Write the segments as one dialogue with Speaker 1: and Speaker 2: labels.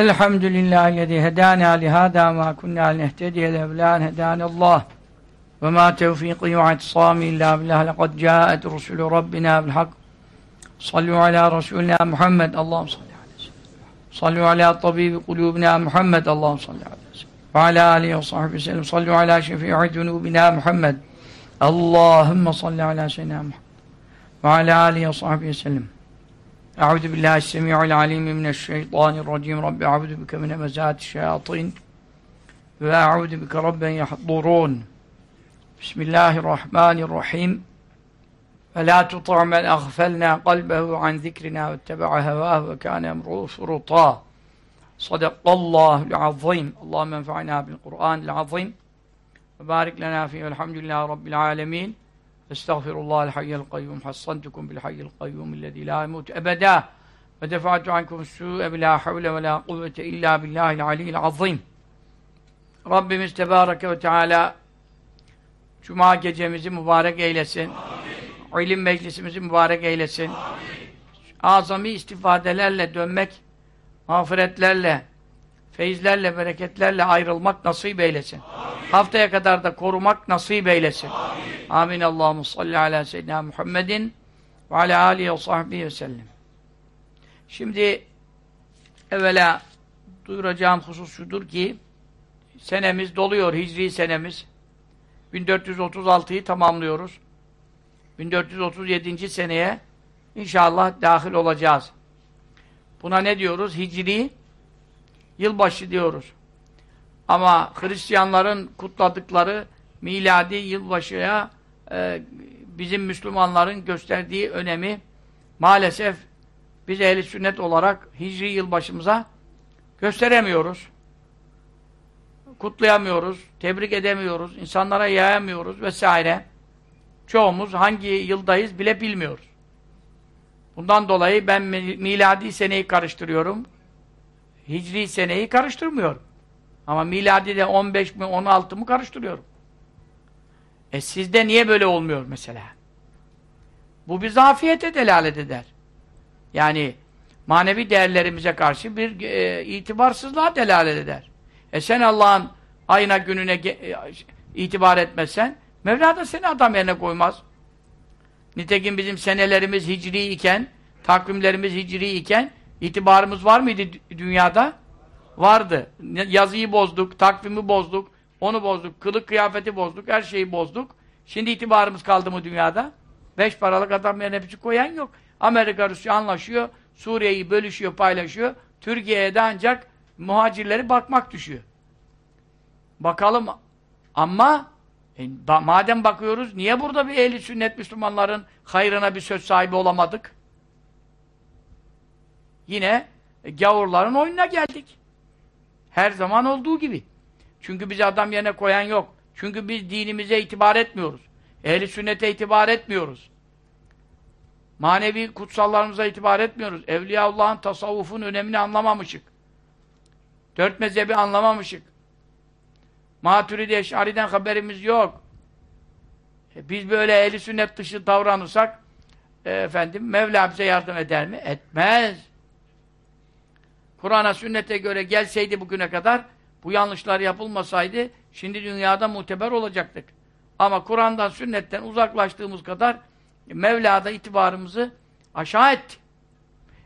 Speaker 1: الحمد لله الذي هدانا لهذا ما كنا لنهتدي لولا أن هدانا الله. وما توفيقي واعتصامي إلا بالله لقد جاءت رسل ربنا بالحق. صلوا على رسولنا محمد اللهم صل على سيدنا صلوا على طبيب قلوبنا محمد اللهم صل على سيدنا وعلى آله وصحبه وسلم صلوا على شفيع ذنوبنا محمد. اللهم صل على سيدنا محمد. وعلى آله وصحبه وسلم. أعوذ بالله السميع العليم من الشيطان الرجيم. رب أعوذ بك من همزات الشياطين وأعوذ بك رب يحضرون. بسم الله الرحمن الرحيم. فلا تطع من أغفلنا قلبه عن ذكرنا واتبع هواه وكان أمره فرطا صدق الله العظيم. اللهم انفعنا بالقرآن العظيم. وبارك لنا فيه والحمد لله رب العالمين. Estağfirullah el-hayyel kayyum hassantukum bil hayyel kayyum illezî la yemut ebedâ ve defa'tu ankum su'e bilâ havle ve lâ kuvvete illâ billâhil aliyyil azîm Rabbimiz Tebâreke ve Teâlâ Cuma gecemizi mübarek eylesin. Amin. İlim meclisimizi mübarek eylesin. Amin. Azami istifadelerle dönmek, mağfiretlerle, feyizlerle, bereketlerle ayrılmak nasip eylesin. Amin. Haftaya kadar da korumak nasip eylesin. Amin. Amin. Allahu salli ala seyyidina Muhammedin ve ala alihi ve sahbihi ve sellem. Şimdi evvela duyuracağım husus şudur ki senemiz doluyor, hicri senemiz. 1436'yı tamamlıyoruz. 1437. seneye inşallah dahil olacağız. Buna ne diyoruz? Hicri yılbaşı diyoruz. Ama Hristiyanların kutladıkları miladi yılbaşıya e, bizim Müslümanların gösterdiği önemi maalesef biz ehli sünnet olarak hicri yılbaşımıza gösteremiyoruz. Kutlayamıyoruz, tebrik edemiyoruz, insanlara yayamıyoruz vesaire. Çoğumuz hangi yıldayız bile bilmiyoruz. Bundan dolayı ben miladi seneyi karıştırıyorum. Hicri seneyi karıştırmıyorum. Ama miladi de 15 mi 16 mı karıştırıyorum. E sizde niye böyle olmuyor mesela? Bu bir zafiyete delalet eder. Yani manevi değerlerimize karşı bir e, itibarsızlığa delalet eder. E sen Allah'ın ayına gününe e, itibar etmezsen Mevla da seni adam yerine koymaz. Nitekim bizim senelerimiz hicri iken, takvimlerimiz hicri iken itibarımız var mıydı dünyada? Vardı. Yazıyı bozduk, takvimi bozduk, onu bozduk, kılık kıyafeti bozduk, her şeyi bozduk. Şimdi itibarımız kaldı mı dünyada? Beş paralık adam yerine koyan yok. Amerika Rusya anlaşıyor, Suriye'yi bölüşüyor, paylaşıyor. Türkiye'ye de ancak muhacirleri bakmak düşüyor. Bakalım ama e, ba madem bakıyoruz, niye burada bir ehli sünnet Müslümanların hayrına bir söz sahibi olamadık? Yine e, gavurların oyununa geldik. Her zaman olduğu gibi. Çünkü bizi adam yerine koyan yok. Çünkü biz dinimize itibar etmiyoruz. Ehli sünnete itibar etmiyoruz. Manevi kutsallarımıza itibar etmiyoruz. Evliyaullah'ın tasavvufun önemini anlamamışık. Dört mezhebi anlamamışık. Maturidi Eş'ari'den haberimiz yok. E biz böyle ehli sünnet dışı davranırsak e, efendim Mevla bize yardım eder mi? Etmez. Kur'an'a sünnete göre gelseydi bugüne kadar bu yanlışlar yapılmasaydı şimdi dünyada muteber olacaktık. Ama Kur'an'dan, sünnetten uzaklaştığımız kadar Mevla'da itibarımızı aşağı etti.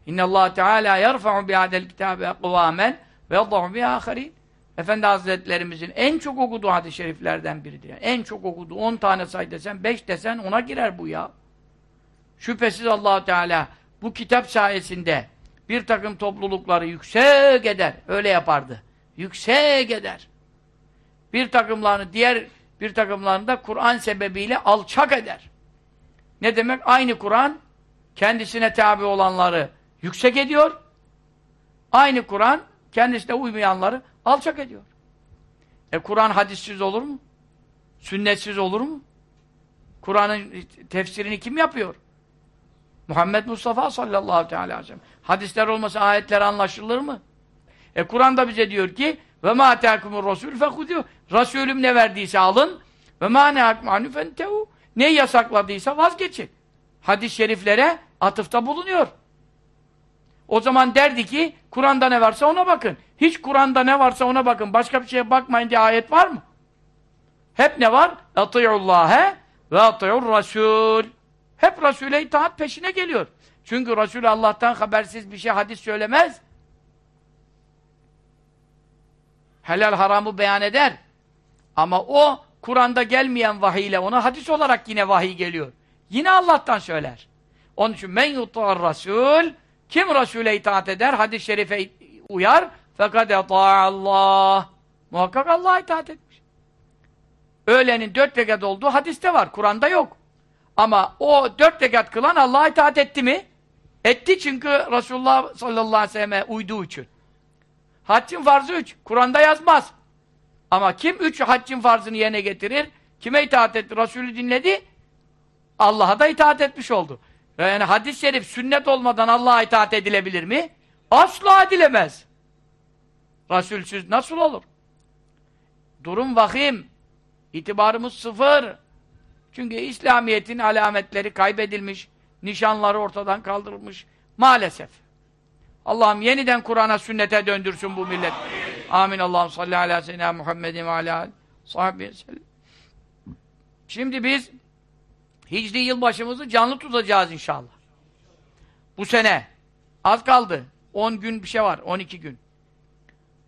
Speaker 1: İnne Allah Teala yerfa'u bi'adel kitabe kıvamen ve yad'u bi'aharin. Efendi Hazretlerimizin en çok okuduğu hadis-i şeriflerden biridir. Yani en çok okuduğu 10 tane say desen, 5 desen ona girer bu ya. Şüphesiz allah Teala bu kitap sayesinde bir takım toplulukları yüksek eder. Öyle yapardı. Yüksek eder. Bir takımlarını, diğer bir takımlarını da Kur'an sebebiyle alçak eder. Ne demek? Aynı Kur'an kendisine tabi olanları yüksek ediyor. Aynı Kur'an kendisine uymayanları alçak ediyor. E Kur'an hadissiz olur mu? Sünnetsiz olur mu? Kur'an'ın tefsirini kim yapıyor? Muhammed Mustafa sallallahu aleyhi ve sellem. Hadisler olmasa ayetler anlaşılır mı? E Kur'an da bize diyor ki ve ma atâkumur rasûl fekudû Resulüm ne verdiyse alın ve ma nehakum fentehu ne yasakladıysa vazgeçin. Hadis-i şeriflere atıfta bulunuyor. O zaman derdi ki Kur'an'da ne varsa ona bakın. Hiç Kur'an'da ne varsa ona bakın. Başka bir şeye bakmayın diye ayet var mı? Hep ne var? Ati'ullâhe ve ati'ur rasûl. Hep Resul'e itaat peşine geliyor. Çünkü Resul Allah'tan habersiz bir şey hadis söylemez. Helal haramı beyan eder. Ama o Kur'an'da gelmeyen vahiyle ona hadis olarak yine vahiy geliyor. Yine Allah'tan söyler. Onun için men yut'ar rasul kim Resul'e itaat eder, hadis-i şerife uyar fakat Allah. Muhakkak Allah'a itaat etmiş. Öğlenin dört rekat olduğu hadiste var. Kur'an'da yok. Ama o dört rekat kılan Allah'a itaat etti mi? Etti çünkü Resulullah sallallahu aleyhi ve selleme uyduğu için. Haccın farzı üç. Kur'an'da yazmaz. Ama kim üç haccın farzını yerine getirir? Kime itaat etti? Resulü dinledi. Allah'a da itaat etmiş oldu. Yani hadis-i şerif sünnet olmadan Allah'a itaat edilebilir mi? Asla edilemez. Resulsüz nasıl olur? Durum vahim. İtibarımız sıfır. Çünkü İslamiyet'in alametleri kaybedilmiş, nişanları ortadan kaldırılmış. Maalesef. Allah'ım yeniden Kur'an'a, sünnete döndürsün bu millet. Amin. Allah'ım salli ala seyyidina Muhammedin ve ala sahibi. Şimdi biz Hicri yılbaşımızı canlı tutacağız inşallah. Bu sene. Az kaldı. 10 gün bir şey var. 12 gün.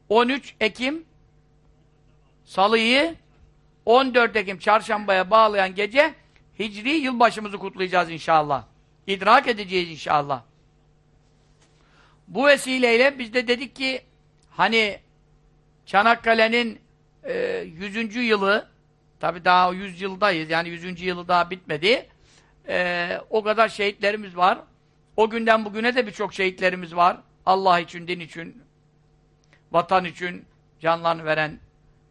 Speaker 1: 13 Ekim Salı'yı 14 Ekim çarşambaya bağlayan gece Hicri yılbaşımızı kutlayacağız inşallah. İdrak edeceğiz inşallah. Bu vesileyle biz de dedik ki hani Çanakkale'nin e, 100. yılı tabi daha 100 yıldayız yani 100. yılı daha bitmedi. E, o kadar şehitlerimiz var. O günden bugüne de birçok şehitlerimiz var. Allah için, din için, vatan için canlarını veren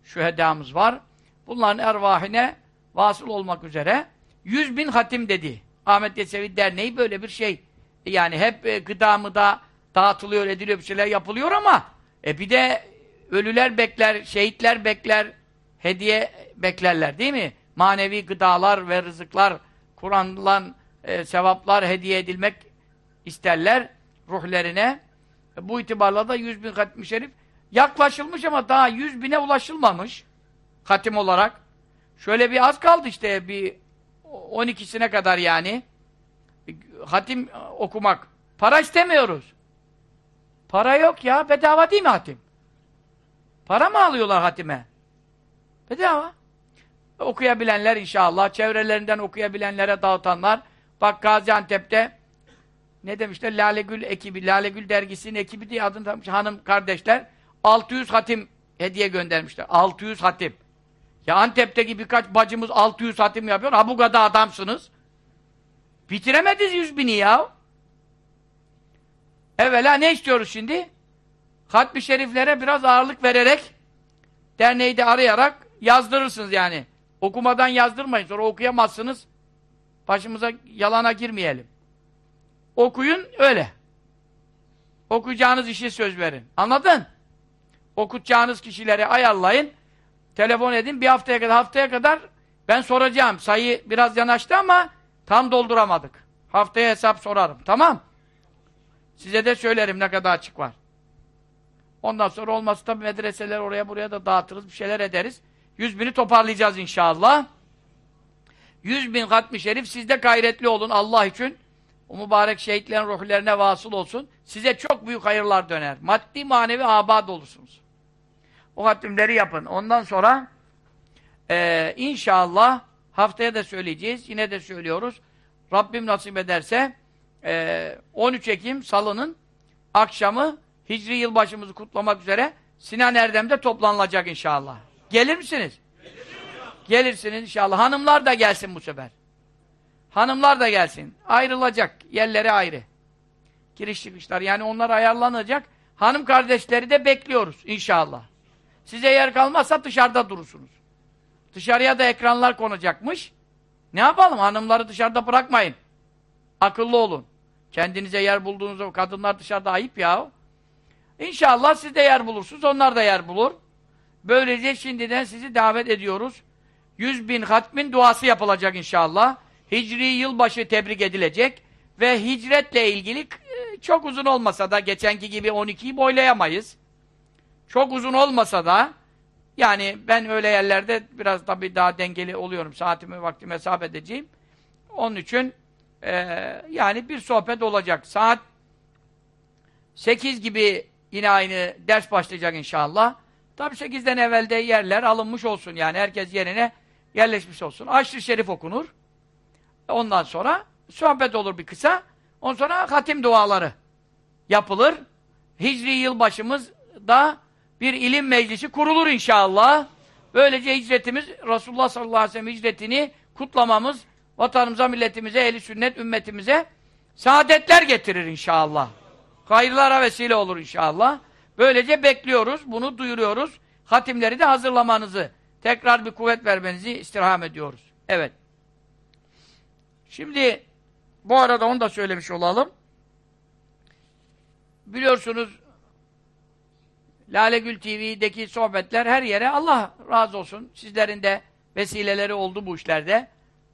Speaker 1: şühedamız var. Bunların ervahine vasıl olmak üzere 100 bin hatim dedi. Ahmet Yesevi Derneği böyle bir şey. Yani hep e, gıda da dağıtılıyor, ediliyor, bir şeyler yapılıyor ama e bir de ölüler bekler, şehitler bekler, hediye beklerler değil mi? Manevi gıdalar ve rızıklar, Kur'an'dan e, sevaplar hediye edilmek isterler ruhlerine. E, bu itibarla da 100 bin hatim şerif yaklaşılmış ama daha 100 bine ulaşılmamış hatim olarak. Şöyle bir az kaldı işte bir 12'sine kadar yani. Hatim okumak. Para istemiyoruz. Para yok ya. Bedava değil mi hatim? Para mı alıyorlar hatime? Bedava. Okuyabilenler inşallah, çevrelerinden okuyabilenlere dağıtanlar. Bak Gaziantep'te ne demişler? Lale Gül ekibi, Lale Gül dergisinin ekibi diye adını tanımış hanım kardeşler 600 hatim hediye göndermişler. 600 hatim. Ya Antep'teki birkaç bacımız 600 hatim yapıyor. Ha bu kadar adamsınız. Bitiremediniz 100 bini ya. Evvela ne istiyoruz şimdi? Hatmi şeriflere biraz ağırlık vererek derneği de arayarak yazdırırsınız yani. Okumadan yazdırmayın. Sonra okuyamazsınız. Başımıza yalana girmeyelim. Okuyun öyle. Okuyacağınız işe söz verin. Anladın? Okutacağınız kişilere ayarlayın. Telefon edin. Bir haftaya kadar haftaya kadar ben soracağım. Sayı biraz yanaştı ama tam dolduramadık. Haftaya hesap sorarım. Tamam? Size de söylerim ne kadar açık var. Ondan sonra olmazsa tabii medreseler oraya buraya da dağıtırız. Bir şeyler ederiz. Yüz bini toparlayacağız inşallah. Yüz bin hatmi şerif sizde gayretli olun Allah için. O mübarek şehitlerin ruhlerine vasıl olsun. Size çok büyük hayırlar döner. Maddi manevi abad olursunuz. O hatimleri yapın. Ondan sonra e, inşallah haftaya da söyleyeceğiz. Yine de söylüyoruz. Rabbim nasip ederse e, 13 Ekim Salı'nın akşamı Hicri yılbaşımızı kutlamak üzere Sinan Erdem'de toplanılacak inşallah. Gelir misiniz? Gelirsiniz inşallah. Hanımlar da gelsin bu sefer. Hanımlar da gelsin. Ayrılacak. Yerleri ayrı. Giriş çıkışlar. Yani onlar ayarlanacak. Hanım kardeşleri de bekliyoruz inşallah. Size yer kalmazsa dışarıda durursunuz. Dışarıya da ekranlar konacakmış. Ne yapalım? Hanımları dışarıda bırakmayın. Akıllı olun. Kendinize yer bulduğunuzda kadınlar dışarıda ayıp ya. İnşallah siz de yer bulursunuz. Onlar da yer bulur. Böylece şimdiden sizi davet ediyoruz. Yüz bin hatmin duası yapılacak inşallah. Hicri yılbaşı tebrik edilecek ve hicretle ilgili Çok uzun olmasa da geçenki gibi 12'yi boylayamayız. Çok uzun olmasa da yani ben öyle yerlerde biraz tabii daha dengeli oluyorum. Saatimi vaktimi hesap edeceğim. Onun için e, yani bir sohbet olacak. Saat 8 gibi yine aynı ders başlayacak inşallah. Tabii 8'den evvelde yerler alınmış olsun yani herkes yerine yerleşmiş olsun. Aşırı şerif okunur. Ondan sonra sohbet olur bir kısa. Ondan sonra hatim duaları yapılır. Hicri yılbaşımız da bir ilim meclisi kurulur inşallah. Böylece hicretimiz, Resulullah sallallahu aleyhi ve sellem hicretini kutlamamız, vatanımıza, milletimize, ehli sünnet ümmetimize saadetler getirir inşallah. Hayırlara vesile olur inşallah. Böylece bekliyoruz, bunu duyuruyoruz. Hatimleri de hazırlamanızı, tekrar bir kuvvet vermenizi istirham ediyoruz. Evet. Şimdi bu arada onu da söylemiş olalım. Biliyorsunuz Lale Gül TV'deki sohbetler her yere Allah razı olsun. Sizlerin de vesileleri oldu bu işlerde.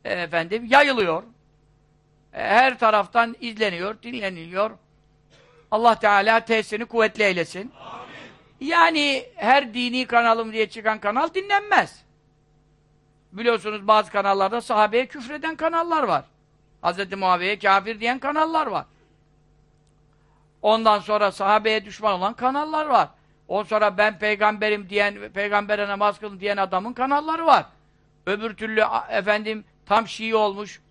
Speaker 1: E, efendim yayılıyor. E, her taraftan izleniyor, dinleniliyor. Allah Teala tesirini kuvvetli eylesin. Amin. Yani her dini kanalım diye çıkan kanal dinlenmez. Biliyorsunuz bazı kanallarda sahabeye küfreden kanallar var. Hz. Muaviye'ye kafir diyen kanallar var. Ondan sonra sahabeye düşman olan kanallar var. Ondan sonra ben peygamberim diyen, peygambere namaz kılın diyen adamın kanalları var. Öbür türlü efendim tam Şii olmuş,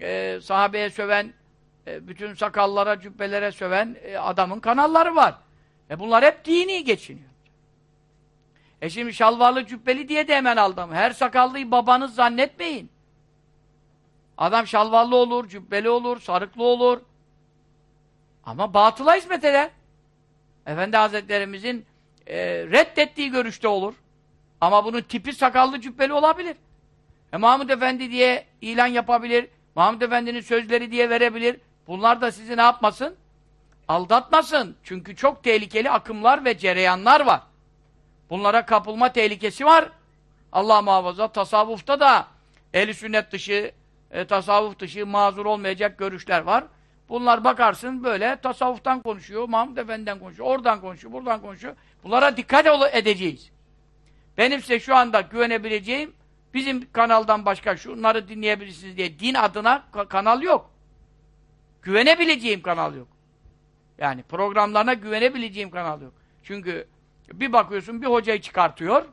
Speaker 1: e, sahabeye söven, e, bütün sakallara, cübbelere söven e, adamın kanalları var. E bunlar hep dini geçiniyor. E şimdi şalvarlı cübbeli diye de hemen aldım. Her sakallıyı babanız zannetmeyin. Adam şalvarlı olur, cübbeli olur, sarıklı olur. Ama batıla hizmet eder. Efendi Hazretlerimizin e, reddettiği görüşte olur. Ama bunun tipi sakallı cübbeli olabilir. E, Mahmud Efendi diye ilan yapabilir. Mahmud Efendi'nin sözleri diye verebilir. Bunlar da sizi ne yapmasın? Aldatmasın. Çünkü çok tehlikeli akımlar ve cereyanlar var. Bunlara kapılma tehlikesi var. Allah muhafaza tasavvufta da eli sünnet dışı, e, tasavvuf dışı mazur olmayacak görüşler var. Bunlar bakarsın böyle tasavvuftan konuşuyor, Mahmud Efendi'den konuşuyor, oradan konuşuyor, buradan konuşuyor. Bunlara dikkat edeceğiz. Benim size şu anda güvenebileceğim bizim kanaldan başka şunları dinleyebilirsiniz diye din adına kanal yok. Güvenebileceğim kanal yok. Yani programlarına güvenebileceğim kanal yok. Çünkü bir bakıyorsun bir hocayı çıkartıyor.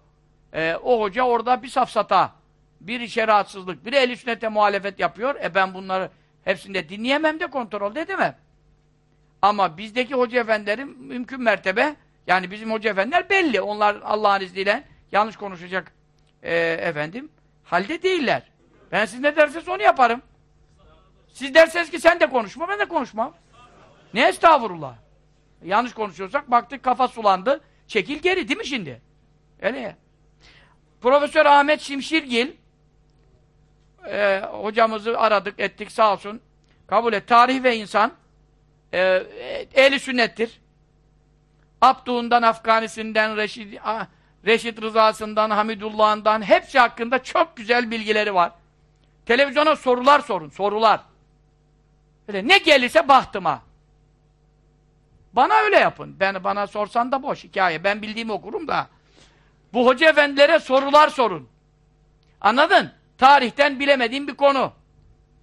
Speaker 1: E, o hoca orada bir safsata, bir şeriatsızlık, bir el sünnete muhalefet yapıyor. E ben bunları hepsini de dinleyemem de kontrol edemem. Ama bizdeki hoca efendilerin mümkün mertebe yani bizim hoca efendiler belli. Onlar Allah'ın izniyle yanlış konuşacak e, efendim halde değiller. Ben siz ne derseniz onu yaparım. Siz derseniz ki sen de konuşma, ben de konuşmam. Ne estağfurullah. Yanlış konuşuyorsak baktık kafa sulandı. Çekil geri değil mi şimdi? Öyle ya. Profesör Ahmet Şimşirgil e, hocamızı aradık ettik sağ olsun. Kabul et. Tarih ve insan e, ehli sünnettir. Abduh'undan, Afganisinden, Reşid, Reşit Rıza'sından, Hamidullah'ından hepsi hakkında çok güzel bilgileri var. Televizyona sorular sorun, sorular. Böyle ne gelirse bahtıma. Bana öyle yapın. Ben bana sorsan da boş hikaye. Ben bildiğimi okurum da. Bu hoca efendilere sorular sorun. Anladın? Tarihten bilemediğim bir konu.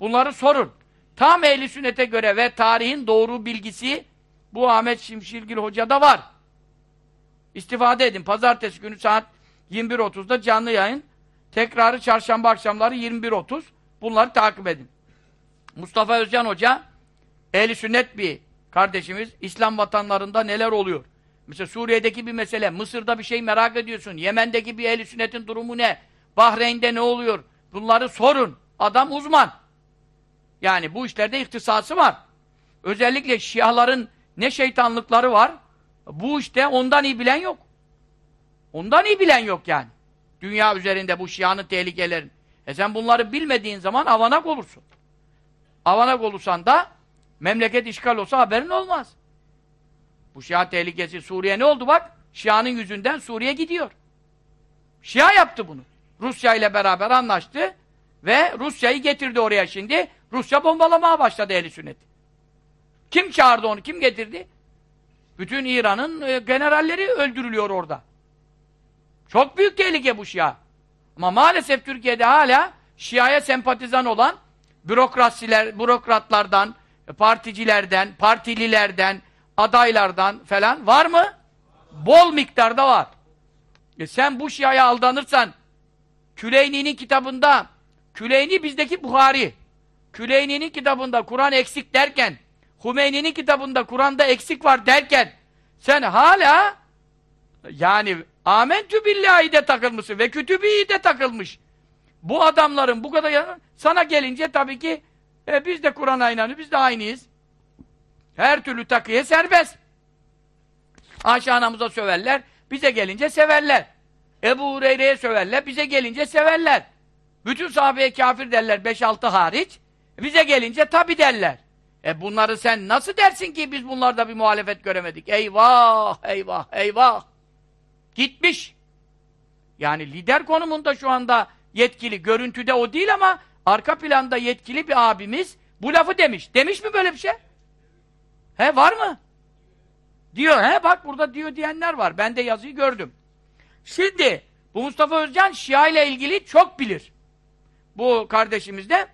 Speaker 1: Bunları sorun. Tam ehli sünnete göre ve tarihin doğru bilgisi bu Ahmet Şimşirgil Hoca'da var. İstifade edin. Pazartesi günü saat 21.30'da canlı yayın. Tekrarı çarşamba akşamları 21.30. Bunları takip edin. Mustafa Özcan Hoca ehli sünnet bir kardeşimiz. İslam vatanlarında neler oluyor? Mesela Suriye'deki bir mesele, Mısır'da bir şey merak ediyorsun. Yemen'deki bir ehli sünnetin durumu ne? Bahreyn'de ne oluyor? Bunları sorun. Adam uzman. Yani bu işlerde ihtisası var. Özellikle Şiaların ne şeytanlıkları var, bu işte ondan iyi bilen yok. Ondan iyi bilen yok yani. Dünya üzerinde bu Şia'nın tehlikelerin. E sen bunları bilmediğin zaman avanak olursun. Avanak olursan da memleket işgal olsa haberin olmaz. Bu Şia tehlikesi Suriye ne oldu bak? Şia'nın yüzünden Suriye gidiyor. Şia yaptı bunu. Rusya ile beraber anlaştı ve Rusya'yı getirdi oraya şimdi. Rusya bombalamaya başladı ehli sünnet. Kim çağırdı onu? Kim getirdi? Bütün İran'ın e, generalleri öldürülüyor orada. Çok büyük tehlike bu Şia. Ama maalesef Türkiye'de hala Şia'ya sempatizan olan bürokrasiler, bürokratlardan, particilerden, partililerden, adaylardan falan var mı? Bol miktarda var. E sen bu Şia'ya aldanırsan Küleyni'nin kitabında Küleyni bizdeki Buhari Küleyni'nin kitabında Kur'an eksik derken Hümeyni'nin kitabında Kur'an'da eksik var derken sen hala yani amentü billahi de takılmışsın ve kütübü de takılmış. Bu adamların bu kadar sana gelince tabii ki e, biz de Kur'an'a inanıyoruz, biz de aynıyız. Her türlü takıya serbest. Ayşe anamıza söverler, bize gelince severler. Ebu Hureyre'ye söverler, bize gelince severler. Bütün sahabeye kafir derler, 5-6 hariç. Bize gelince tabi derler. E bunları sen nasıl dersin ki biz bunlarda bir muhalefet göremedik? Eyvah, eyvah, eyvah. Gitmiş. Yani lider konumunda şu anda yetkili. Görüntüde o değil ama arka planda yetkili bir abimiz bu lafı demiş. Demiş mi böyle bir şey? He var mı? Diyor he bak burada diyor diyenler var. Ben de yazıyı gördüm. Şimdi bu Mustafa Özcan Şia ile ilgili çok bilir. Bu kardeşimiz de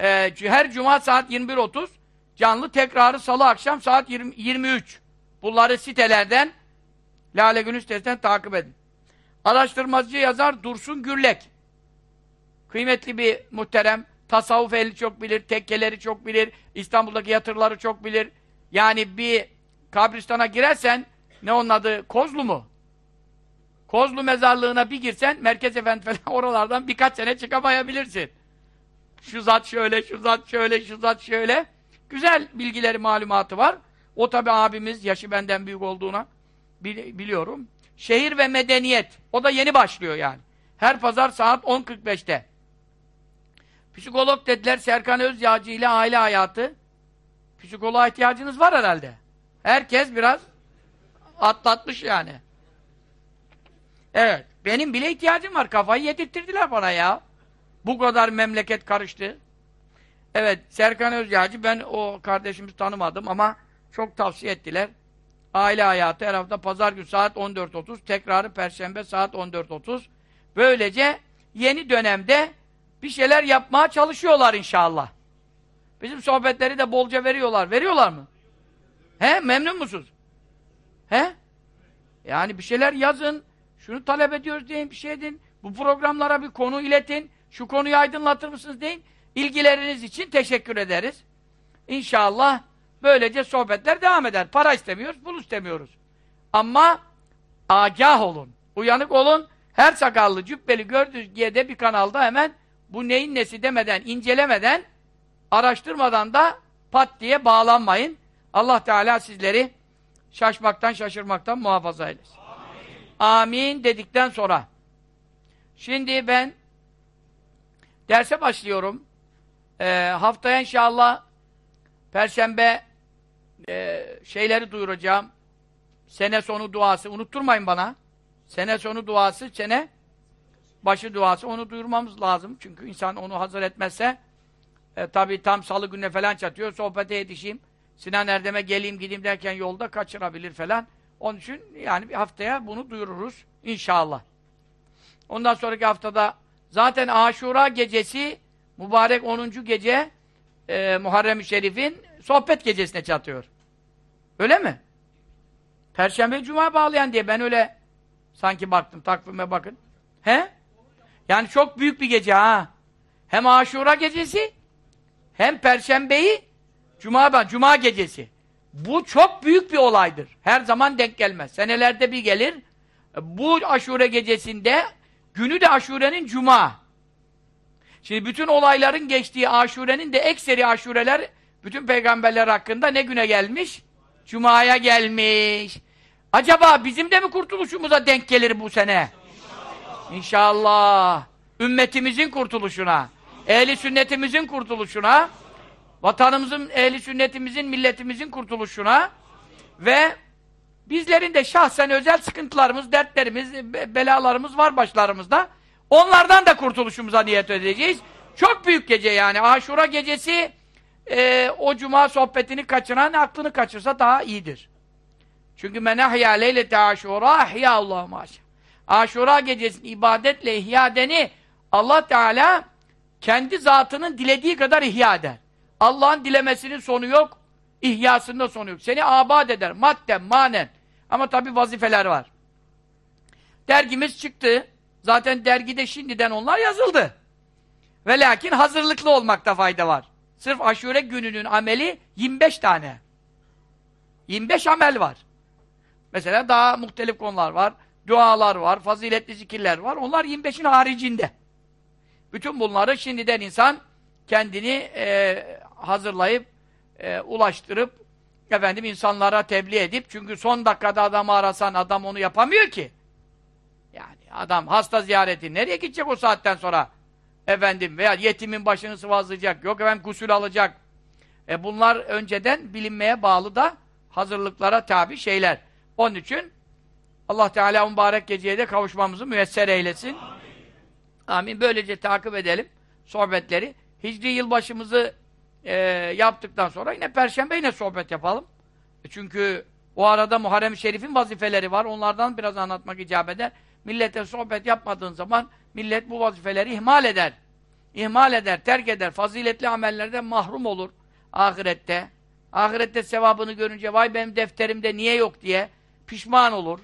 Speaker 1: e, her cuma saat 21.30 canlı tekrarı salı akşam saat 20, 23. Bunları sitelerden Lale Günü sitesinden takip edin. Araştırmacı yazar Dursun Gürlek. Kıymetli bir muhterem. Tasavvuf ehli çok bilir, tekkeleri çok bilir, İstanbul'daki yatırları çok bilir. Yani bir kabristana girersen, ne onun adı, Kozlu mu? Kozlu mezarlığına bir girsen, Merkez Efendi falan oralardan birkaç sene çıkamayabilirsin. Şu zat şöyle, şu zat şöyle, şu zat şöyle. Güzel bilgileri, malumatı var. O tabi abimiz, yaşı benden büyük olduğuna biliyorum. Şehir ve medeniyet. O da yeni başlıyor yani. Her pazar saat 10.45'te. Psikolog dediler Serkan Özyağcı ile aile hayatı. Psikoloğa ihtiyacınız var herhalde. Herkes biraz atlatmış yani. Evet. Benim bile ihtiyacım var. Kafayı yedirttirdiler bana ya. Bu kadar memleket karıştı. Evet. Serkan Özyağcı ben o kardeşimizi tanımadım ama çok tavsiye ettiler. Aile hayatı her hafta pazar günü saat 14.30 tekrarı perşembe saat 14.30 böylece yeni dönemde bir şeyler yapmaya çalışıyorlar inşallah. Bizim sohbetleri de bolca veriyorlar. Veriyorlar mı? He? Memnun musunuz? He? Yani bir şeyler yazın. Şunu talep ediyoruz deyin, bir şey deyin. Bu programlara bir konu iletin. Şu konuyu aydınlatır mısınız deyin. İlgileriniz için teşekkür ederiz. İnşallah böylece sohbetler devam eder. Para istemiyoruz, pul istemiyoruz. Ama agah olun. Uyanık olun. Her sakallı, cübbeli gördüğünüz de bir kanalda hemen bu neyin nesi demeden, incelemeden, araştırmadan da pat diye bağlanmayın. Allah Teala sizleri şaşmaktan, şaşırmaktan muhafaza eylesin. Amin, Amin dedikten sonra şimdi ben derse başlıyorum. Ee, haftaya inşallah Perşembe e, şeyleri duyuracağım. Sene sonu duası. Unutturmayın bana. Sene sonu duası, sene başı duası. Onu duyurmamız lazım. Çünkü insan onu hazır etmezse e, tabi tam salı gününe falan çatıyor. Sohbete yetişeyim. Sinan Erdem'e geleyim gideyim derken yolda kaçırabilir falan. Onun için yani bir haftaya bunu duyururuz. inşallah. Ondan sonraki haftada zaten Aşura gecesi mübarek 10. gece e, Muharrem-i Şerif'in sohbet gecesine çatıyor. Öyle mi? Perşembe Cuma bağlayan diye ben öyle sanki baktım takvime bakın. He? Yani çok büyük bir gece ha. Hem Aşura gecesi hem Perşembeyi Cuma, Cuma gecesi. Bu çok büyük bir olaydır. Her zaman denk gelmez. Senelerde bir gelir. Bu aşure gecesinde günü de aşurenin cuma. Şimdi bütün olayların geçtiği aşurenin de ekseri aşureler bütün peygamberler hakkında ne güne gelmiş? Cuma'ya gelmiş. Acaba bizim de mi kurtuluşumuza denk gelir bu sene? İnşallah. İnşallah. Ümmetimizin kurtuluşuna, ehli sünnetimizin kurtuluşuna, vatanımızın, ehli sünnetimizin, milletimizin kurtuluşuna ve bizlerin de şahsen özel sıkıntılarımız, dertlerimiz, belalarımız var başlarımızda. Onlardan da kurtuluşumuza niyet edeceğiz. Çok büyük gece yani. Aşura gecesi e, o cuma sohbetini kaçıran aklını kaçırsa daha iyidir. Çünkü men ahya leylete aşura ahya Allahu maşa. Aşura gecesinin ibadetle ihya edeni Allah Teala kendi zatının dilediği kadar ihya eder. Allah'ın dilemesinin sonu yok, ihyasında sonu yok. Seni abad eder, madden, manen. Ama tabi vazifeler var. Dergimiz çıktı. Zaten dergide şimdiden onlar yazıldı. Ve lakin hazırlıklı olmakta fayda var. Sırf aşure gününün ameli 25 tane. 25 amel var. Mesela daha muhtelif konular var. Dualar var, faziletli zikirler var. Onlar 25'in haricinde. Bütün bunları şimdiden insan kendini e, hazırlayıp, e, ulaştırıp, efendim insanlara tebliğ edip, çünkü son dakikada adamı arasan adam onu yapamıyor ki. Adam hasta ziyareti nereye gidecek o saatten sonra? Efendim veya yetimin başını sıvazlayacak, yok efendim gusül alacak. E bunlar önceden bilinmeye bağlı da hazırlıklara tabi şeyler. Onun için Allah Teala mübarek geceye de kavuşmamızı müyesser eylesin. Amin. Amin. Böylece takip edelim sohbetleri. Hicri yılbaşımızı e, yaptıktan sonra yine Perşembe yine sohbet yapalım. E çünkü o arada Muharrem-i Şerif'in vazifeleri var. Onlardan biraz anlatmak icap eder. Millete sohbet yapmadığın zaman millet bu vazifeleri ihmal eder. İhmal eder, terk eder. Faziletli amellerden mahrum olur ahirette. Ahirette sevabını görünce vay benim defterimde niye yok diye pişman olur.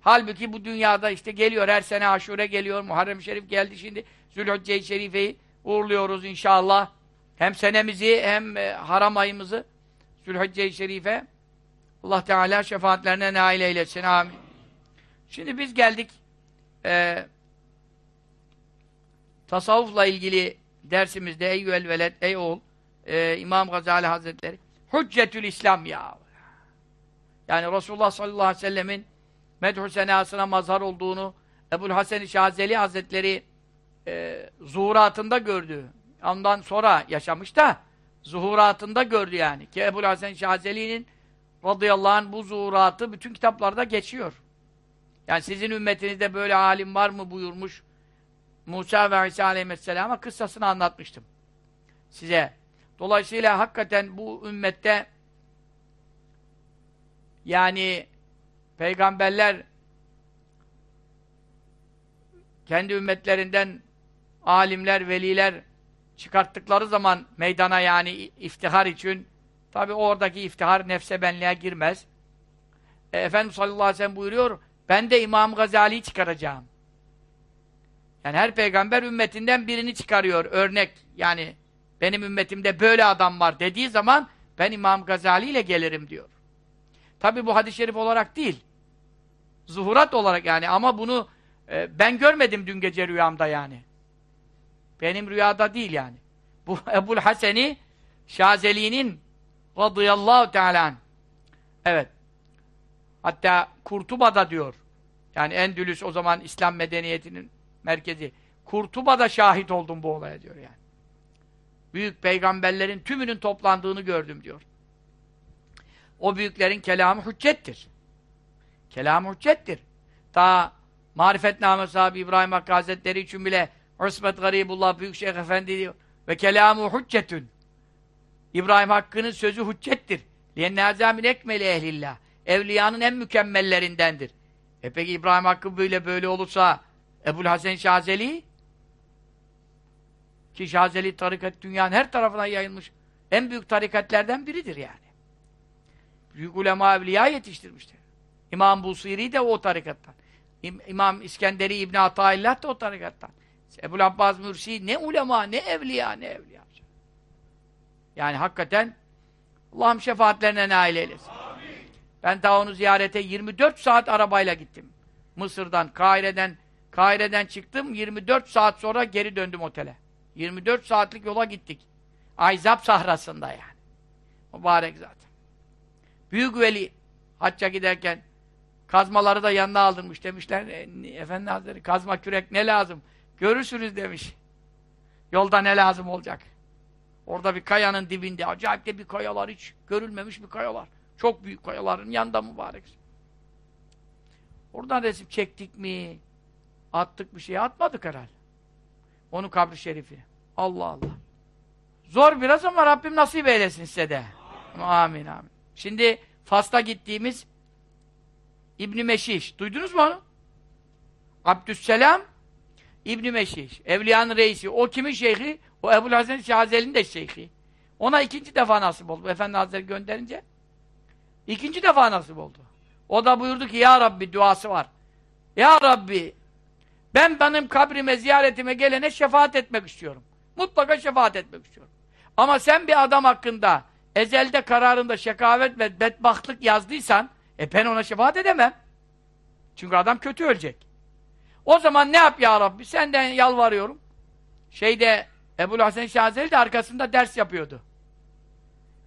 Speaker 1: Halbuki bu dünyada işte geliyor her sene aşure geliyor. Muharrem Şerif geldi şimdi. Zülhücce-i Şerife'yi uğurluyoruz inşallah. Hem senemizi hem e, haram ayımızı Zülhücce-i Şerife Allah Teala şefaatlerine nail eylesin. Amin. Şimdi biz geldik e, tasavvufla ilgili dersimizde ey veled, ey oğul e, İmam Gazali Hazretleri Hüccetül İslam ya. Yani Resulullah sallallahu aleyhi ve sellemin medhü senasına mazhar olduğunu Ebul Hasan-ı Şazeli Hazretleri e, zuhuratında gördü. Ondan sonra yaşamış da zuhuratında gördü yani. Ki Ebul Hasan Şazeli'nin radıyallahu anh bu zuhuratı bütün kitaplarda geçiyor. Yani sizin ümmetinizde böyle alim var mı buyurmuş Musa ve İsa aleyhisselama kıssasını anlatmıştım. Size. Dolayısıyla hakikaten bu ümmette yani peygamberler kendi ümmetlerinden alimler, veliler çıkarttıkları zaman meydana yani iftihar için tabi oradaki iftihar nefse benliğe girmez. E, Efendimiz sallallahu aleyhi ve sellem buyuruyor ben de İmam Gazali'yi çıkaracağım. Yani her peygamber ümmetinden birini çıkarıyor. Örnek yani benim ümmetimde böyle adam var dediği zaman ben İmam Gazali ile gelirim diyor. Tabi bu hadis-i şerif olarak değil. Zuhurat olarak yani ama bunu e, ben görmedim dün gece rüyamda yani. Benim rüyada değil yani. Bu Ebul Haseni Şazeli'nin radıyallahu teala Evet. Hatta Kurtuba'da diyor. Yani Endülüs o zaman İslam medeniyetinin merkezi. Kurtuba'da şahit oldum bu olaya diyor yani. Büyük peygamberlerin tümünün toplandığını gördüm diyor. O büyüklerin kelamı hüccettir. Kelamı hüccettir. Ta marifetname sahibi İbrahim Hakkı Hazretleri için bile Osmet Garibullah Büyükşehir Efendi diyor. Ve kelamı hüccetün. İbrahim Hakkı'nın sözü hüccettir. Liyennâzâ min ekmeli ehlillah. Evliyanın en mükemmellerindendir. E peki İbrahim Hakkı böyle böyle olursa Ebul Hasan Şazeli ki Şazeli tarikat dünyanın her tarafına yayılmış en büyük tarikatlerden biridir yani. Büyük ulema evliya yetiştirmiştir. İmam Busiri de o tarikattan. İm İmam İskenderi İbni Ataillah da o tarikattan. Ebul Abbas Mürsi ne ulema, ne evliya, ne evliya. Yani hakikaten Allah'ım şefaatlerine nail eylesin. Ben daha onu ziyarete 24 saat arabayla gittim. Mısır'dan, Kahire'den Kahire'den çıktım, 24 saat sonra geri döndüm otele. 24 saatlik yola gittik. Ayzap sahrasında yani. Mübarek zaten. Büyük veli hacca giderken kazmaları da yanına aldırmış demişler. E, Efendi Hazretleri kazma kürek ne lazım? Görürsünüz demiş. Yolda ne lazım olacak? Orada bir kayanın dibinde acayip de bir kayalar hiç görülmemiş bir kayalar. Çok büyük kayaların yanında mübarek. Oradan resim çektik mi? Attık bir şey atmadık herhalde. Onun kabri şerifi. Allah Allah. Zor biraz ama Rabbim nasip eylesin size de. Amin amin. Şimdi Fas'ta gittiğimiz İbni Meşiş. Duydunuz mu onu? Abdüsselam İbni Meşiş. Evliyanın reisi. O kimin şeyhi? O Ebu Hasan Şazeli'nin de şeyhi. Ona ikinci defa nasip oldu. Efendi Hazretleri gönderince. İkinci defa nasip oldu. O da buyurdu ki Ya Rabbi duası var. Ya Rabbi ben benim kabrime ziyaretime gelene şefaat etmek istiyorum. Mutlaka şefaat etmek istiyorum. Ama sen bir adam hakkında ezelde kararında şekavet ve bedbahtlık yazdıysan e ben ona şefaat edemem. Çünkü adam kötü ölecek. O zaman ne yap ya Rabbi? Senden yalvarıyorum. Şeyde Ebu Hasan Şazeli de arkasında ders yapıyordu.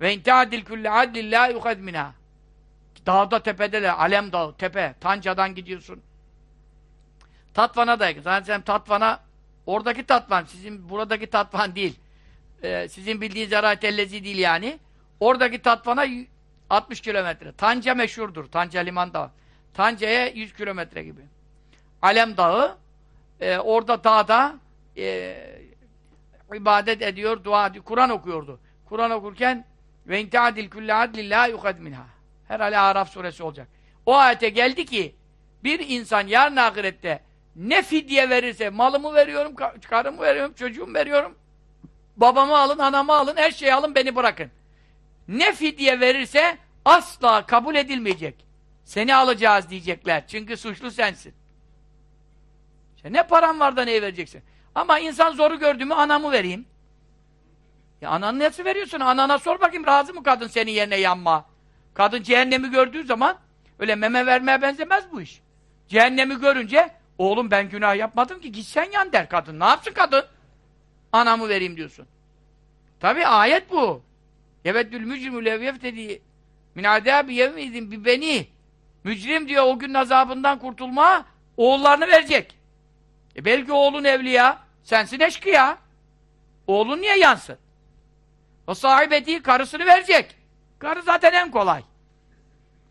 Speaker 1: Ve intihadil kulli adlin la yuhad minha. Dağda tepede de Alem Dağı, tepe, Tanca'dan gidiyorsun. Tatvan'a da zaten Tatvan'a oradaki Tatvan, sizin buradaki Tatvan değil. Ee, sizin bildiğiniz Zerahat Ellezi değil yani. Oradaki Tatvan'a 60 kilometre. Tanca meşhurdur. Tanca liman dağı. Tanca'ya 100 kilometre gibi. Alem Dağı e, orada dağda e, ibadet ediyor, dua ediyor. Kur'an okuyordu. Kur'an okurken ve intihadil kulli adlin la yuhad minha. Herhalde Araf suresi olacak. O ayete geldi ki bir insan yarın ahirette ne fidye verirse malımı veriyorum, karımı veriyorum, çocuğumu veriyorum. Babamı alın, anamı alın, her şeyi alın, beni bırakın. Ne fidye verirse asla kabul edilmeyecek. Seni alacağız diyecekler. Çünkü suçlu sensin. İşte ne param var da neyi vereceksin? Ama insan zoru gördü mü anamı vereyim. Ya ananı nasıl veriyorsun? Anana sor bakayım razı mı kadın senin yerine yanma? Kadın cehennemi gördüğü zaman öyle meme vermeye benzemez bu iş. Cehennemi görünce oğlum ben günah yapmadım ki gitsen yan der kadın. Ne yapsın kadın? Anamı vereyim diyorsun. Tabi ayet bu. Yeveddül mücrimü levyeftedi min adabi yevmidin bi beni. Mücrim diyor o gün azabından kurtulma oğullarını verecek. E belki oğlun evliya, sensin eşkıya. Oğlun niye yansın? O sahibeti karısını verecek. Karı zaten en kolay.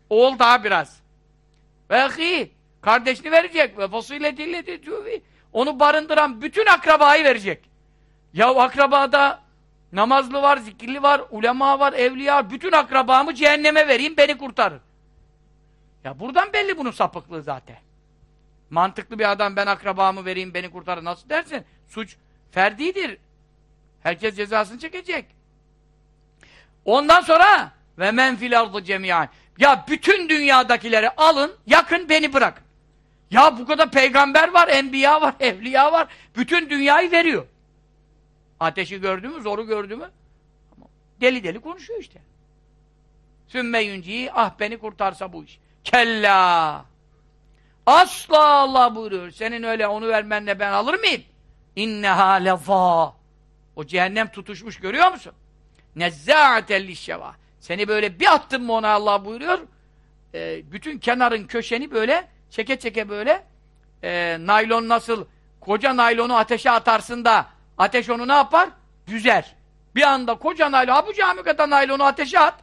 Speaker 1: Oğul daha biraz. Ve ahi, kardeşini verecek. Ve fasuletiyle onu barındıran bütün akrabayı verecek. Ya akrabada namazlı var, zikirli var, ulema var, evliya, bütün akrabamı cehenneme vereyim, beni kurtarır. Ya buradan belli bunun sapıklığı zaten. Mantıklı bir adam ben akrabamı vereyim, beni kurtarır nasıl dersin? Suç ferdidir. Herkes cezasını çekecek. Ondan sonra ve men fil ardı cemiyan. Ya bütün dünyadakileri alın, yakın beni bırakın. Ya bu kadar peygamber var, enbiya var, evliya var. Bütün dünyayı veriyor. Ateşi gördü mü, zoru gördü mü? Deli deli konuşuyor işte. Sümme yunciyi, ah beni kurtarsa bu iş. Kella! Asla Allah buyuruyor. Senin öyle onu vermenle ben alır mıyım? İnneha lezâ. O cehennem tutuşmuş görüyor musun? Nezzâ'atel lişşevâ. Seni böyle bir attın mı ona Allah buyuruyor. E, bütün kenarın köşeni böyle çeke çeke böyle e, naylon nasıl koca naylonu ateşe atarsın da ateş onu ne yapar? Büzer. Bir anda koca naylon, ha bu cami kadar naylonu ateşe at.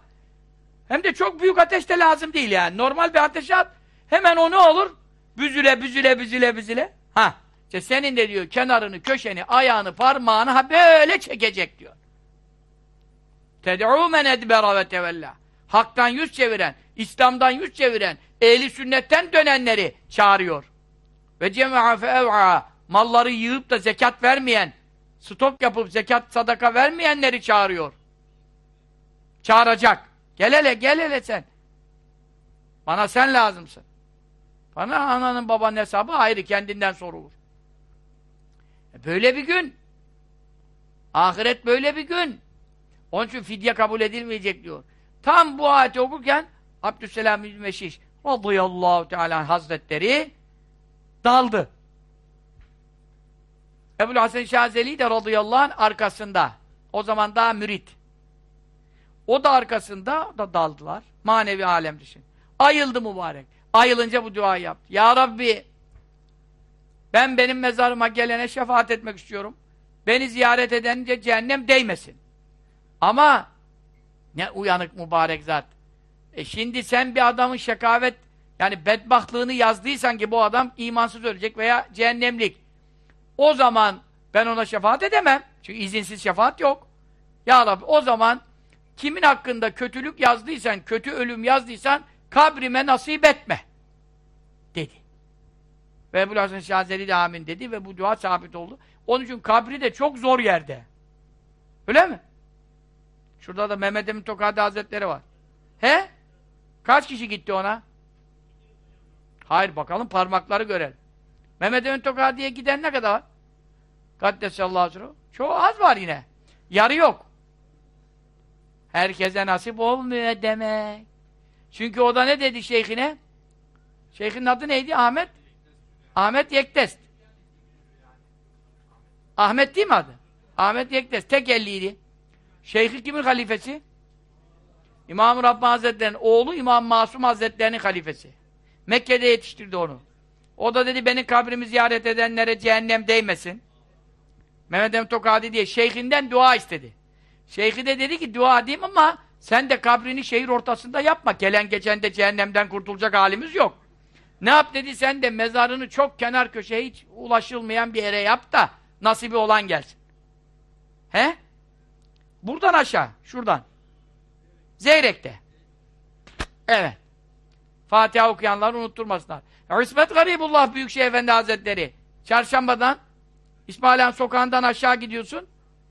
Speaker 1: Hem de çok büyük ateş de lazım değil yani. Normal bir ateşe at. Hemen o ne olur? Büzüle, büzüle, büzüle, büzüle. Ha, işte senin de diyor kenarını, köşeni, ayağını, parmağını ha böyle çekecek diyor. Ted'û men edbera ve tevella. Hak'tan yüz çeviren, İslam'dan yüz çeviren, ehli sünnetten dönenleri çağırıyor. Ve cema'a feev'a malları yığıp da zekat vermeyen, stok yapıp zekat sadaka vermeyenleri çağırıyor. Çağıracak. Gel hele, gel hele sen. Bana sen lazımsın. Bana ananın babanın hesabı ayrı, kendinden sorulur. E, böyle bir gün. Ahiret böyle bir gün. Onun için fidye kabul edilmeyecek diyor. Tam bu ayeti okurken Abdüsselam bin Meşiş radıyallahu teala hazretleri daldı. Ebu Hasan Şazeli de radıyallahu anh arkasında. O zaman daha mürit. O da arkasında o da daldılar. Manevi alem düşün. Ayıldı mübarek. Ayılınca bu duayı yaptı. Ya Rabbi ben benim mezarıma gelene şefaat etmek istiyorum. Beni ziyaret edince cehennem değmesin. Ama ne uyanık mübarek zat. E şimdi sen bir adamın şekavet yani bedbahtlığını yazdıysan ki bu adam imansız ölecek veya cehennemlik. O zaman ben ona şefaat edemem. Çünkü izinsiz şefaat yok. Ya Rabbi o zaman kimin hakkında kötülük yazdıysan, kötü ölüm yazdıysan kabrime nasip etme. Dedi. Ve Ebu Hasan Şazeli de amin dedi ve bu dua sabit oldu. Onun için kabri de çok zor yerde. Öyle mi? Şurada da Mehmet Emin Tokadi Hazretleri var. He? Kaç kişi gitti ona? Hayır bakalım parmakları görelim. Mehmet Emin Tokadi'ye giden ne kadar var? Kaddesallahu aleyhi Çoğu az var yine. Yarı yok. Herkese nasip olmuyor demek. Çünkü o da ne dedi şeyhine? Şeyhin adı neydi? Ahmet? Ahmet Yektest. Ahmet değil mi adı? Ahmet Yektest. Tek elliydi. Şeyhi kimin halifesi? İmam-ı Rabbani Hazretleri'nin oğlu İmam Masum Hazretleri'nin halifesi. Mekke'de yetiştirdi onu. O da dedi benim kabrimi ziyaret edenlere cehennem değmesin. Mehmet Emin Tokadi diye şeyhinden dua istedi. Şeyhi de dedi ki dua edeyim ama sen de kabrini şehir ortasında yapma. Gelen geçen de cehennemden kurtulacak halimiz yok. Ne yap dedi sen de mezarını çok kenar köşeye hiç ulaşılmayan bir yere yap da nasibi olan gelsin. He? Buradan aşağı, şuradan. Zeyrek'te. Evet. Fatiha okuyanlar unutturmasınlar. İsmet Garibullah Büyükşehir Efendi Hazretleri. Çarşambadan İsmail Han sokağından aşağı gidiyorsun.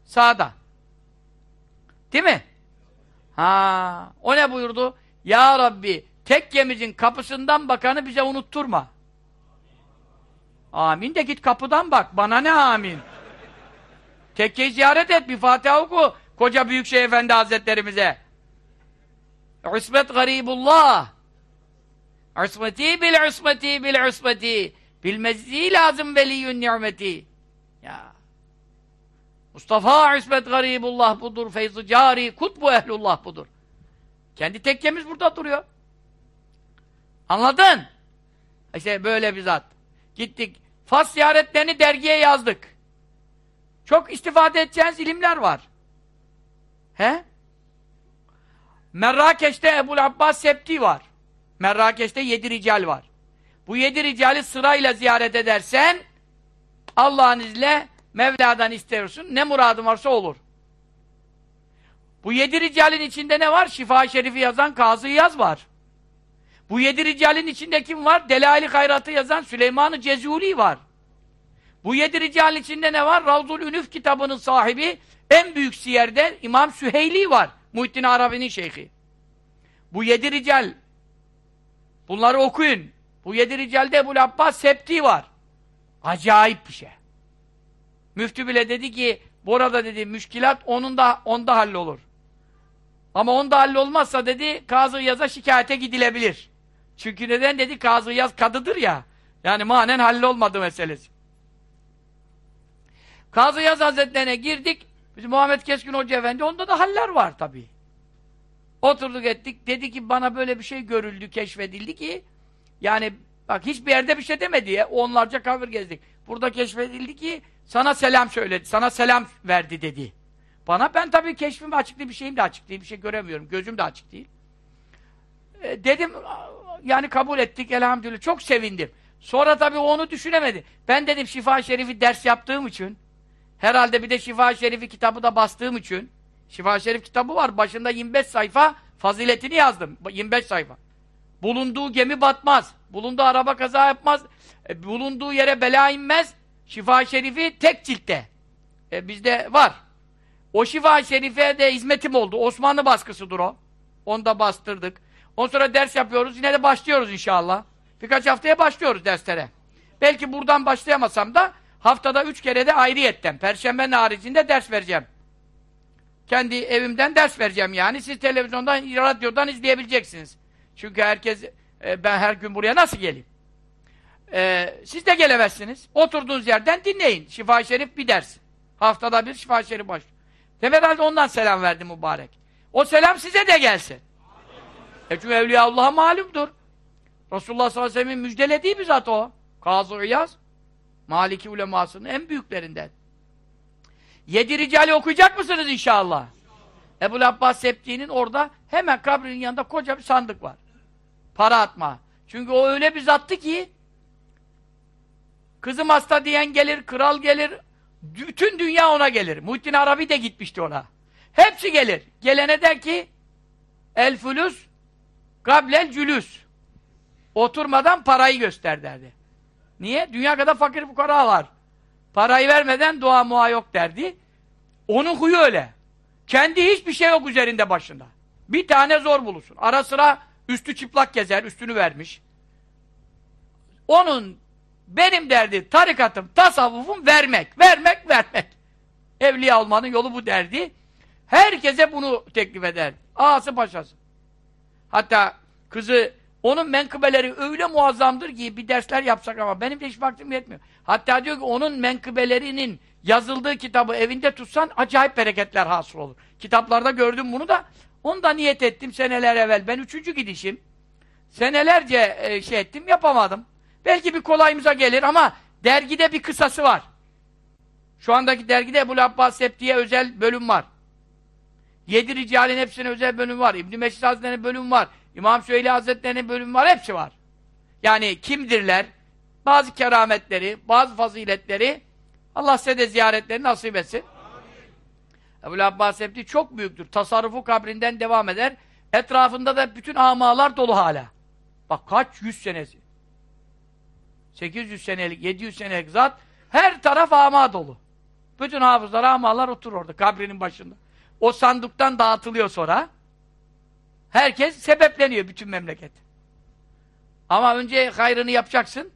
Speaker 1: Sağda. Değil mi? Ha, o ne buyurdu? Ya Rabbi tekkemizin kapısından bakanı bize unutturma. Amin de git kapıdan bak. Bana ne amin? Tekkeyi ziyaret et, bir Fatiha oku. Koca Büyükşehir Efendi Hazretlerimize. İsmet garibullah. Usmeti bil usmeti bil usmeti. Bilmezliği lazım veliyyün nimeti. Ya. Mustafa İsmet garibullah budur. Feyz-i cari kutbu ehlullah budur. Kendi tekkemiz burada duruyor. Anladın? İşte böyle bir zat. Gittik. Fas ziyaretlerini dergiye yazdık. Çok istifade edeceğiniz ilimler var. He? Merrakeş'te Ebu'l Abbas Septi var. Merrakeş'te yedi rical var. Bu yedi ricali sırayla ziyaret edersen Allah'ın izniyle Mevla'dan istiyorsun. Ne muradın varsa olur. Bu yedi ricalin içinde ne var? Şifa-i Şerif'i yazan Kazı Yaz var. Bu yedi ricalin içinde kim var? Delali Hayrat'ı yazan Süleyman-ı Cezuli var. Bu yedi ricalin içinde ne var? Ravzul Ünüf kitabının sahibi en büyük siyerde İmam Süheyli var. Muhittin Arabi'nin şeyhi. Bu yedi rical bunları okuyun. Bu yedi ricalde Ebu'l Abbas Septi var. Acayip bir şey. Müftü bile dedi ki burada dedi müşkilat onun da onda hallolur. Ama onda hallolmazsa dedi Kazı Yaz'a şikayete gidilebilir. Çünkü neden dedi Kazı Yaz kadıdır ya. Yani manen hallolmadı meselesi. Kazı Yaz Hazretlerine girdik. Biz Muhammed Keskin Hoca Efendi onda da haller var tabii. Oturduk ettik. Dedi ki bana böyle bir şey görüldü, keşfedildi ki yani bak hiçbir yerde bir şey demedi ya. Onlarca kavir gezdik. Burada keşfedildi ki sana selam söyledi. Sana selam verdi dedi. Bana ben tabii keşfim açık değil bir şeyim de açık. Bir şey göremiyorum. Gözüm de açık değil. E, dedim yani kabul ettik elhamdülillah. Çok sevindim. Sonra tabii onu düşünemedi. Ben dedim Şifa Şerif'i ders yaptığım için herhalde bir de Şifa Şerif'i kitabı da bastığım için Şifa Şerif kitabı var. Başında 25 sayfa faziletini yazdım. 25 sayfa. Bulunduğu gemi batmaz. Bulunduğu araba kaza yapmaz. E, bulunduğu yere bela inmez. Şifa Şerif'i tek ciltte. E, bizde var. O Şifa Şerif'e de hizmetim oldu. Osmanlı baskısıdır o. Onu da bastırdık. Ondan sonra ders yapıyoruz. Yine de başlıyoruz inşallah. Birkaç haftaya başlıyoruz derslere. Belki buradan başlayamasam da haftada üç kere de ayrıyetten. Perşembe haricinde ders vereceğim. Kendi evimden ders vereceğim yani. Siz televizyondan, radyodan izleyebileceksiniz. Çünkü herkes, e, ben her gün buraya nasıl geleyim? E, siz de gelemezsiniz. Oturduğunuz yerden dinleyin. Şifa-i Şerif bir ders. Haftada bir Şifa-i Şerif baş. Ve herhalde ondan selam verdi mübarek. O selam size de gelsin. E çünkü Evliya Allah'a malumdur. Resulullah sallallahu aleyhi ve sellem'in müjdelediği bir zat o. Kazı İyaz. Maliki ulemasının en büyüklerinden. Yedi ricali okuyacak mısınız inşallah? Ebu Abbas Septi'nin orada hemen kabrinin yanında koca bir sandık var. Para atma. Çünkü o öyle bir zattı ki kızım hasta diyen gelir, kral gelir, bütün dünya ona gelir. Muhittin Arabi de gitmişti ona. Hepsi gelir. Gelene der ki el fulus gablel cülüs. Oturmadan parayı göster derdi. Niye? Dünya kadar fakir fukara var. Parayı vermeden dua mua yok derdi. Onun huyu öyle. Kendi hiçbir şey yok üzerinde başında. Bir tane zor bulursun. Ara sıra üstü çıplak gezer, üstünü vermiş. Onun benim derdi tarikatım, tasavvufum vermek, vermek, vermek. Evliya olmanın yolu bu derdi. Herkese bunu teklif eder. Ağası paşası. Hatta kızı onun menkıbeleri öyle muazzamdır ki bir dersler yapsak ama benim de hiç vaktim yetmiyor. Hatta diyor ki onun menkıbelerinin yazıldığı kitabı evinde tutsan acayip bereketler hasıl olur. Kitaplarda gördüm bunu da onu da niyet ettim seneler evvel. Ben üçüncü gidişim. Senelerce e, şey ettim yapamadım. Belki bir kolayımıza gelir ama dergide bir kısası var. Şu andaki dergide Ebu Abbas diye özel bölüm var. Yedi ricalin hepsine özel bölüm var. İbn-i Hazretleri'nin bölüm var. İmam Süheyli Hazretleri'nin bölüm var. Hepsi var. Yani kimdirler? Bazı kerametleri, bazı faziletleri Allah size de ziyaretlerini nasip etsin. Ebu Abbas Septi çok büyüktür. Tasarrufu kabrinden devam eder. Etrafında da bütün amalar dolu hala. Bak kaç yüz senesi. 800 senelik, 700 senelik zat her taraf ama dolu. Bütün hafızlar, amalar oturur orada kabrinin başında. O sandıktan dağıtılıyor sonra. Herkes sebepleniyor bütün memleket. Ama önce hayrını yapacaksın.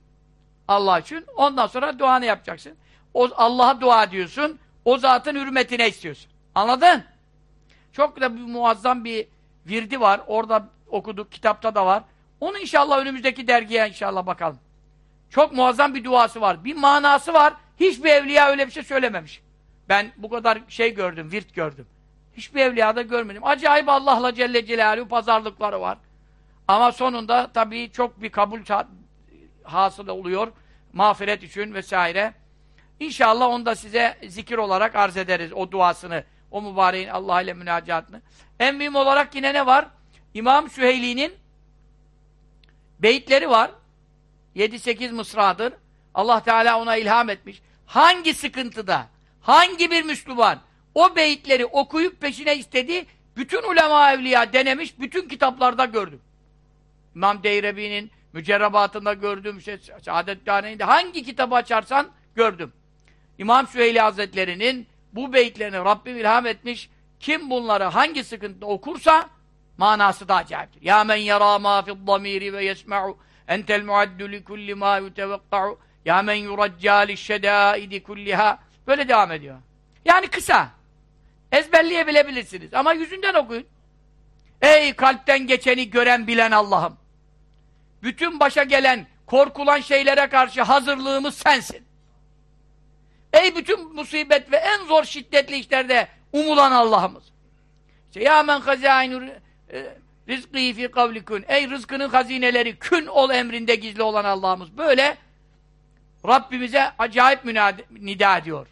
Speaker 1: Allah için. Ondan sonra duanı yapacaksın. Allah'a dua ediyorsun. O zatın hürmetine istiyorsun. Anladın? Çok da bir muazzam bir virdi var. Orada okuduk. Kitapta da var. Onu inşallah önümüzdeki dergiye inşallah bakalım. Çok muazzam bir duası var. Bir manası var. Hiçbir evliya öyle bir şey söylememiş. Ben bu kadar şey gördüm, virt gördüm. Hiçbir evliyada görmedim. Acayip Allah'la Celle Celaluhu pazarlıkları var. Ama sonunda tabii çok bir kabul hasıl oluyor. Mağfiret için vesaire. İnşallah onu da size zikir olarak arz ederiz. O duasını, o mübareğin Allah ile münacatını. En mühim olarak yine ne var? İmam Süheyli'nin beyitleri var. 7-8 mısradır. Allah Teala ona ilham etmiş. Hangi sıkıntıda, hangi bir Müslüman o beyitleri okuyup peşine istedi, bütün ulema evliya denemiş, bütün kitaplarda gördüm. İmam Deyrebi'nin mücerrebatında gördüm, işte, Saadet hangi kitabı açarsan gördüm. İmam Süheyli Hazretleri'nin bu beyitlerini Rabbim ilham etmiş, kim bunları hangi sıkıntıda okursa manası da acayiptir. Ya men yara ma fi'd damiri ve yesma'u entel muaddu li kulli ma yutevekka'u ya men yuracca li'şşedâidi kulliha böyle devam ediyor. Yani kısa. Ezberleyebilebilirsiniz. Ama yüzünden okuyun. Ey kalpten geçeni gören bilen Allah'ım. Bütün başa gelen, korkulan şeylere karşı hazırlığımız sensin. Ey bütün musibet ve en zor şiddetli işlerde umulan Allah'ımız. İşte ya men hazainur e, rizkı fi kavlikün. Ey rızkının hazineleri kün ol emrinde gizli olan Allah'ımız. Böyle Rabbimize acayip nida ediyor.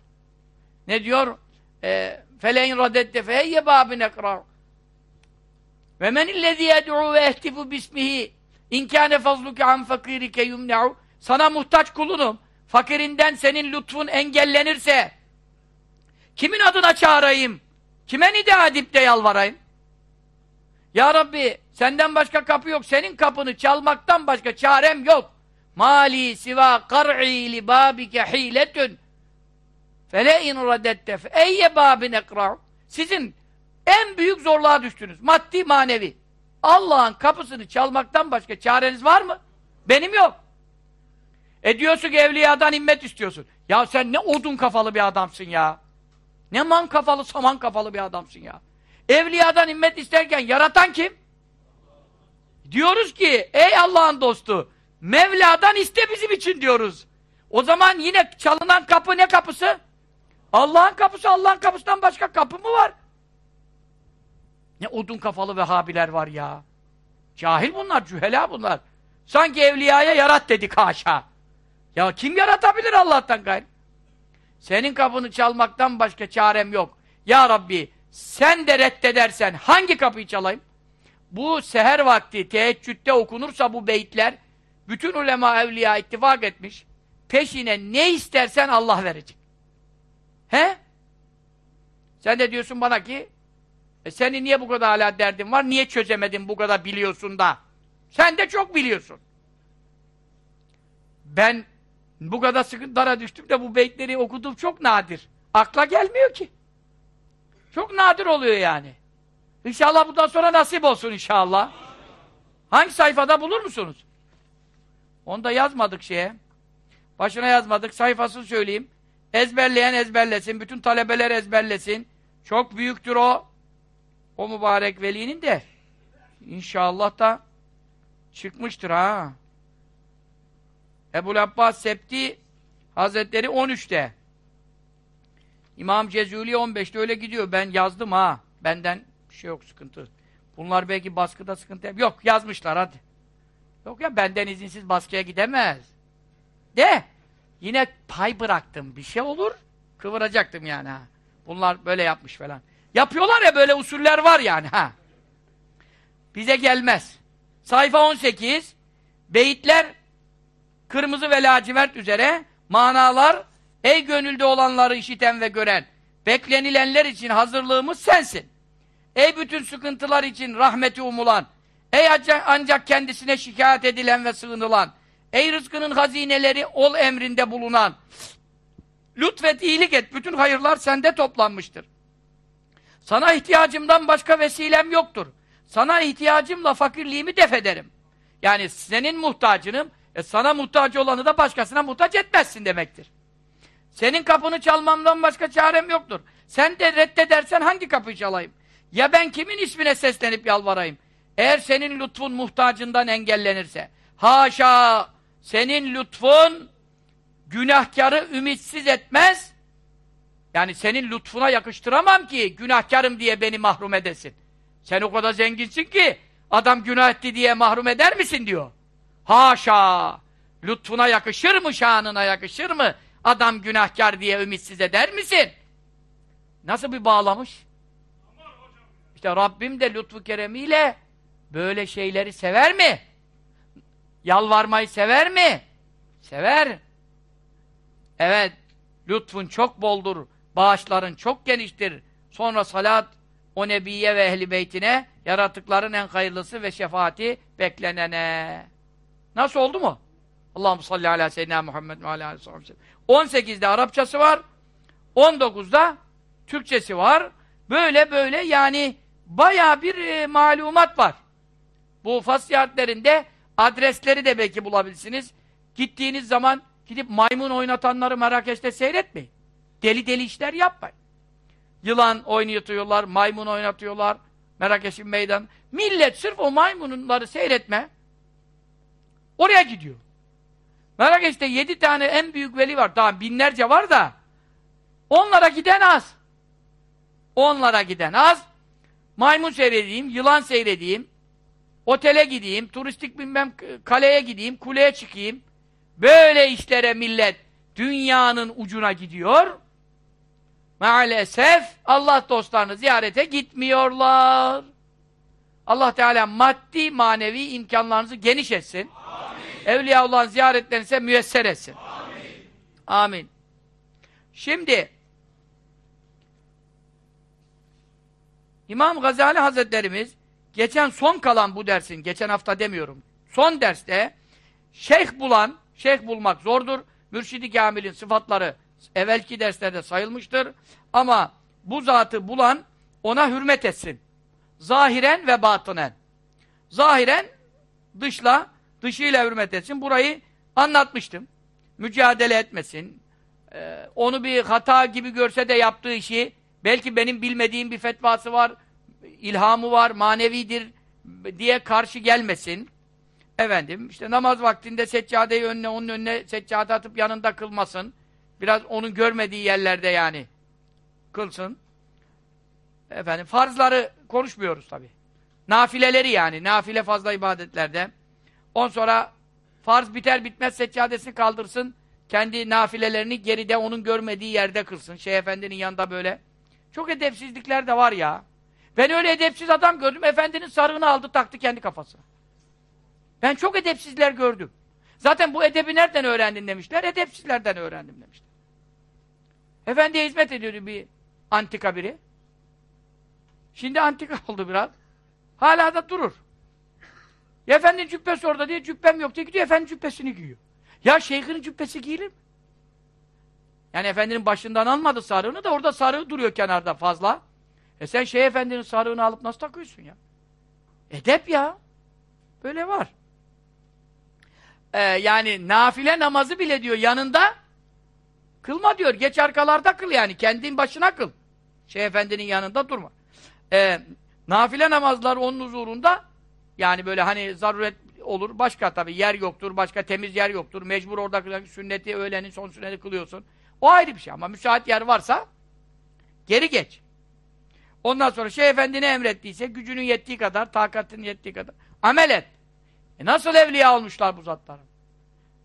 Speaker 1: Ne diyor? E, feleyn radette feheyye babin ekrar. Ve men illezî yed'u ve ehtifu bismihi in kâne fazluke an fakirike yumne'u sana muhtaç kulunum. Fakirinden senin lütfun engellenirse kimin adına çağırayım? Kime nida edip de yalvarayım? Ya Rabbi senden başka kapı yok. Senin kapını çalmaktan başka çarem yok. Mali siva kar'i li babike hiletün fele in radette eyye babin ekra'u sizin en büyük zorluğa düştünüz. Maddi manevi. Allah'ın kapısını çalmaktan başka çareniz var mı? Benim yok. E diyorsun ki evliyadan immet istiyorsun. Ya sen ne odun kafalı bir adamsın ya. Ne man kafalı, saman kafalı bir adamsın ya. Evliyadan immet isterken yaratan kim? Diyoruz ki ey Allah'ın dostu Mevla'dan iste bizim için diyoruz. O zaman yine çalınan kapı ne kapısı? Allah'ın kapısı, Allah'ın kapısından başka kapı mı var? Ne odun kafalı Vehhabiler var ya. Cahil bunlar, cühela bunlar. Sanki evliyaya yarat dedik haşa. Ya kim yaratabilir Allah'tan gayrı? Senin kapını çalmaktan başka çarem yok. Ya Rabbi sen de reddedersen hangi kapıyı çalayım? Bu seher vakti teheccüde okunursa bu beyitler bütün ulema evliya ittifak etmiş. Peşine ne istersen Allah verecek. He? Sen de diyorsun bana ki E senin niye bu kadar hala derdin var? Niye çözemedin bu kadar biliyorsun da? Sen de çok biliyorsun. Ben bu kadar sıkıntılara düştüm de bu beytleri okudum çok nadir. Akla gelmiyor ki. Çok nadir oluyor yani. İnşallah bundan sonra nasip olsun inşallah. Hangi sayfada bulur musunuz? Onu da yazmadık şeye. Başına yazmadık. Sayfasını söyleyeyim. Ezberleyen ezberlesin. Bütün talebeler ezberlesin. Çok büyüktür o. O mübarek velinin de. İnşallah da çıkmıştır ha. Ebu Abbas Septi Hazretleri 13'te. İmam Cezuli 15'te öyle gidiyor. Ben yazdım ha. Benden bir şey yok sıkıntı. Bunlar belki baskıda sıkıntı yok. Yazmışlar hadi. Yok ya benden izinsiz baskıya gidemez. De yine pay bıraktım. Bir şey olur. Kıvıracaktım yani ha. Bunlar böyle yapmış falan. Yapıyorlar ya böyle usuller var yani ha. Bize gelmez. Sayfa 18 Beyitler kırmızı ve lacivert üzere manalar ey gönülde olanları işiten ve gören beklenilenler için hazırlığımız sensin. Ey bütün sıkıntılar için rahmeti umulan ey ancak kendisine şikayet edilen ve sığınılan ey rızkının hazineleri ol emrinde bulunan lütfet iyilik et bütün hayırlar sende toplanmıştır. Sana ihtiyacımdan başka vesilem yoktur. Sana ihtiyacımla fakirliğimi def ederim. Yani senin muhtacınım, e sana muhtaç olanı da başkasına muhtaç etmezsin demektir. Senin kapını çalmamdan başka çarem yoktur. Sen de reddedersen hangi kapıyı çalayım? Ya ben kimin ismine seslenip yalvarayım? Eğer senin lütfun muhtacından engellenirse. Haşa! Senin lütfun günahkarı ümitsiz etmez. Yani senin lütfuna yakıştıramam ki günahkarım diye beni mahrum edesin. Sen o kadar zenginsin ki adam günah etti diye mahrum eder misin diyor. Haşa! Lütfuna yakışır mı, şanına yakışır mı? Adam günahkar diye ümitsiz eder misin? Nasıl bir bağlamış? İşte Rabbim de lütfu keremiyle böyle şeyleri sever mi? Yalvarmayı sever mi? Sever. Evet, lütfun çok boldur, bağışların çok geniştir. Sonra salat o nebiye ve ehli beytine yaratıkların en hayırlısı ve şefaati beklenene. Nasıl oldu mu? Allahu salli ala seyyidina Muhammed ve ala 18'de Arapçası var. 19'da Türkçesi var. Böyle böyle yani baya bir e, malumat var. Bu fasiyatlerinde adresleri de belki bulabilirsiniz. Gittiğiniz zaman gidip maymun oynatanları Marrakeş'te seyretmeyin. Deli deli işler yapmayın. Yılan oynatıyorlar, maymun oynatıyorlar. Marrakeş'in meydan. Millet sırf o maymunları seyretme. Oraya gidiyor. Marrakeş'te yedi tane en büyük veli var. Tamam binlerce var da onlara giden az. Onlara giden az. Maymun seyredeyim, yılan seyredeyim, otele gideyim, turistik bilmem kaleye gideyim, kuleye çıkayım. Böyle işlere millet dünyanın ucuna gidiyor. Maalesef Allah dostlarını ziyarete gitmiyorlar. Allah Teala maddi manevi imkanlarınızı geniş etsin. Evliyaullah'ın ziyaretlerini ise müyesser etsin. Amin. Amin. Şimdi İmam Gazali Hazretlerimiz geçen son kalan bu dersin, geçen hafta demiyorum, son derste şeyh bulan, şeyh bulmak zordur. Mürşidi Kamil'in sıfatları evvelki derslerde sayılmıştır. Ama bu zatı bulan ona hürmet etsin. Zahiren ve batınen. Zahiren dışla, dışıyla hürmet etsin. Burayı anlatmıştım. Mücadele etmesin. Ee, onu bir hata gibi görse de yaptığı işi belki benim bilmediğim bir fetvası var, ilhamı var, manevidir diye karşı gelmesin. Efendim, işte namaz vaktinde seccadeyi önüne, onun önüne seccade atıp yanında kılmasın. Biraz onun görmediği yerlerde yani kılsın. Efendim, farzları konuşmuyoruz tabi. Nafileleri yani, nafile fazla ibadetlerde. On sonra farz biter bitmez seccadesini kaldırsın. Kendi nafilelerini geride onun görmediği yerde kılsın. Şeyh Efendi'nin yanında böyle. Çok edepsizlikler de var ya. Ben öyle edepsiz adam gördüm. Efendinin sarığını aldı taktı kendi kafasına. Ben çok edepsizler gördüm. Zaten bu edebi nereden öğrendin demişler. Edepsizlerden öğrendim demişler. Efendiye hizmet ediyordu bir antika biri. Şimdi antika oldu biraz. Hala da durur. Ya efendinin cübbesi orada diye cübbem yok diye gidiyor efendinin cübbesini giyiyor. Ya şeyhinin cübbesi giyilir mi? Yani efendinin başından almadı sarığını da orada sarığı duruyor kenarda fazla. E sen şey efendinin sarığını alıp nasıl takıyorsun ya? Edep ya. Böyle var. Ee, yani nafile namazı bile diyor yanında kılma diyor. Geç arkalarda kıl yani. Kendin başına kıl. Şey efendinin yanında durma. Ee, nafile namazlar onun huzurunda yani böyle hani zaruret olur. Başka tabi yer yoktur. Başka temiz yer yoktur. Mecbur orada sünneti öğlenin son sünneti kılıyorsun. O ayrı bir şey ama müsait yer varsa geri geç. Ondan sonra şey efendi ne emrettiyse gücünün yettiği kadar, takatinin yettiği kadar amel et. E nasıl evliya olmuşlar bu zatların?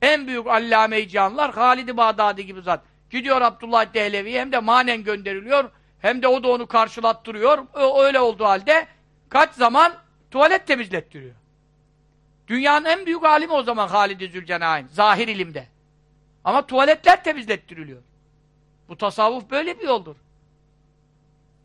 Speaker 1: En büyük allame-i canlar Halid-i Bağdadi gibi zat. Gidiyor Abdullah Dehlevi hem de manen gönderiliyor hem de o da onu karşılattırıyor. O, öyle olduğu halde kaç zaman tuvalet temizlettiriyor. Dünyanın en büyük alimi o zaman Halid-i Zülcenayn. Zahir ilimde. Ama tuvaletler temizlettiriliyor. Bu tasavvuf böyle bir yoldur.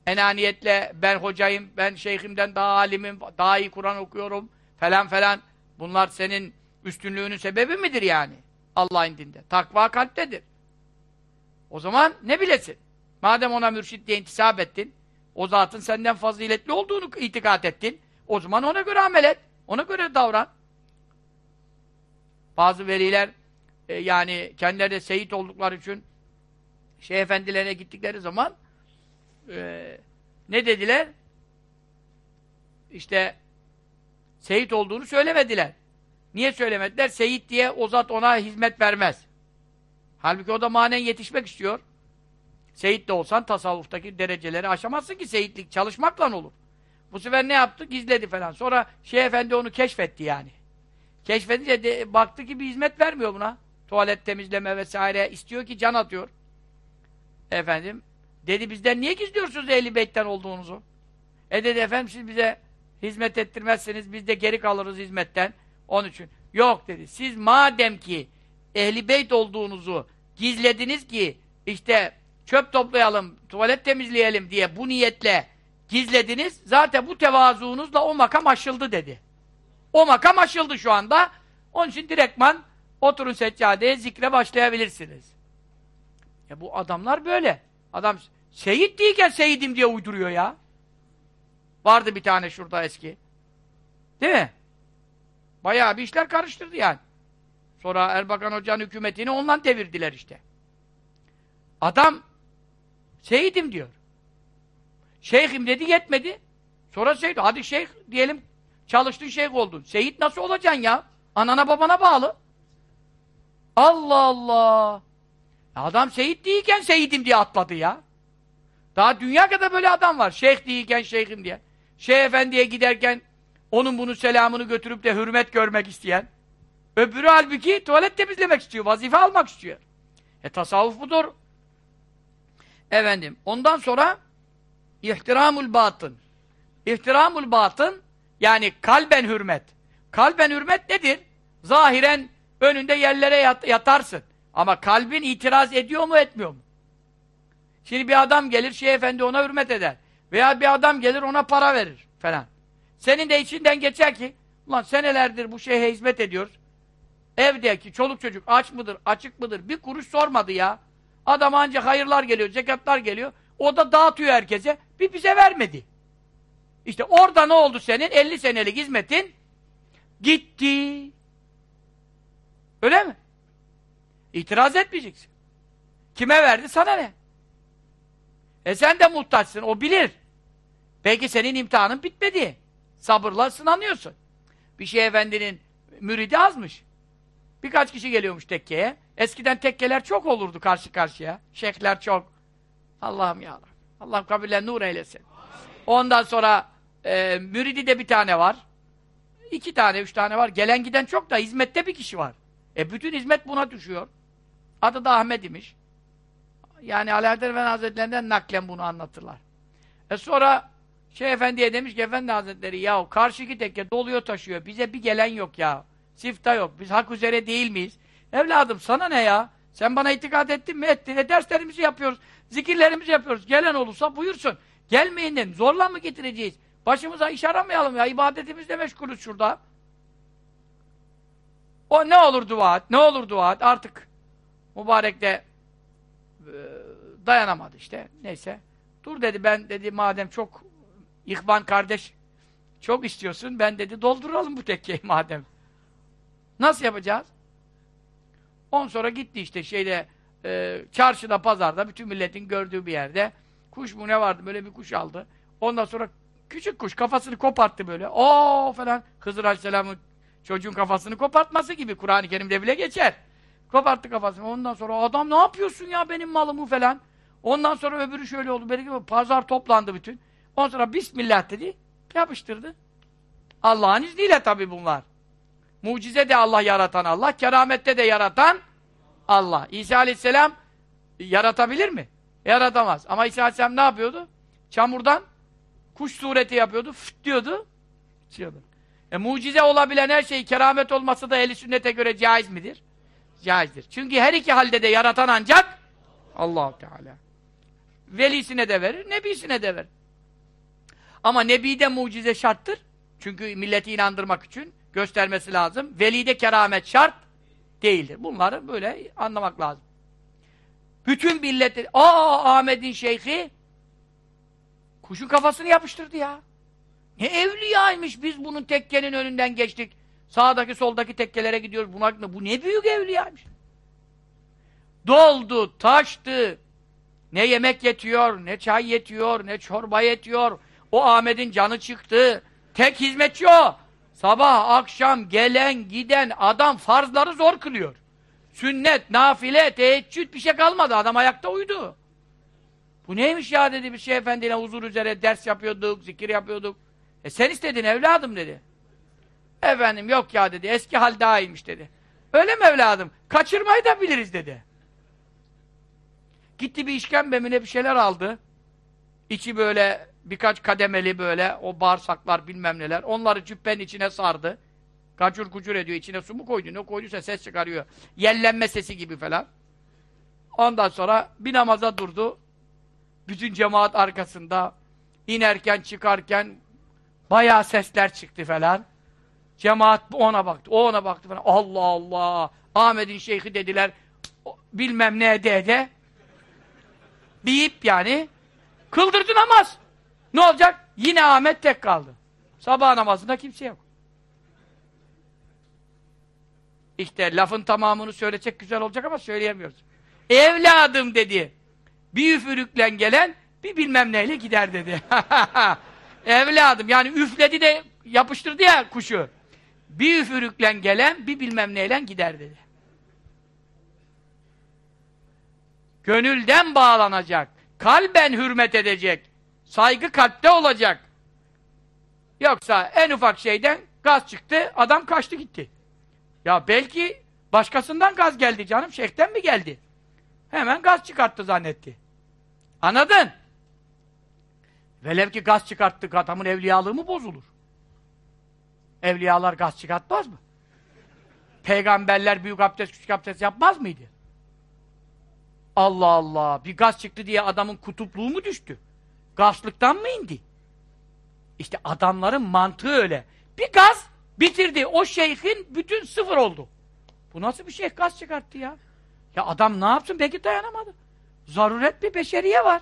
Speaker 1: Enaniyetle ben hocayım, ben şeyhimden daha alimim, daha iyi Kur'an okuyorum falan falan. Bunlar senin üstünlüğünün sebebi midir yani? Allah'ın dinde. Takva kalptedir. O zaman ne bilesin? Madem ona mürşit diye intisap ettin, o zatın senden faziletli olduğunu itikat ettin, o zaman ona göre amel et. Ona göre davran. Bazı veliler e, yani kendileri de seyit oldukları için şey efendilerine gittikleri zaman e, ne dediler? İşte seyit olduğunu söylemediler. Niye söylemediler? Seyit diye o zat ona hizmet vermez. Halbuki o da manen yetişmek istiyor. Seyit de olsan tasavvuftaki dereceleri aşamazsın ki seyitlik çalışmakla olur. Bu sefer ne yaptı? Gizledi falan. Sonra Şeyh Efendi onu keşfetti yani. Keşfedince de, baktı ki bir hizmet vermiyor buna. Tuvalet temizleme vesaire istiyor ki can atıyor. Efendim dedi bizden niye gizliyorsunuz ehli beytten olduğunuzu? E dedi efendim siz bize hizmet ettirmezseniz biz de geri kalırız hizmetten. Onun için. Yok dedi. Siz madem ki ehli beyt olduğunuzu gizlediniz ki işte çöp toplayalım, tuvalet temizleyelim diye bu niyetle gizlediniz. Zaten bu tevazuunuzla o makam aşıldı dedi. O makam aşıldı şu anda. Onun için direktman oturun seccadeye zikre başlayabilirsiniz. Ya bu adamlar böyle. Adam seyit değilken seyidim diye uyduruyor ya. Vardı bir tane şurada eski. Değil mi? Bayağı bir işler karıştırdı yani. Sonra Erbakan Hoca'nın hükümetini ondan devirdiler işte. Adam seyidim diyor. Şeyhim dedi yetmedi. Sonra seyit. Hadi şeyh diyelim çalıştın şeyh oldun. Seyit nasıl olacaksın ya? Anana babana bağlı. Allah Allah. Adam seyit değilken seyidim diye atladı ya. Daha dünya kadar böyle adam var. Şeyh değilken şeyhim diye. Şeyh efendiye giderken onun bunun selamını götürüp de hürmet görmek isteyen. Öbürü halbuki tuvalet temizlemek istiyor. Vazife almak istiyor. E tasavvuf budur. Efendim. Ondan sonra ihtiramul batın. İhtiramul batın yani kalben hürmet. Kalben hürmet nedir? Zahiren önünde yerlere yat yatarsın. Ama kalbin itiraz ediyor mu etmiyor mu? Şimdi bir adam gelir Şeyh Efendi ona hürmet eder. Veya bir adam gelir ona para verir falan. Senin de içinden geçer ki ulan senelerdir bu şeyhe hizmet ediyoruz. Evdeki çoluk çocuk aç mıdır, açık mıdır? Bir kuruş sormadı ya. Adam ancak hayırlar geliyor, zekatlar geliyor. O da dağıtıyor herkese. Bir bize vermedi. İşte orada ne oldu senin? 50 senelik hizmetin gitti. Öyle mi? İtiraz etmeyeceksin. Kime verdi? Sana ne? E sen de muhtaçsın. O bilir. Belki senin imtihanın bitmedi. Sabırla sınanıyorsun. Bir şey efendinin müridi azmış. Birkaç kişi geliyormuş tekkeye. Eskiden tekkeler çok olurdu karşı karşıya. Şeyhler çok. Allah'ım ya Allah kabirler nur eylesin. Ondan sonra e, müridi de bir tane var. İki tane, üç tane var. Gelen giden çok da hizmette bir kişi var. E bütün hizmet buna düşüyor. Adı da Ahmet imiş. Yani Alaaddin Efendi Hazretlerinden naklen bunu anlatırlar. E sonra Şeyh Efendi'ye demiş ki Efendi Hazretleri ya karşıki tekke doluyor taşıyor. Bize bir gelen yok ya. Sifta yok. Biz hak üzere değil miyiz? Evladım sana ne ya? Sen bana itikad ettin mi? Ettin. E derslerimizi yapıyoruz. Zikirlerimizi yapıyoruz. Gelen olursa buyursun. Gelmeyin dedim. Zorla mı getireceğiz? Başımıza iş aramayalım ya. İbadetimizle meşgulüz şurada. O ne olur dua et, ne olur dua et. Artık mübarek dayanamadı işte. Neyse. Dur dedi ben dedi madem çok İhvan kardeş çok istiyorsun ben dedi dolduralım bu tekkeyi madem. Nasıl yapacağız? On sonra gitti işte şeyde e, çarşıda pazarda bütün milletin gördüğü bir yerde kuş mu ne vardı böyle bir kuş aldı. Ondan sonra küçük kuş kafasını koparttı böyle. O falan Hızır Aleyhisselam'ın çocuğun kafasını kopartması gibi Kur'an-ı Kerim'de bile geçer. Koparttı kafasını. Ondan sonra adam ne yapıyorsun ya benim malımı falan. Ondan sonra öbürü şöyle oldu. Böyle pazar toplandı bütün. Ondan sonra Bismillah dedi. Yapıştırdı. Allah'ın izniyle tabi bunlar. Mucize de Allah yaratan Allah. Keramette de yaratan Allah. İsa Aleyhisselam yaratabilir mi? Yaratamaz. Ama İsa Aleyhisselam ne yapıyordu? Çamurdan kuş sureti yapıyordu. Fıt diyordu. Çıkıyordu. E, mucize olabilen her şey keramet olması da ehli sünnete göre caiz midir? Caizdir. Çünkü her iki halde de yaratan ancak allah Teala. Velisine de verir, nebisine de verir. Ama nebide mucize şarttır. Çünkü milleti inandırmak için göstermesi lazım. Velide keramet şart değildir. Bunları böyle anlamak lazım. Bütün milletleri, aa Ahmet'in şeyhi kuşun kafasını yapıştırdı ya. Ne evliyaymış biz bunun tekkenin önünden geçtik. Sağdaki soldaki tekkelere gidiyoruz. Buna, bu ne büyük evliyaymış. Doldu, taştı. Ne yemek yetiyor, ne çay yetiyor, ne çorba yetiyor. O Ahmet'in canı çıktı. Tek hizmetçi o. Sabah, akşam gelen, giden adam farzları zor kılıyor. Sünnet, nafile, teheccüd bir şey kalmadı. Adam ayakta uyudu. Bu neymiş ya dedi bir şey efendiyle huzur üzere ders yapıyorduk, zikir yapıyorduk. E sen istedin evladım dedi. Efendim yok ya dedi. Eski hal daha iyiymiş dedi. Öyle mi evladım? Kaçırmayı da biliriz dedi. Gitti bir işkembe mi bir şeyler aldı. İçi böyle birkaç kademeli böyle o bağırsaklar bilmem neler. Onları cübbenin içine sardı. Kacur kucur ediyor. içine su mu koydu? Ne koyduysa ses çıkarıyor. Yellenme sesi gibi falan. Ondan sonra bir namaza durdu. Bütün cemaat arkasında inerken çıkarken bayağı sesler çıktı falan. Cemaat ona baktı, o ona baktı falan. Allah Allah! Ahmet'in şeyhi dediler. Bilmem ne de de. Biyip yani. Kıldırdı namaz. Ne olacak? Yine Ahmet tek kaldı. Sabah namazında kimse yok. İşte lafın tamamını söyleyecek güzel olacak ama söyleyemiyoruz. Evladım dedi. Bir üfürükle gelen bir bilmem neyle gider dedi. Evladım yani üfledi de yapıştırdı ya kuşu. Bir üfürükle gelen bir bilmem neyle gider dedi. Gönülden bağlanacak. Kalben hürmet edecek. Saygı kalpte olacak. Yoksa en ufak şeyden gaz çıktı, adam kaçtı gitti. Ya belki başkasından gaz geldi canım, şeyhten mi geldi? Hemen gaz çıkarttı zannetti. Anladın? Velev ki gaz çıkarttık, adamın evliyalığı mı bozulur? Evliyalar gaz çıkartmaz mı? Peygamberler büyük abdest, küçük abdest yapmaz mıydı? Allah Allah! Bir gaz çıktı diye adamın kutupluğu mu düştü? Gazlıktan mı indi? İşte adamların mantığı öyle. Bir gaz bitirdi. O şeyhin bütün sıfır oldu. Bu nasıl bir şey gaz çıkarttı ya? Ya adam ne yapsın? Belki dayanamadı. Zaruret bir beşeriye var.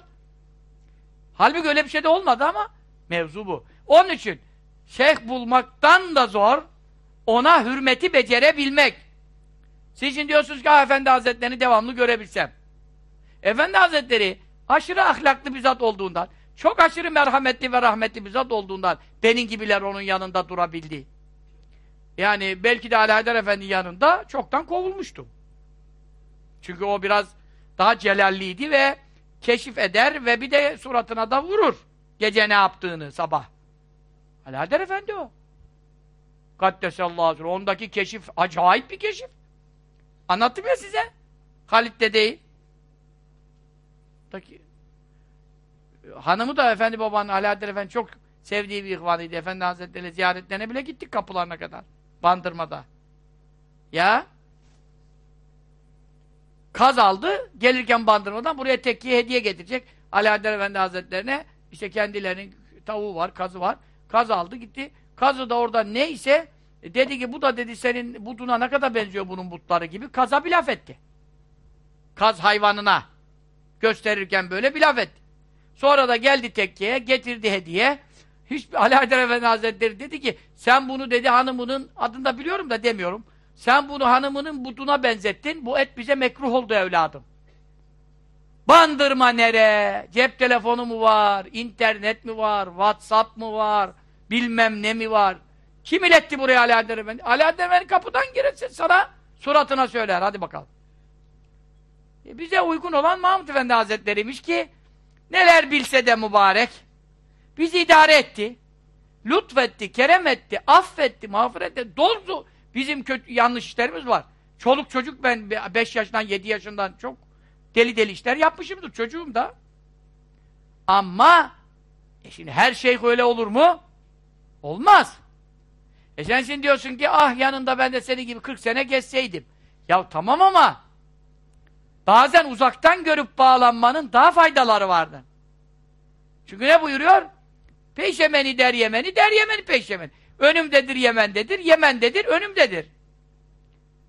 Speaker 1: Halbuki öyle bir şey de olmadı ama mevzu bu. Onun için şeyh bulmaktan da zor, ona hürmeti becerebilmek. Siz şimdi diyorsunuz ki Efendi Hazretleri'ni devamlı görebilsem. Efendi Hazretleri aşırı ahlaklı bir zat olduğundan, çok aşırı merhametli ve rahmetli bir zat olduğundan benim gibiler onun yanında durabildi. Yani belki de Alaeddin Efendi yanında çoktan kovulmuştum. Çünkü o biraz daha celalliydi ve keşif eder ve bir de suratına da vurur. Gece ne yaptığını sabah. Alaeddin Efendi o. Kaddesallahu aleyhi Ondaki keşif acayip bir keşif. Anlattım ya size. Halit de değil. Hanımı da Efendi babanın Alaeddin Efendi çok sevdiği bir ihvanıydı. Efendi Hazretleri ziyaretlerine bile gittik kapılarına kadar. Bandırmada. Ya kaz aldı, gelirken bandırmadan buraya tekkiye hediye getirecek. Alaeddin Efendi Hazretlerine İşte kendilerinin tavuğu var, kazı var. Kaz aldı gitti. Kazı da orada neyse e, dedi ki bu da dedi senin buduna ne kadar benziyor bunun butları gibi. Kaza bir laf etti. Kaz hayvanına gösterirken böyle bir laf etti. Sonra da geldi tekkeye getirdi hediye. Hiç Haydar Efendi Hazretleri dedi ki sen bunu dedi hanımının adını da biliyorum da demiyorum. Sen bunu hanımının buduna benzettin. Bu et bize mekruh oldu evladım. Bandırma nere? Cep telefonu mu var? internet mi var? Whatsapp mı var? Bilmem ne mi var? Kim iletti buraya Haydar Efendi? Haydar Efendi kapıdan girersin sana suratına söyler. Hadi bakalım. E bize uygun olan Mahmud Efendi Hazretleri'ymiş ki neler bilse de mübarek bizi idare etti. Lütfetti, kerem etti, affetti, mağfiret etti. Doldu. Bizim kötü yanlış işlerimiz var. Çoluk çocuk ben 5 yaşından 7 yaşından çok deli deli işler yapmışımdır çocuğum da. Ama e şimdi her şey öyle olur mu? Olmaz. E sen şimdi diyorsun ki ah yanında ben de seni gibi 40 sene gezseydim. Ya tamam ama bazen uzaktan görüp bağlanmanın daha faydaları vardır. Çünkü ne buyuruyor? Peşemeni der Yemeni, der Yemeni peşemeni. Önümdedir Yemen'dedir, Yemen'dedir, önümdedir.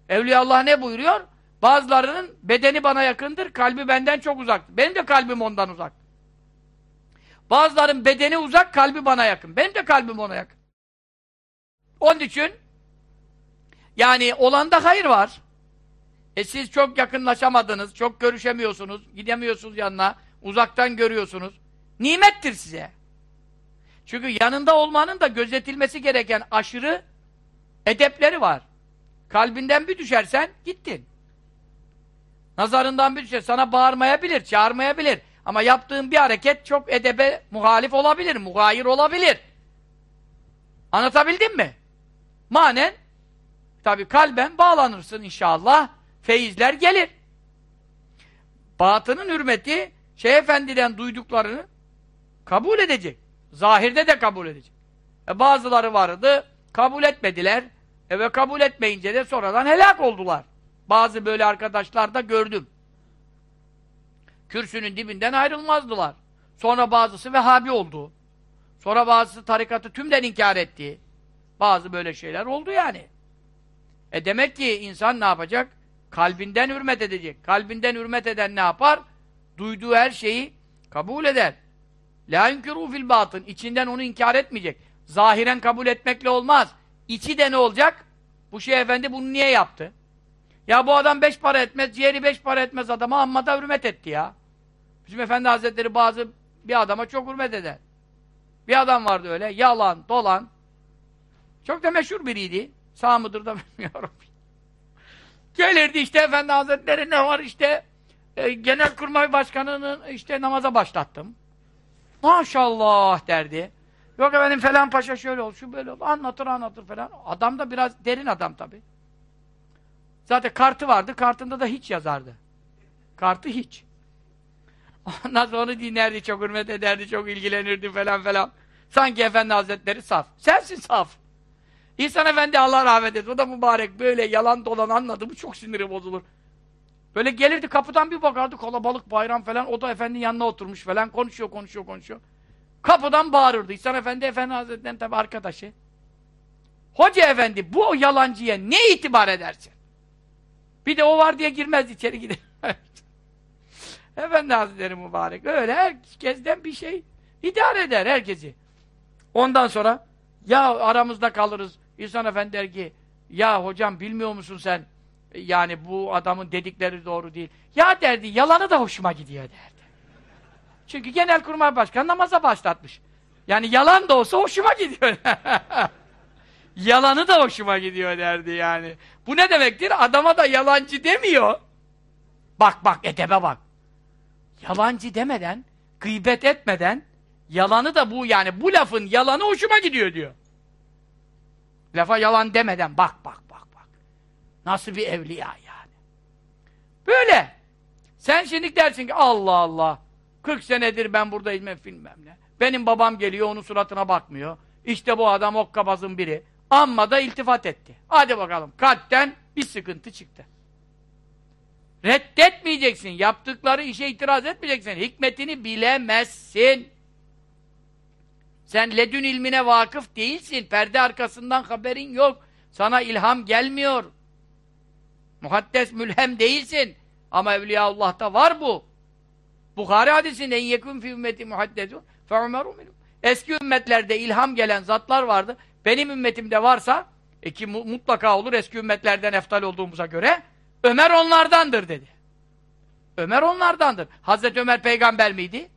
Speaker 1: Evliya Allah ne buyuruyor? Bazılarının bedeni bana yakındır, kalbi benden çok uzak. Benim de kalbim ondan uzak. Bazıların bedeni uzak, kalbi bana yakın. Benim de kalbim ona yakın. Onun için yani olanda hayır var. E siz çok yakınlaşamadınız, çok görüşemiyorsunuz, gidemiyorsunuz yanına, uzaktan görüyorsunuz. Nimettir size. Çünkü yanında olmanın da gözetilmesi gereken aşırı edepleri var. Kalbinden bir düşersen gittin. Nazarından bir düşer. Sana bağırmayabilir, çağırmayabilir. Ama yaptığın bir hareket çok edebe muhalif olabilir, mugayir olabilir. Anlatabildim mi? Manen tabi kalben bağlanırsın inşallah. Feyizler gelir. Batının hürmeti Şeyh Efendi'den duyduklarını kabul edecek. Zahirde de kabul edecek. E bazıları vardı, kabul etmediler. E ve kabul etmeyince de sonradan helak oldular. Bazı böyle arkadaşlar da gördüm. Kürsünün dibinden ayrılmazdılar. Sonra bazısı Vehhabi oldu. Sonra bazısı tarikatı tümden inkar etti. Bazı böyle şeyler oldu yani. E demek ki insan ne yapacak? Kalbinden hürmet edecek. Kalbinden hürmet eden ne yapar? Duyduğu her şeyi kabul eder. La yunkiru fil batın. İçinden onu inkar etmeyecek. Zahiren kabul etmekle olmaz. İçi de ne olacak? Bu şey efendi bunu niye yaptı? Ya bu adam beş para etmez, ciğeri beş para etmez adama amma da hürmet etti ya. Bizim efendi hazretleri bazı bir adama çok hürmet eder. Bir adam vardı öyle, yalan, dolan. Çok da meşhur biriydi. Sağ mıdır da bilmiyorum. Gelirdi işte efendi hazretleri ne var işte e, genel kurmay başkanının işte namaza başlattım. Maşallah derdi. Yok efendim falan paşa şöyle ol, şu böyle ol. Anlatır anlatır falan. Adam da biraz derin adam tabi. Zaten kartı vardı. Kartında da hiç yazardı. Kartı hiç. Ondan sonra onu dinlerdi, çok hürmet ederdi, çok ilgilenirdi falan falan. Sanki Efendi Hazretleri saf. Sensin saf. İhsan Efendi Allah rahmet etsin. O da mübarek böyle yalan dolan anladı. Bu çok siniri bozulur. Böyle gelirdi kapıdan bir bakardı kalabalık bayram falan. O da efendinin yanına oturmuş falan. Konuşuyor konuşuyor konuşuyor. Kapıdan bağırırdı. İhsan Efendi Efendi Hazretleri'nin tabi arkadaşı. Hoca Efendi bu yalancıya ne itibar edersin? Bir de o var diye girmez içeri gider. Efendi Hazretleri mübarek. Öyle herkesten bir şey idare eder herkesi. Ondan sonra ya aramızda kalırız. İhsan Efendi der ki ya hocam bilmiyor musun sen yani bu adamın dedikleri doğru değil. Ya derdi yalanı da hoşuma gidiyor derdi. Çünkü Genelkurmay Başkanı namaza başlatmış. Yani yalan da olsa hoşuma gidiyor. Yalanı da hoşuma gidiyor derdi yani. Bu ne demektir? Adama da yalancı demiyor. Bak bak edebe bak. Yalancı demeden, gıybet etmeden, yalanı da bu yani bu lafın yalanı hoşuma gidiyor diyor. Lafa yalan demeden bak bak bak bak. Nasıl bir evliya yani. Böyle. Sen şimdi dersin ki Allah Allah 40 senedir ben buradayım bilmem ne. Benim babam geliyor onun suratına bakmıyor. İşte bu adam okkabazın biri. Amma da iltifat etti. Hadi bakalım. Kalpten bir sıkıntı çıktı. Reddetmeyeceksin. Yaptıkları işe itiraz etmeyeceksin. Hikmetini bilemezsin. Sen ledün ilmine vakıf değilsin. Perde arkasından haberin yok. Sana ilham gelmiyor. Muhaddes mülhem değilsin. Ama Evliyaullah'ta var bu. Bukhari hadisinde en yekun fi ümmeti muhaddesun fe umeru. Eski ümmetlerde ilham gelen zatlar vardı. Benim ümmetimde varsa e ki mutlaka olur eski ümmetlerden eftal olduğumuza göre Ömer onlardandır dedi. Ömer onlardandır. Hazreti Ömer peygamber miydi?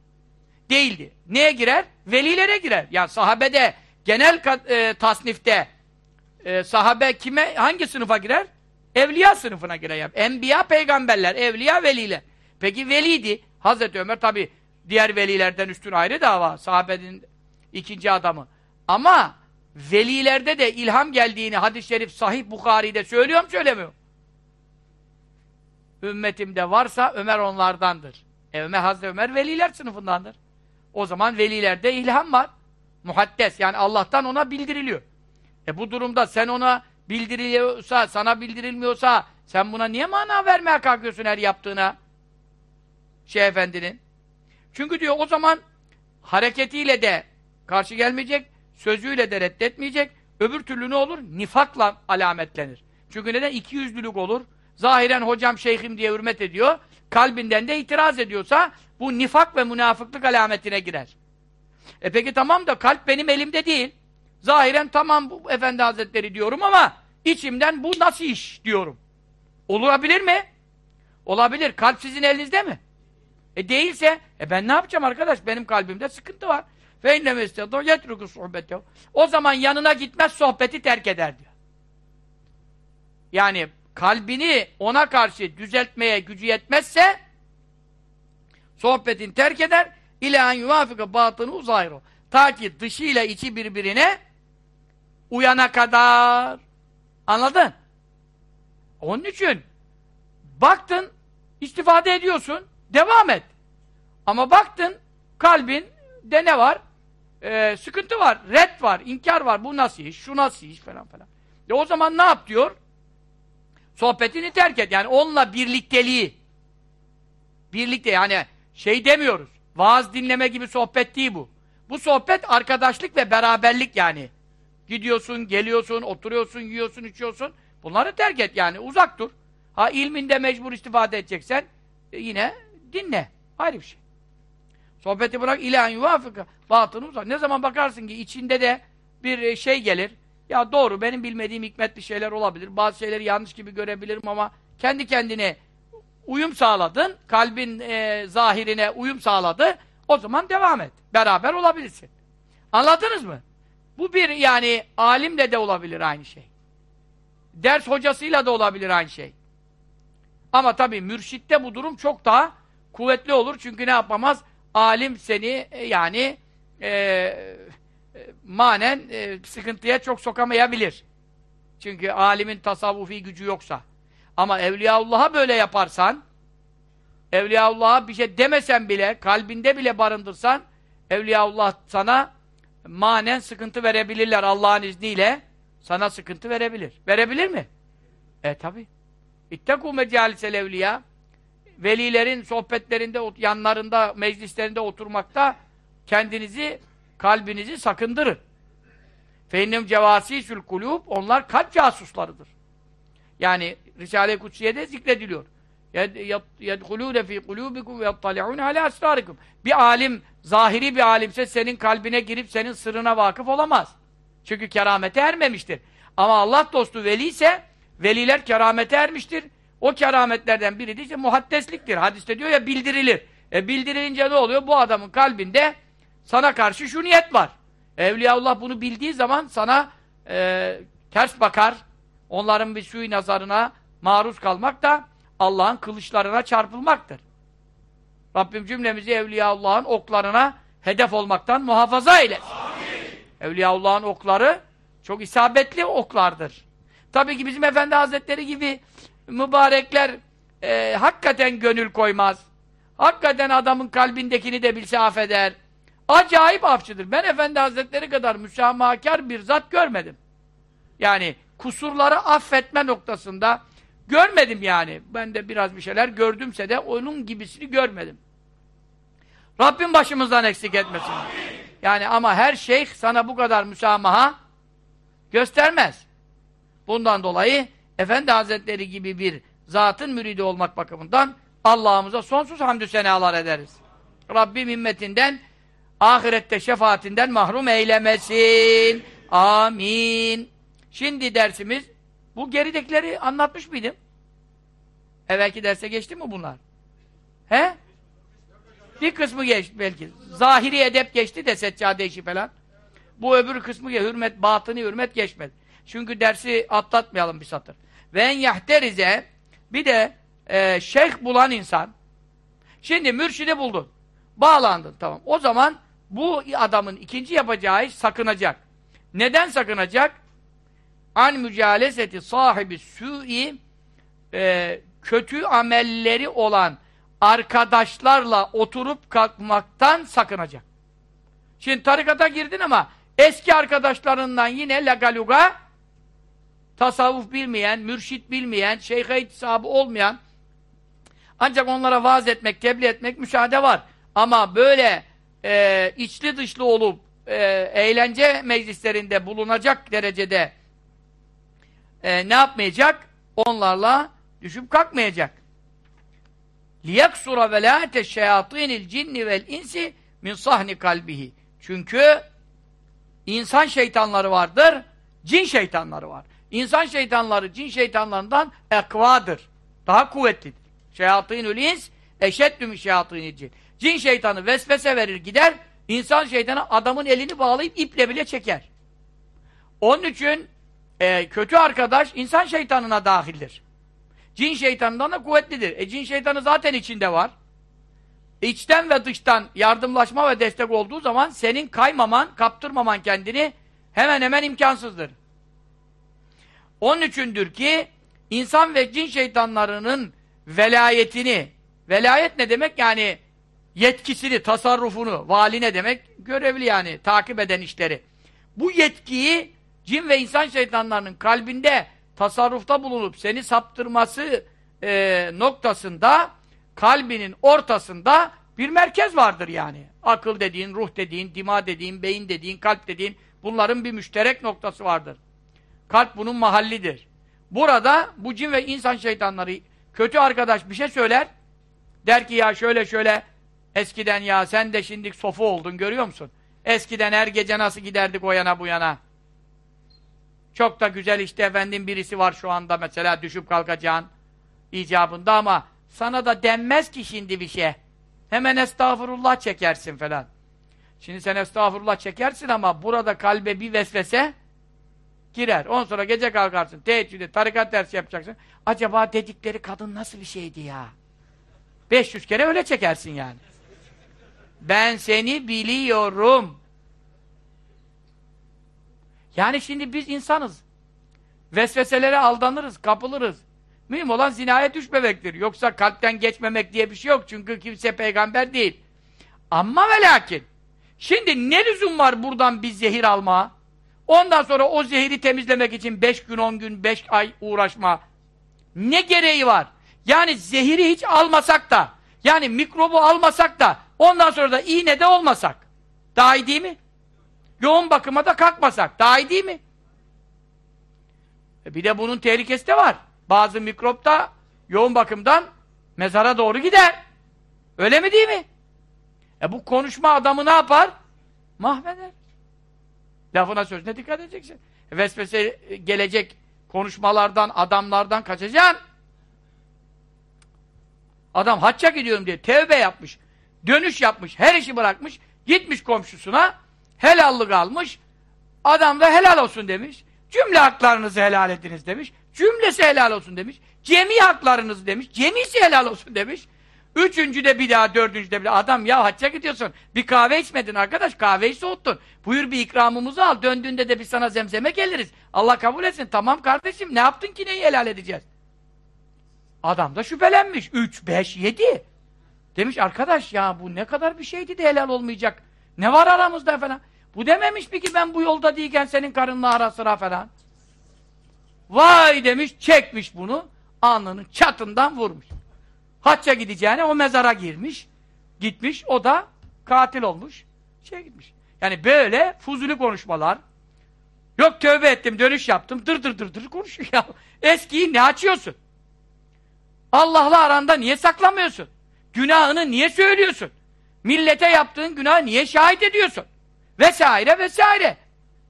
Speaker 1: Değildi. Neye girer? Velilere girer. Yani sahabede genel e, tasnifte e, sahabe kime hangi sınıfa girer? Evliya sınıfına girer. Enbiya peygamberler, evliya veliler. Peki veliydi. Hazreti Ömer tabi diğer velilerden üstün ayrı dava. Sahabenin ikinci adamı. Ama velilerde de ilham geldiğini hadis-i şerif sahih Bukhari'de söylüyor mu söylemiyor? Ümmetimde varsa Ömer onlardandır. E Ömer, Hazreti Ömer veliler sınıfındandır. O zaman velilerde ilham var. Muhaddes yani Allah'tan ona bildiriliyor. E bu durumda sen ona bildiriliyorsa, sana bildirilmiyorsa sen buna niye mana vermeye kalkıyorsun her yaptığına? Şeyh Efendi'nin. Çünkü diyor o zaman hareketiyle de karşı gelmeyecek, sözüyle de reddetmeyecek. Öbür türlü ne olur? Nifakla alametlenir. Çünkü neden? İki yüzlülük olur. Zahiren hocam şeyhim diye hürmet ediyor. Kalbinden de itiraz ediyorsa bu nifak ve münafıklık alametine girer. E peki tamam da kalp benim elimde değil. Zahiren tamam bu efendi hazretleri diyorum ama içimden bu nasıl iş diyorum. Olabilir mi? Olabilir. Kalp sizin elinizde mi? E değilse, e ben ne yapacağım arkadaş? Benim kalbimde sıkıntı var. Ve inne yetruku sohbete. O zaman yanına gitmez sohbeti terk eder diyor. Yani kalbini ona karşı düzeltmeye gücü yetmezse sohbetin terk eder ilahen yuvafika batını uzayro. Ta ki dışıyla içi birbirine uyana kadar. Anladın? Onun için baktın istifade ediyorsun devam et. Ama baktın kalbin de ne var? Ee, sıkıntı var, red var, inkar var. Bu nasıl iş, şu nasıl iş falan falan. E o zaman ne yap diyor? Sohbetini terk et. Yani onunla birlikteliği. Birlikte yani şey demiyoruz. Vaaz dinleme gibi sohbet değil bu. Bu sohbet arkadaşlık ve beraberlik yani. Gidiyorsun, geliyorsun, oturuyorsun, yiyorsun, içiyorsun. Bunları terk et yani. Uzak dur. Ha ilminde mecbur istifade edeceksen e, yine dinle. Ayrı bir şey. Sohbeti bırak ilahen yuvafıka batını uzak. Ne zaman bakarsın ki içinde de bir e, şey gelir. Ya doğru benim bilmediğim hikmetli şeyler olabilir. Bazı şeyleri yanlış gibi görebilirim ama kendi kendine uyum sağladın. Kalbin e, zahirine uyum sağladı. O zaman devam et. Beraber olabilirsin. Anladınız mı? Bu bir yani alimle de olabilir aynı şey. Ders hocasıyla da olabilir aynı şey. Ama tabii mürşitte bu durum çok daha kuvvetli olur. Çünkü ne yapamaz? Alim seni e, yani e, e, manen e, sıkıntıya çok sokamayabilir. Çünkü alimin tasavvufi gücü yoksa. Ama Evliyaullah'a böyle yaparsan Evliyaullah'a bir şey demesen bile, kalbinde bile barındırsan Evliyaullah sana manen sıkıntı verebilirler Allah'ın izniyle. Sana sıkıntı verebilir. Verebilir mi? E tabi. İttekû mecâlisel evliya velilerin sohbetlerinde, yanlarında, meclislerinde oturmakta kendinizi, kalbinizi sakındırın. Feinnem cevasîsül kulûb onlar kalp casuslarıdır. Yani Risale-i Kutsiye'de zikrediliyor. يَدْخُلُونَ ف۪ي قُلُوبِكُمْ وَيَطَّلِعُونَ عَلَى أَسْرَارِكُمْ Bir alim, zahiri bir alimse senin kalbine girip senin sırrına vakıf olamaz. Çünkü keramete ermemiştir. Ama Allah dostu veli ise veliler keramete ermiştir. O kerametlerden biri de işte muhaddesliktir. Hadiste diyor ya bildirilir. E bildirilince ne oluyor? Bu adamın kalbinde sana karşı şu niyet var. Evliyaullah bunu bildiği zaman sana e, ters bakar. Onların bir suyu nazarına maruz kalmak da Allah'ın kılıçlarına çarpılmaktır. Rabbim cümlemizi Evliyaullah'ın oklarına hedef olmaktan muhafaza eylesin. Evliyaullah'ın okları çok isabetli oklardır. Tabii ki bizim Efendi Hazretleri gibi mübarekler e, hakikaten gönül koymaz. Hakikaten adamın kalbindekini de bilse affeder. Acayip afçıdır. Ben Efendi Hazretleri kadar müsamahakar bir zat görmedim. Yani kusurları affetme noktasında görmedim yani. Ben de biraz bir şeyler gördümse de onun gibisini görmedim. Rabbim başımızdan eksik etmesin. Amin. Yani ama her şeyh sana bu kadar müsamaha göstermez. Bundan dolayı Efendi Hazretleri gibi bir zatın müridi olmak bakımından Allah'ımıza sonsuz hamdü senalar ederiz. Rabbim himmetinden, ahirette şefaatinden mahrum eylemesin. Amin. Şimdi dersimiz, bu geridekileri anlatmış mıydım? Evvelki derse geçti mi bunlar? He? Bir kısmı geçti belki. Zahiri edep geçti de seccade işi falan. Bu öbür kısmı hürmet, batını hürmet geçmedi. Çünkü dersi atlatmayalım bir satır. Ve en yahterize bir de e, şeyh bulan insan şimdi mürşidi buldun. Bağlandın tamam. O zaman bu adamın ikinci yapacağı iş sakınacak. Neden sakınacak? An mücaleseti sahibi su'i e, kötü amelleri olan arkadaşlarla oturup kalkmaktan sakınacak. Şimdi tarikata girdin ama eski arkadaşlarından yine lagaluga tasavvuf bilmeyen, mürşit bilmeyen, şeyhe itisabı olmayan ancak onlara vaaz etmek, tebliğ etmek müsaade var. Ama böyle e, içli dışlı olup e, eğlence meclislerinde bulunacak derecede e, ne yapmayacak? Onlarla düşüp kalkmayacak. لِيَكْسُرَ وَلَاتَ الشَّيَاطِينِ الْجِنِّ وَالْاِنْسِ min sahni kalbihi. Çünkü insan şeytanları vardır, cin şeytanları var. İnsan şeytanları cin şeytanlarından ekvadır. Daha kuvvetlidir. Şeyatînül ins eşeddü mü şeyatînil cin. Cin şeytanı vesvese verir gider, insan şeytanı adamın elini bağlayıp iple bile çeker. Onun için e, kötü arkadaş insan şeytanına dahildir. Cin şeytanından da kuvvetlidir. E cin şeytanı zaten içinde var. İçten ve dıştan yardımlaşma ve destek olduğu zaman senin kaymaman, kaptırmaman kendini hemen hemen imkansızdır. Onun üçündür ki insan ve cin şeytanlarının velayetini, velayet ne demek? Yani yetkisini, tasarrufunu, vali ne demek? Görevli yani, takip eden işleri. Bu yetkiyi cin ve insan şeytanlarının kalbinde tasarrufta bulunup seni saptırması e, noktasında kalbinin ortasında bir merkez vardır yani. Akıl dediğin, ruh dediğin, dima dediğin, beyin dediğin, kalp dediğin bunların bir müşterek noktası vardır. Kalp bunun mahallidir. Burada bu cin ve insan şeytanları kötü arkadaş bir şey söyler. Der ki ya şöyle şöyle eskiden ya sen de şimdi sofu oldun görüyor musun? Eskiden her gece nasıl giderdik o yana bu yana. Çok da güzel işte efendim birisi var şu anda mesela düşüp kalkacağın icabında ama sana da denmez ki şimdi bir şey. Hemen estağfurullah çekersin falan. Şimdi sen estağfurullah çekersin ama burada kalbe bir vesvese girer. On sonra gece kalkarsın. Teheccüde, tarikat dersi yapacaksın. Acaba dedikleri kadın nasıl bir şeydi ya? 500 kere öyle çekersin yani. Ben seni biliyorum. Yani şimdi biz insanız. Vesveselere aldanırız, kapılırız. Mühim olan zinaya düşmemektir. Yoksa kalpten geçmemek diye bir şey yok. Çünkü kimse peygamber değil. Ama ve lakin. Şimdi ne lüzum var buradan bir zehir alma? Ondan sonra o zehiri temizlemek için beş gün, on gün, beş ay uğraşma. Ne gereği var? Yani zehiri hiç almasak da, yani mikrobu almasak da, ondan sonra da iğne de olmasak. Daha iyi değil mi? Yoğun bakıma da kalkmasak. Daha iyi değil mi? E bir de bunun tehlikesi de var. Bazı mikrop da yoğun bakımdan mezara doğru gider. Öyle mi değil mi? E bu konuşma adamı ne yapar? Mahveder. Lafına sözüne dikkat edeceksin. E vesvese gelecek konuşmalardan, adamlardan kaçacaksın. Adam hacca gidiyorum diye tevbe yapmış. Dönüş yapmış. Her işi bırakmış. Gitmiş komşusuna. Helallık almış. Adam da helal olsun demiş. Cümle haklarınızı helal ediniz demiş. Cümlesi helal olsun demiş. Cemi haklarınızı demiş. Cemisi helal olsun demiş. Üçüncü de bir daha, dördüncü de bir daha. Adam ya hacca gidiyorsun. Bir kahve içmedin arkadaş. Kahveyi soğuttun. Buyur bir ikramımızı al. Döndüğünde de biz sana zemzeme geliriz. Allah kabul etsin. Tamam kardeşim ne yaptın ki neyi helal edeceğiz? Adam da şüphelenmiş. Üç, beş, yedi. Demiş arkadaş ya bu ne kadar bir şeydi de helal olmayacak. Ne var aramızda falan. Bu dememiş mi ki ben bu yolda değilken senin karınla ara sıra falan. Vay demiş, çekmiş bunu, alnının çatından vurmuş. Hacca gideceğine o mezara girmiş, gitmiş, o da katil olmuş, şey gitmiş. Yani böyle fuzuli konuşmalar. Yok tövbe ettim, dönüş yaptım. Dır dır dır dır konuşuyor ya. Eskiyi ne açıyorsun? Allah'la aranda niye saklamıyorsun? Günahını niye söylüyorsun? Millete yaptığın günahı niye şahit ediyorsun? Vesaire vesaire.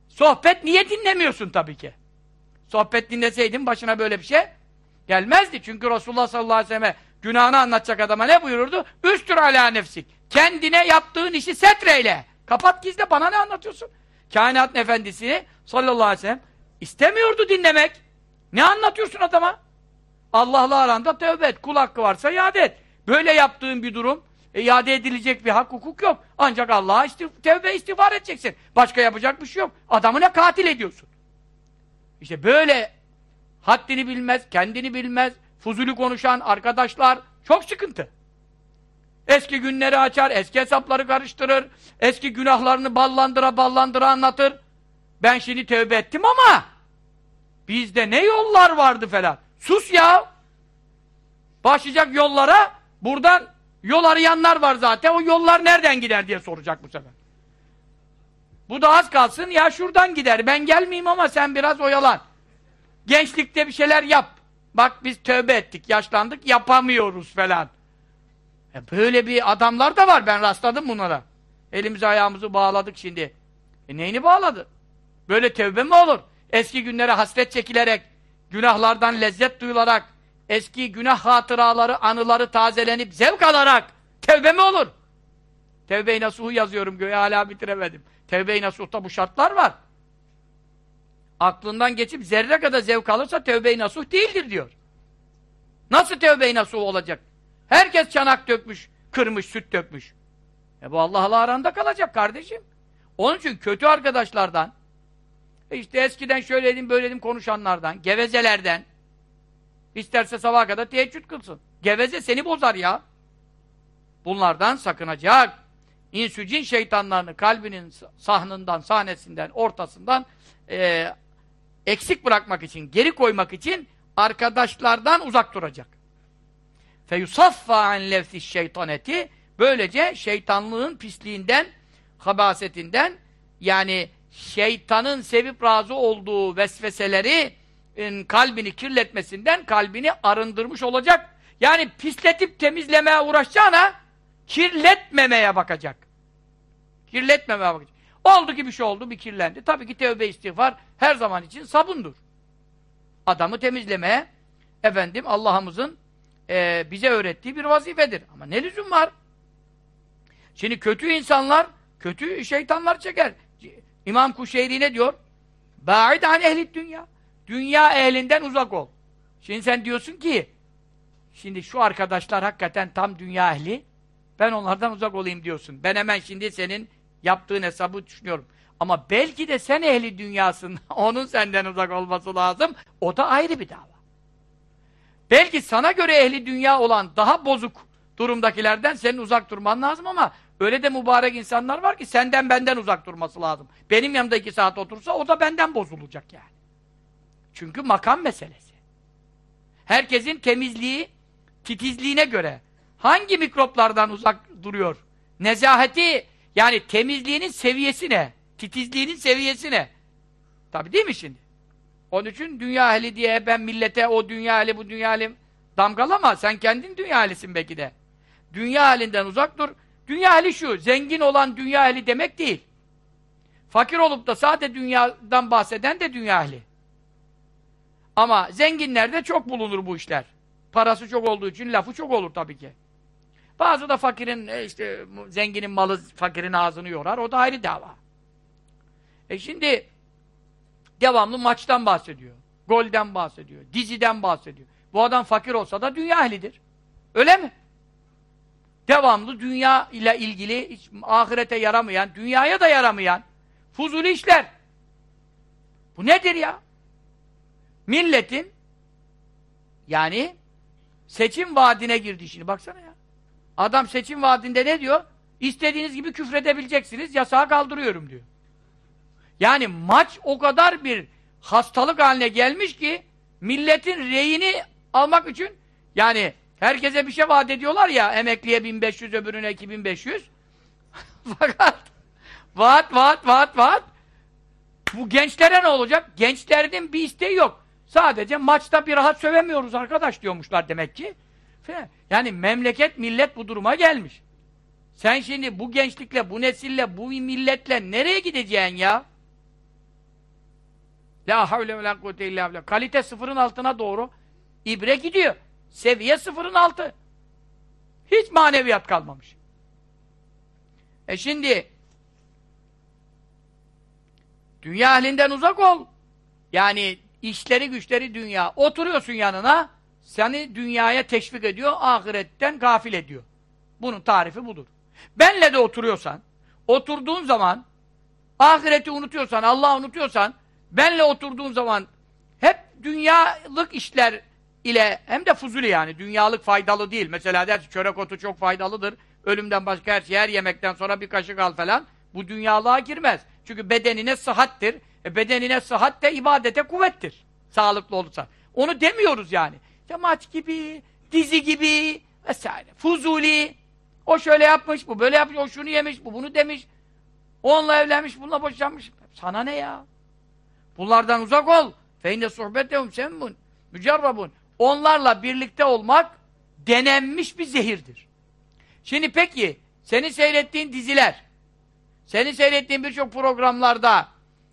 Speaker 1: Sohbet niye dinlemiyorsun tabii ki? Sohbet dinleseydin başına böyle bir şey gelmezdi. Çünkü Resulullah sallallahu aleyhi ve selleme günahını anlatacak adama ne buyururdu? Üstür ala nefsik. Kendine yaptığın işi setreyle. Kapat gizle bana ne anlatıyorsun? Kainat efendisi sallallahu aleyhi ve sellem istemiyordu dinlemek. Ne anlatıyorsun adama? Allah'la aranda tövbe et. Kul hakkı varsa iade et. Böyle yaptığın bir durum e, iade edilecek bir hak hukuk yok. Ancak Allah'a istif tevbe istiğfar edeceksin. Başka yapacak bir şey yok. Adamı ne katil ediyorsun? İşte böyle haddini bilmez, kendini bilmez, fuzuli konuşan arkadaşlar çok sıkıntı. Eski günleri açar, eski hesapları karıştırır, eski günahlarını ballandıra ballandıra anlatır. Ben şimdi tövbe ettim ama bizde ne yollar vardı falan. Sus ya! Başlayacak yollara, buradan yol arayanlar var zaten, o yollar nereden gider diye soracak bu sefer. Bu da az kalsın, ya şuradan gider, ben gelmeyeyim ama sen biraz oyalan. Gençlikte bir şeyler yap. Bak biz tövbe ettik, yaşlandık, yapamıyoruz falan. E böyle bir adamlar da var, ben rastladım bunlara. Elimizi ayağımızı bağladık şimdi. E neyini bağladı? Böyle tövbe mi olur? Eski günlere hasret çekilerek, günahlardan lezzet duyularak, eski günah hatıraları, anıları tazelenip zevk alarak tevbe mi olur? Tevbe-i Nasuh'u yazıyorum göğe hala bitiremedim. Tevbe-i Nasuh'ta bu şartlar var. Aklından geçip zerre kadar zevk alırsa tevbe-i Nasuh değildir diyor. Nasıl tevbe-i Nasuh olacak? Herkes çanak dökmüş, kırmış, süt dökmüş. E bu Allah'la aranda kalacak kardeşim. Onun için kötü arkadaşlardan, e işte eskiden şöyledim böyledim konuşanlardan, gevezelerden, isterse sabaha kadar teheccüd kılsın. Geveze seni bozar ya. Bunlardan sakınacak. İnsücin şeytanlarını kalbinin sahnından, sahnesinden, ortasından e, eksik bırakmak için, geri koymak için arkadaşlardan uzak duracak. Feyusaffa an lefsi şeytaneti böylece şeytanlığın pisliğinden, habasetinden yani şeytanın sevip razı olduğu vesveseleri kalbini kirletmesinden kalbini arındırmış olacak. Yani pisletip temizlemeye uğraşacağına kirletmemeye bakacak. Kirletmemeye bakacak. Oldu ki bir şey oldu, bir kirlendi. Tabii ki tevbe istiğfar her zaman için sabundur. Adamı temizlemeye efendim Allah'ımızın e, bize öğrettiği bir vazifedir. Ama ne lüzum var? Şimdi kötü insanlar, kötü şeytanlar çeker. İmam Kuşeyri ne diyor? Ba'id an ehli dünya. Dünya ehlinden uzak ol. Şimdi sen diyorsun ki şimdi şu arkadaşlar hakikaten tam dünya ehli ben onlardan uzak olayım diyorsun. Ben hemen şimdi senin yaptığın hesabı düşünüyorum. Ama belki de sen ehli dünyasın. Onun senden uzak olması lazım. O da ayrı bir dava. Belki sana göre ehli dünya olan daha bozuk durumdakilerden senin uzak durman lazım ama öyle de mübarek insanlar var ki senden benden uzak durması lazım. Benim yanımda iki saat otursa o da benden bozulacak yani. Çünkü makam meselesi. Herkesin temizliği, titizliğine göre hangi mikroplardan uzak duruyor? Nezaheti, yani temizliğinin seviyesi ne? Titizliğinin seviyesi ne? Tabi değil mi şimdi? Onun için dünya ehli diye ben millete o dünya ehli bu dünya ehli damgalama. Sen kendin dünya ehlisin belki de. Dünya ehlinden uzak dur. Dünya ehli şu, zengin olan dünya ehli demek değil. Fakir olup da sadece dünyadan bahseden de dünya ehli. Ama zenginlerde çok bulunur bu işler. Parası çok olduğu için lafı çok olur tabii ki. Bazı da fakirin, e, işte zenginin malı fakirin ağzını yorar. O da ayrı dava. E şimdi devamlı maçtan bahsediyor. Golden bahsediyor. Diziden bahsediyor. Bu adam fakir olsa da dünya ehlidir. Öyle mi? Devamlı dünya ile ilgili hiç ahirete yaramayan, dünyaya da yaramayan fuzuli işler. Bu nedir ya? Milletin yani seçim vaadine girdi şimdi. Baksana ya. Adam seçim vaadinde ne diyor? İstediğiniz gibi küfredebileceksiniz, yasağı kaldırıyorum diyor. Yani maç o kadar bir hastalık haline gelmiş ki milletin reyini almak için yani herkese bir şey vaat ediyorlar ya emekliye 1500 öbürüne 2500 fakat Vaat, vaat, vaat, vaat. Bu gençlere ne olacak? Gençlerin bir isteği yok. Sadece maçta bir rahat sövemiyoruz arkadaş diyormuşlar demek ki. Yani memleket, millet bu duruma gelmiş. Sen şimdi bu gençlikle, bu nesille, bu milletle nereye gideceksin ya? La havle ve la kuvvete illa billah. Kalite sıfırın altına doğru ibre gidiyor. Seviye sıfırın altı. Hiç maneviyat kalmamış. E şimdi dünya ehlinden uzak ol. Yani işleri güçleri dünya. Oturuyorsun yanına seni dünyaya teşvik ediyor, ahiretten gafil ediyor. Bunun tarifi budur. Benle de oturuyorsan, oturduğun zaman ahireti unutuyorsan, Allah'ı unutuyorsan, benle oturduğun zaman hep dünyalık işler ile hem de fuzuli yani dünyalık faydalı değil. Mesela dersin çörek otu çok faydalıdır. Ölümden başka her şey her yemekten sonra bir kaşık al falan. Bu dünyalığa girmez. Çünkü bedenine sıhhattir. E bedenine sıhhat de ibadete kuvvettir. Sağlıklı olursa. Onu demiyoruz yani. İşte maç gibi, dizi gibi vesaire. Fuzuli. O şöyle yapmış, bu böyle yapmış, o şunu yemiş, bu bunu demiş. Onunla evlenmiş, bununla boşanmış. Sana ne ya? Bunlardan uzak ol. Feyne sohbetehum semmun. Mücerrabun. Onlarla birlikte olmak denenmiş bir zehirdir. Şimdi peki, senin seyrettiğin diziler, senin seyrettiğin birçok programlarda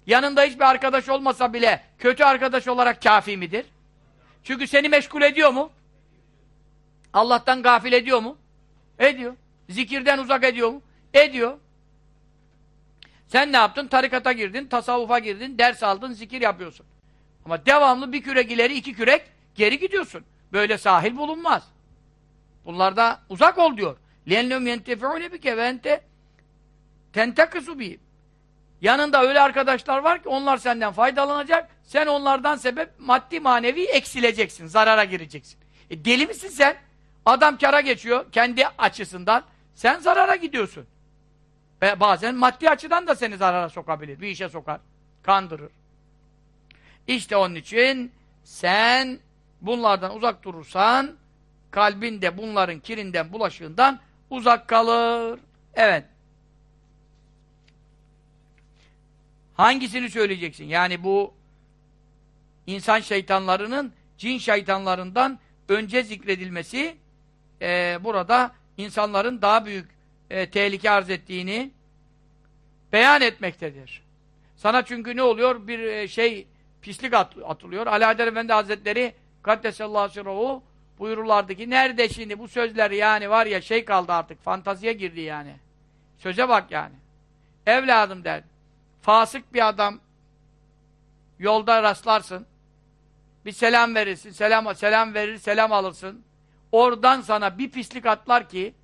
Speaker 1: yanında hiçbir arkadaş olmasa bile kötü arkadaş olarak kafi midir? Çünkü seni meşgul ediyor mu? Allah'tan gafil ediyor mu? Ediyor. Zikirden uzak ediyor mu? Ediyor. Sen ne yaptın? Tarikata girdin, tasavvufa girdin, ders aldın, zikir yapıyorsun. Ama devamlı bir kürek ileri, iki kürek geri gidiyorsun. Böyle sahil bulunmaz. Bunlarda uzak ol diyor. لَنَّهُمْ يَنْتَفِعُونَ بِكَ وَاَنْتَ تَنْتَقِسُ بِهِمْ Yanında öyle arkadaşlar var ki onlar senden faydalanacak. Sen onlardan sebep maddi manevi eksileceksin. Zarara gireceksin. E deli misin sen? Adam kara geçiyor kendi açısından. Sen zarara gidiyorsun. Ve bazen maddi açıdan da seni zarara sokabilir. Bir işe sokar. Kandırır. İşte onun için sen bunlardan uzak durursan kalbin de bunların kirinden, bulaşığından uzak kalır. Evet. Hangisini söyleyeceksin? Yani bu insan şeytanlarının cin şeytanlarından önce zikredilmesi e, burada insanların daha büyük e, tehlike arz ettiğini beyan etmektedir. Sana çünkü ne oluyor? Bir e, şey pislik at, atılıyor. Alaeddin Efendi Hazretleri Kaddesallahu sirruhu buyururlardı ki nerede şimdi bu sözler yani var ya şey kaldı artık fantaziye girdi yani. Söze bak yani. Evladım der. Fasık bir adam yolda rastlarsın. Bir selam verirsin. Selam selam verir, selam alırsın. Oradan sana bir pislik atlar ki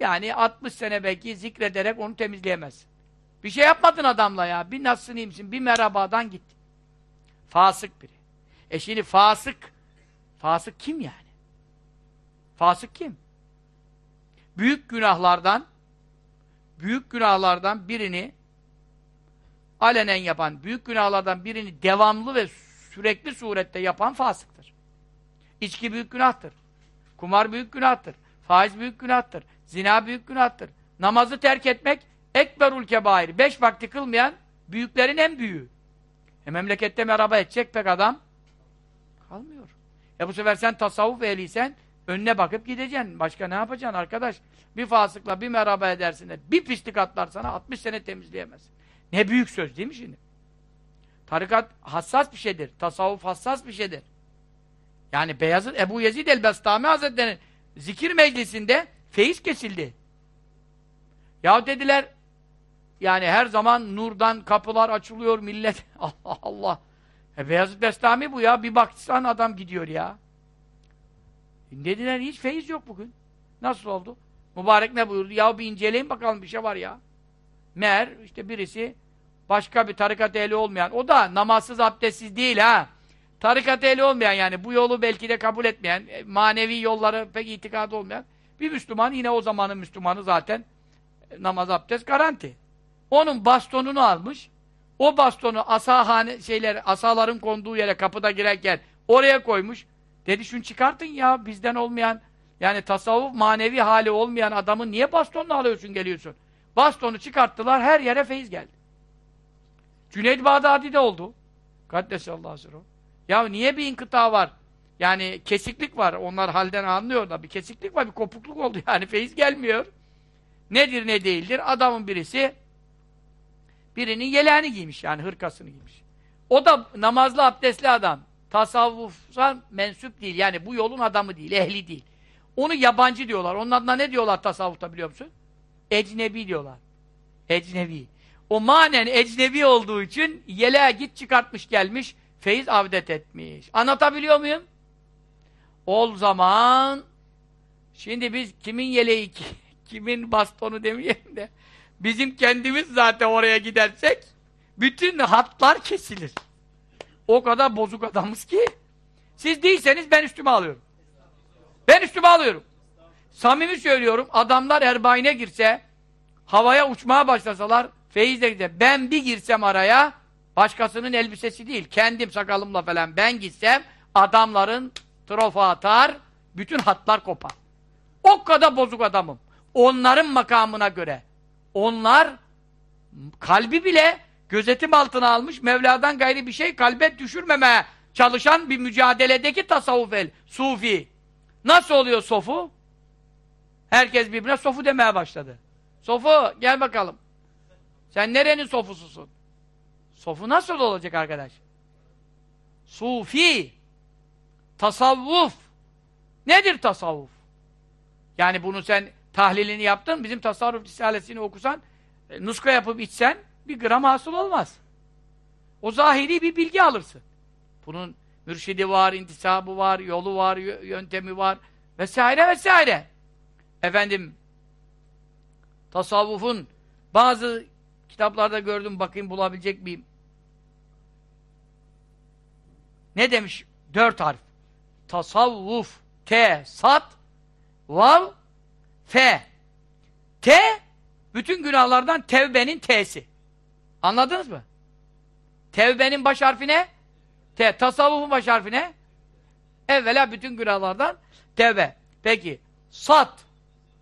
Speaker 1: yani 60 sene belki zikrederek onu temizleyemezsin. Bir şey yapmadın adamla ya. Bir nasılsın iyi? Bir merhabadan gitti. Fasık biri. E şimdi fasık fasık kim yani? Fasık kim? Büyük günahlardan büyük günahlardan birini alenen yapan, büyük günahlardan birini devamlı ve sürekli surette yapan fasıktır. İçki büyük günahtır. Kumar büyük günahtır. Faiz büyük günahtır. Zina büyük günahtır. Namazı terk etmek ekberul kebair. Beş vakti kılmayan büyüklerin en büyüğü. E memlekette merhaba edecek pek adam kalmıyor. E bu sefer sen tasavvuf ehliysen önüne bakıp gideceksin. Başka ne yapacaksın arkadaş? Bir fasıkla bir merhaba edersin de bir pislik atlar sana 60 sene temizleyemezsin. Ne büyük söz değil mi şimdi? Tarikat hassas bir şeydir. Tasavvuf hassas bir şeydir. Yani Beyazıt Ebu Yezid el-Bestami Hazretleri'nin zikir meclisinde feyiz kesildi. Ya dediler yani her zaman nurdan kapılar açılıyor millet. Allah Allah. E Beyazıt Bestami bu ya. Bir baksan adam gidiyor ya. E dediler hiç feyiz yok bugün. Nasıl oldu? Mübarek ne buyurdu? Ya bir inceleyin bakalım bir şey var ya. Meğer işte birisi başka bir tarikat ehli olmayan, o da namazsız abdestsiz değil ha. Tarikat ehli olmayan yani bu yolu belki de kabul etmeyen, e, manevi yolları pek itikadı olmayan bir Müslüman yine o zamanın Müslümanı zaten e, namaz abdest garanti. Onun bastonunu almış. O bastonu asahane şeyler asaların konduğu yere kapıda girerken oraya koymuş. Dedi şunu çıkartın ya bizden olmayan yani tasavvuf manevi hali olmayan adamı niye bastonunu alıyorsun geliyorsun? Bastonu çıkarttılar, her yere feyiz geldi. Cüneyd Bağdadi de oldu. Kaddesallahu sırrı. Ya niye bir inkıta var? Yani kesiklik var. Onlar halden anlıyor da bir kesiklik var, bir kopukluk oldu yani. Feyiz gelmiyor. Nedir ne değildir? Adamın birisi birinin yeleğini giymiş yani hırkasını giymiş. O da namazlı abdestli adam. Tasavvufa mensup değil. Yani bu yolun adamı değil, ehli değil. Onu yabancı diyorlar. Onun adına ne diyorlar tasavvufta biliyor musun? Ecnebi diyorlar. Ecnebi. O manen ecnebi olduğu için yeleğe git çıkartmış gelmiş, feyiz avdet etmiş. Anlatabiliyor muyum? O zaman şimdi biz kimin yeleği, kimin bastonu demeyelim de bizim kendimiz zaten oraya gidersek bütün hatlar kesilir. O kadar bozuk adamız ki siz değilseniz ben üstüme alıyorum. Ben üstüme alıyorum. Samimi söylüyorum adamlar erbayine girse havaya uçmaya başlasalar feyizle gider. Ben bir girsem araya başkasının elbisesi değil kendim sakalımla falan ben gitsem adamların trofa atar bütün hatlar kopar. O kadar bozuk adamım. Onların makamına göre. Onlar kalbi bile gözetim altına almış Mevla'dan gayri bir şey kalbe düşürmemeye çalışan bir mücadeledeki tasavvuf el, sufi. Nasıl oluyor sofu? Herkes birbirine sofu demeye başladı. Sofu gel bakalım. Sen nerenin sofususun? Sofu nasıl olacak arkadaş? Sufi. Tasavvuf. Nedir tasavvuf? Yani bunu sen tahlilini yaptın, bizim tasarruf risalesini okusan, e, nuska yapıp içsen bir gram hasıl olmaz. O zahiri bir bilgi alırsın. Bunun mürşidi var, intisabı var, yolu var, yöntemi var vesaire vesaire. Efendim tasavvufun bazı kitaplarda gördüm bakayım bulabilecek miyim? Ne demiş? Dört harf. Tasavvuf, T, Sat, Vav, F. T, bütün günahlardan tevbenin T'si. Anladınız mı? Tevbenin baş harfi ne? T. Tasavvufun baş harfi ne? Evvela bütün günahlardan tevbe. Peki, sat.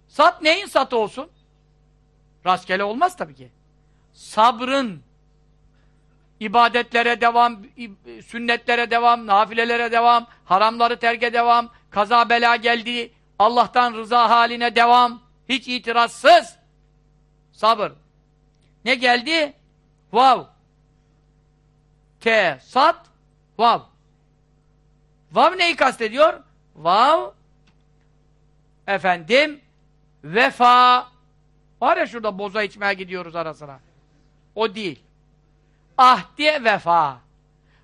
Speaker 1: Sat neyin satı olsun? Rastgele olmaz tabii ki. Sabrın, ibadetlere devam, sünnetlere devam, nafilelere devam, haramları terke devam, kaza bela geldi, Allah'tan rıza haline devam, hiç itirazsız. Sabır. Ne geldi? Vav. Te, sat, vav. Vav neyi kastediyor? Vav, efendim, vefa. Var ya şurada boza içmeye gidiyoruz ara sıra. O değil. Ahdiye vefa.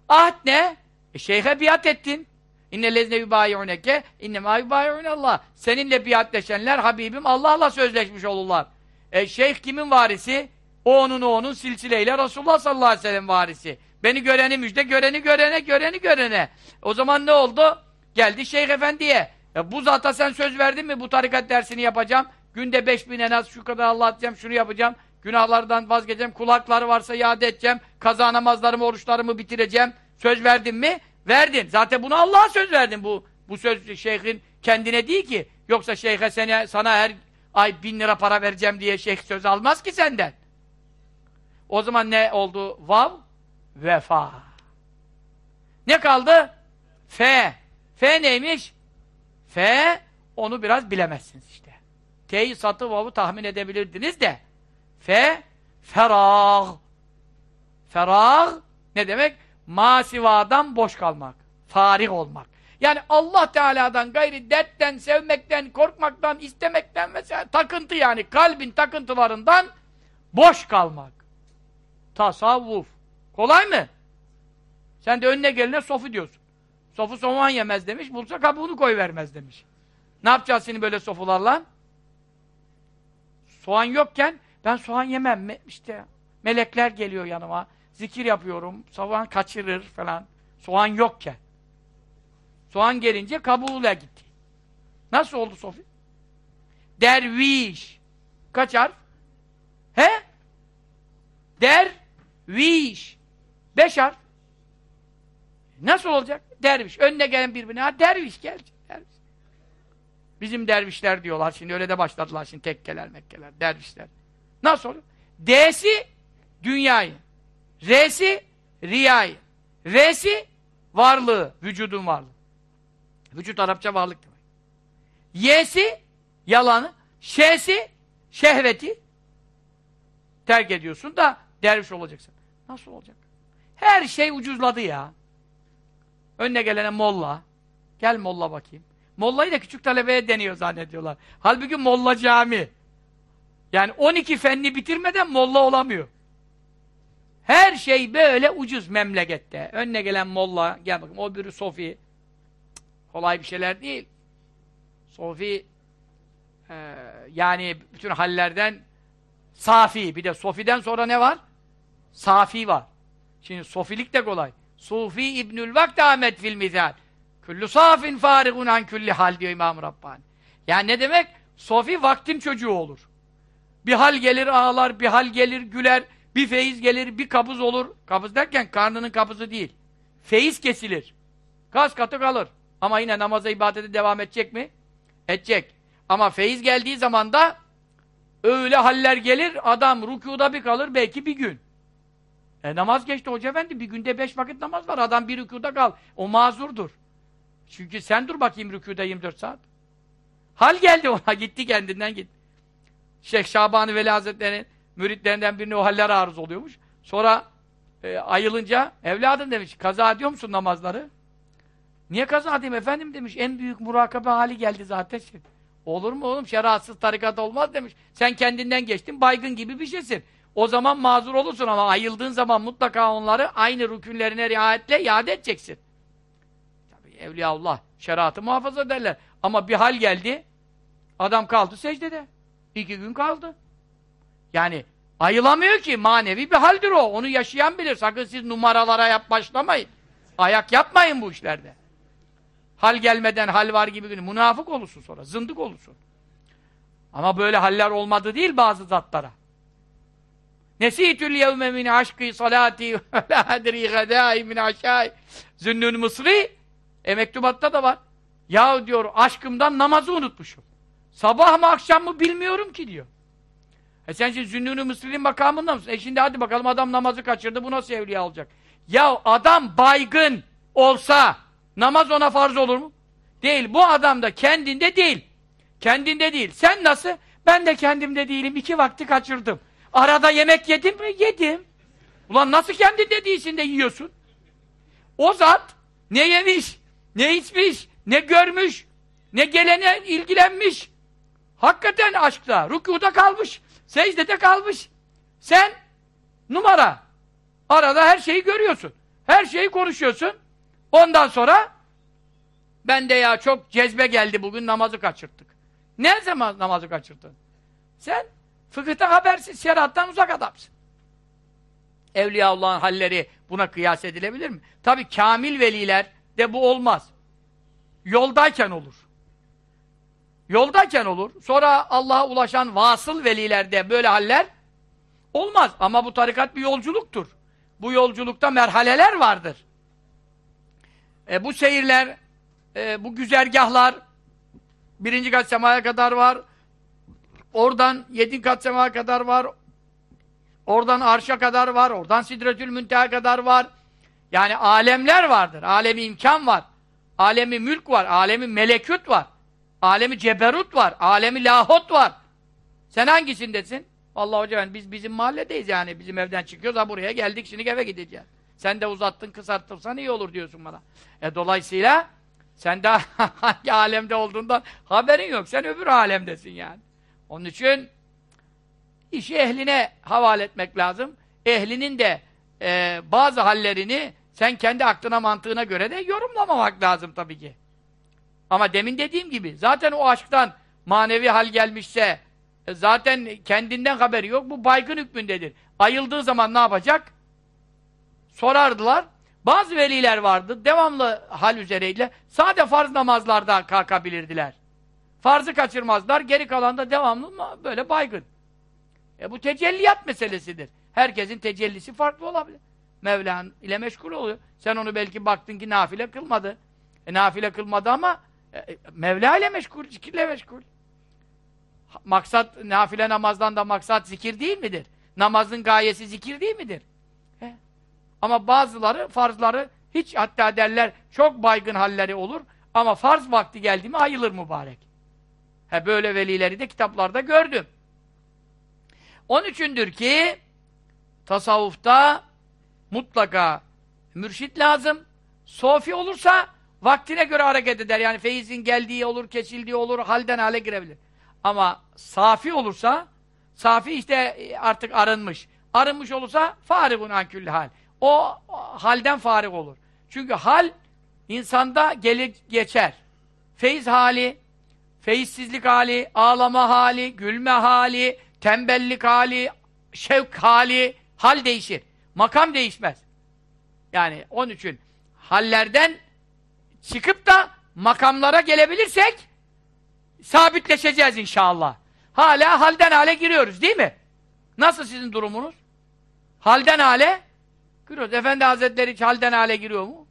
Speaker 1: Ahd ne? E şeyhe biat ettin. İnne lezne yubayi'uneke innemâ yubayi'unallah. Seninle biatleşenler Habibim Allah'la sözleşmiş olurlar. E şeyh kimin varisi? O onun o onun silsileyle Resulullah sallallahu aleyhi ve sellem varisi. Beni göreni müjde, göreni görene, göreni görene. O zaman ne oldu? Geldi Şeyh Efendi'ye. E bu zata sen söz verdin mi bu tarikat dersini yapacağım? Günde beş bin en az şu kadar Allah edeceğim, şunu yapacağım. Günahlardan vazgeçeceğim. Kulakları varsa iade edeceğim. Kaza namazlarımı, oruçlarımı bitireceğim. Söz verdin mi? Verdin. Zaten bunu Allah'a söz verdin. Bu bu söz şeyhin kendine değil ki. Yoksa şeyhe seni, sana her ay bin lira para vereceğim diye şeyh söz almaz ki senden. O zaman ne oldu? Vav, vefa. Ne kaldı? F. F neymiş? F, onu biraz bilemezsiniz işte. T'yi satı vav'u tahmin edebilirdiniz de. F, ferah. Ferah ne demek? Masivadan boş kalmak. Farih olmak. Yani Allah Teala'dan gayri dertten, sevmekten, korkmaktan, istemekten mesela takıntı yani kalbin takıntılarından boş kalmak. Tasavvuf. Kolay mı? Sen de önüne gelene sofu diyorsun. Sofu soğan yemez demiş, bulsa kabuğunu koy vermez demiş. Ne yapacağız seni böyle sofularla? Soğan yokken ben soğan yemem. Me işte melekler geliyor yanıma. Zikir yapıyorum. Soğan kaçırır falan. Soğan yokken. Soğan gelince kabuğuyla gitti. Nasıl oldu Sofi? Derviş. Kaç harf? He? Derviş. Beş harf. Nasıl olacak? Derviş. Önüne gelen birbirine ha derviş gel. Derviş. Bizim dervişler diyorlar şimdi öyle de başladılar şimdi tekkeler mekkeler dervişler. Nasıl oluyor? D'si dünyayı. R'si riyayı. V'si varlığı, vücudun varlığı. Vücut Arapça varlık demek. Y'si yalanı. Ş'si şehveti. Terk ediyorsun da derviş olacaksın. Nasıl olacak? Her şey ucuzladı ya. Önüne gelene molla. Gel molla bakayım. Mollayı da küçük talebeye deniyor zannediyorlar. Halbuki molla cami. Yani 12 fenni bitirmeden molla olamıyor. Her şey böyle ucuz memlekette. Önüne gelen molla, gel bakayım o biri sofi. Kolay bir şeyler değil. Sofi e, yani bütün hallerden safi. Bir de sofiden sonra ne var? Safi var. Şimdi sofilik de kolay. Sufi İbnül Vakt Ahmet fil mizal. Küllü safin farigun an külli hal diyor İmam Rabbani. Yani ne demek? Sofi vaktin çocuğu olur. Bir hal gelir ağlar, bir hal gelir güler, bir feyiz gelir, bir kabız olur. Kabız derken karnının kabızı değil. Feyiz kesilir. Kas katı kalır. Ama yine namaza ibadete devam edecek mi? Edecek. Ama feyiz geldiği zaman da öyle haller gelir, adam rükuda bir kalır belki bir gün. E namaz geçti hoca efendi, bir günde beş vakit namaz var, adam bir rükuda kal. O mazurdur. Çünkü sen dur bakayım rükuda 24 saat. Hal geldi ona, gitti kendinden git. Şeyh Şaban-ı Veli Hazretleri'nin müritlerinden birine o haller arız oluyormuş. Sonra e, ayılınca, evladım demiş, kaza ediyor musun namazları? Niye kaza edeyim efendim demiş, en büyük murakabe hali geldi zaten. Olur mu oğlum, şeriatsız tarikat olmaz demiş. Sen kendinden geçtin, baygın gibi bir şeysin. O zaman mazur olursun ama ayıldığın zaman mutlaka onları aynı rükünlerine riayetle iade edeceksin. Tabii Evliyaullah şeriatı muhafaza ederler. Ama bir hal geldi, adam kaldı secdede. İki gün kaldı. Yani ayılamıyor ki, manevi bir haldir o. Onu yaşayan bilir. Sakın siz numaralara yap başlamayın. Ayak yapmayın bu işlerde. Hal gelmeden hal var gibi gün. Münafık olursun sonra, zındık olursun. Ama böyle haller olmadı değil bazı zatlara. Nesitül yevme min aşkı salati ve la adri gadai min aşai Zünnün Mısri e mektubatta da var. Ya diyor aşkımdan namazı unutmuşum. Sabah mı akşam mı bilmiyorum ki diyor. E sen şimdi Zünnün Mısri'nin makamında mısın? E şimdi hadi bakalım adam namazı kaçırdı bu nasıl evliya olacak? Ya adam baygın olsa namaz ona farz olur mu? Değil. Bu adam da kendinde değil. Kendinde değil. Sen nasıl? Ben de kendimde değilim. iki vakti kaçırdım. Arada yemek yedim mi? Yedim. Ulan nasıl kendinde değilsin de yiyorsun? O zat ne yemiş, ne içmiş, ne görmüş, ne gelene ilgilenmiş. Hakikaten aşkta, rükuda kalmış, secdede kalmış. Sen numara. Arada her şeyi görüyorsun. Her şeyi konuşuyorsun. Ondan sonra ben de ya çok cezbe geldi bugün namazı kaçırttık. Ne zaman namazı kaçırttın? Sen Fıkıhta habersiz, şeriattan uzak adamsın. Evliyaullah'ın halleri buna kıyas edilebilir mi? Tabi kamil veliler de bu olmaz. Yoldayken olur. Yoldayken olur. Sonra Allah'a ulaşan vasıl velilerde böyle haller olmaz. Ama bu tarikat bir yolculuktur. Bu yolculukta merhaleler vardır. E, bu seyirler, e, bu güzergahlar birinci kat semaya kadar var, Oradan yedi kat sema kadar var. Oradan arşa kadar var. Oradan sidretül münteha kadar var. Yani alemler vardır. Alemi imkan var. Alemi mülk var. Alemi melekut var. Alemi ceberut var. Alemi lahot var. Sen hangisindesin? Allah hocam biz bizim mahalledeyiz yani. Bizim evden çıkıyoruz. Ha buraya geldik şimdi eve gideceğiz. Sen de uzattın kısalttırsan iyi olur diyorsun bana. E dolayısıyla sen de hangi alemde olduğundan haberin yok. Sen öbür alemdesin yani. Onun için işi ehline havale etmek lazım. Ehlinin de e, bazı hallerini sen kendi aklına mantığına göre de yorumlamamak lazım tabii ki. Ama demin dediğim gibi zaten o aşktan manevi hal gelmişse e, zaten kendinden haberi yok. Bu baygın hükmündedir. Ayıldığı zaman ne yapacak? Sorardılar. Bazı veliler vardı. Devamlı hal üzereydiler. Sade farz namazlarda kalkabilirdiler. Farzı kaçırmazlar, geri kalan da devamlı böyle baygın. E bu tecelliyat meselesidir. Herkesin tecellisi farklı olabilir. Mevlan ile meşgul oluyor. Sen onu belki baktın ki nafile kılmadı. E nafile kılmadı ama Mevla ile meşgul, zikirle meşgul. Maksat, nafile namazdan da maksat zikir değil midir? Namazın gayesi zikir değil midir? He. Ama bazıları farzları hiç hatta derler çok baygın halleri olur ama farz vakti geldi mi ayılır mübarek. He böyle velileri de kitaplarda gördüm. Onun üçündür ki tasavvufta mutlaka mürşit lazım. Sofi olursa vaktine göre hareket eder. Yani feyizin geldiği olur, kesildiği olur, halden hale girebilir. Ama safi olursa safi işte artık arınmış. Arınmış olursa farigun ankülli hal. O halden farik olur. Çünkü hal insanda gelir geçer. Feyiz hali, feyizsizlik hali, ağlama hali, gülme hali, tembellik hali, şevk hali, hal değişir. Makam değişmez. Yani onun için hallerden çıkıp da makamlara gelebilirsek sabitleşeceğiz inşallah. Hala halden hale giriyoruz değil mi? Nasıl sizin durumunuz? Halden hale giriyoruz. Efendi Hazretleri hiç halden hale giriyor mu?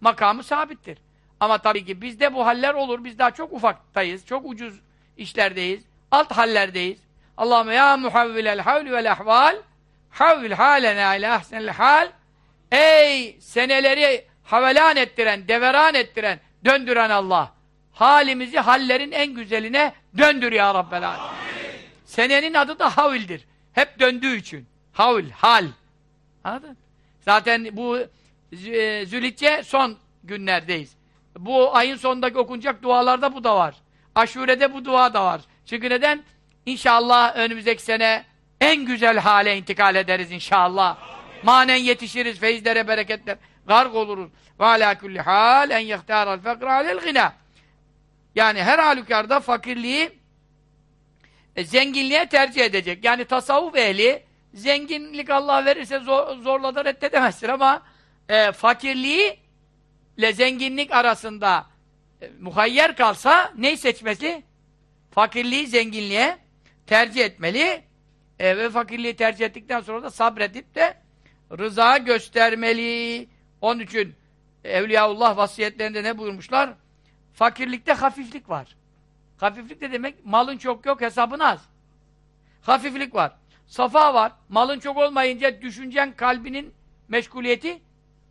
Speaker 1: Makamı sabittir. Ama tabii ki bizde bu haller olur. Biz daha çok ufaktayız. Çok ucuz işlerdeyiz. Alt hallerdeyiz. Allahümme ya muhavvilel havli vel ahval havvil halena ile ahsenel hal Ey seneleri havelan ettiren, deveran ettiren, döndüren Allah. Halimizi hallerin en güzeline döndür ya Rabbel Alem. Senenin adı da havildir. Hep döndüğü için. Havil, hal. Anladın? Zaten bu e, Zülhicce son günlerdeyiz. Bu ayın sonundaki okunacak dualarda bu da var. Aşure'de bu dua da var. Çünkü neden? İnşallah önümüzdeki sene en güzel hale intikal ederiz inşallah. Manen yetişiriz, feyizlere, bereketler. Garg oluruz. Ve alâ kulli hâl en yehtâral fekra alel gına. Yani her halükarda fakirliği e, zenginliğe tercih edecek. Yani tasavvuf ehli zenginlik Allah verirse zor, zorla da reddedemezsin ama e, fakirliği ile zenginlik arasında e, muhayyer kalsa neyi seçmesi? Fakirliği zenginliğe tercih etmeli. E, ve fakirliği tercih ettikten sonra da sabredip de rıza göstermeli. Onun için Evliyaullah vasiyetlerinde ne buyurmuşlar? Fakirlikte hafiflik var. Hafiflik de demek malın çok yok, hesabın az. Hafiflik var. Safa var. Malın çok olmayınca düşüncen kalbinin meşguliyeti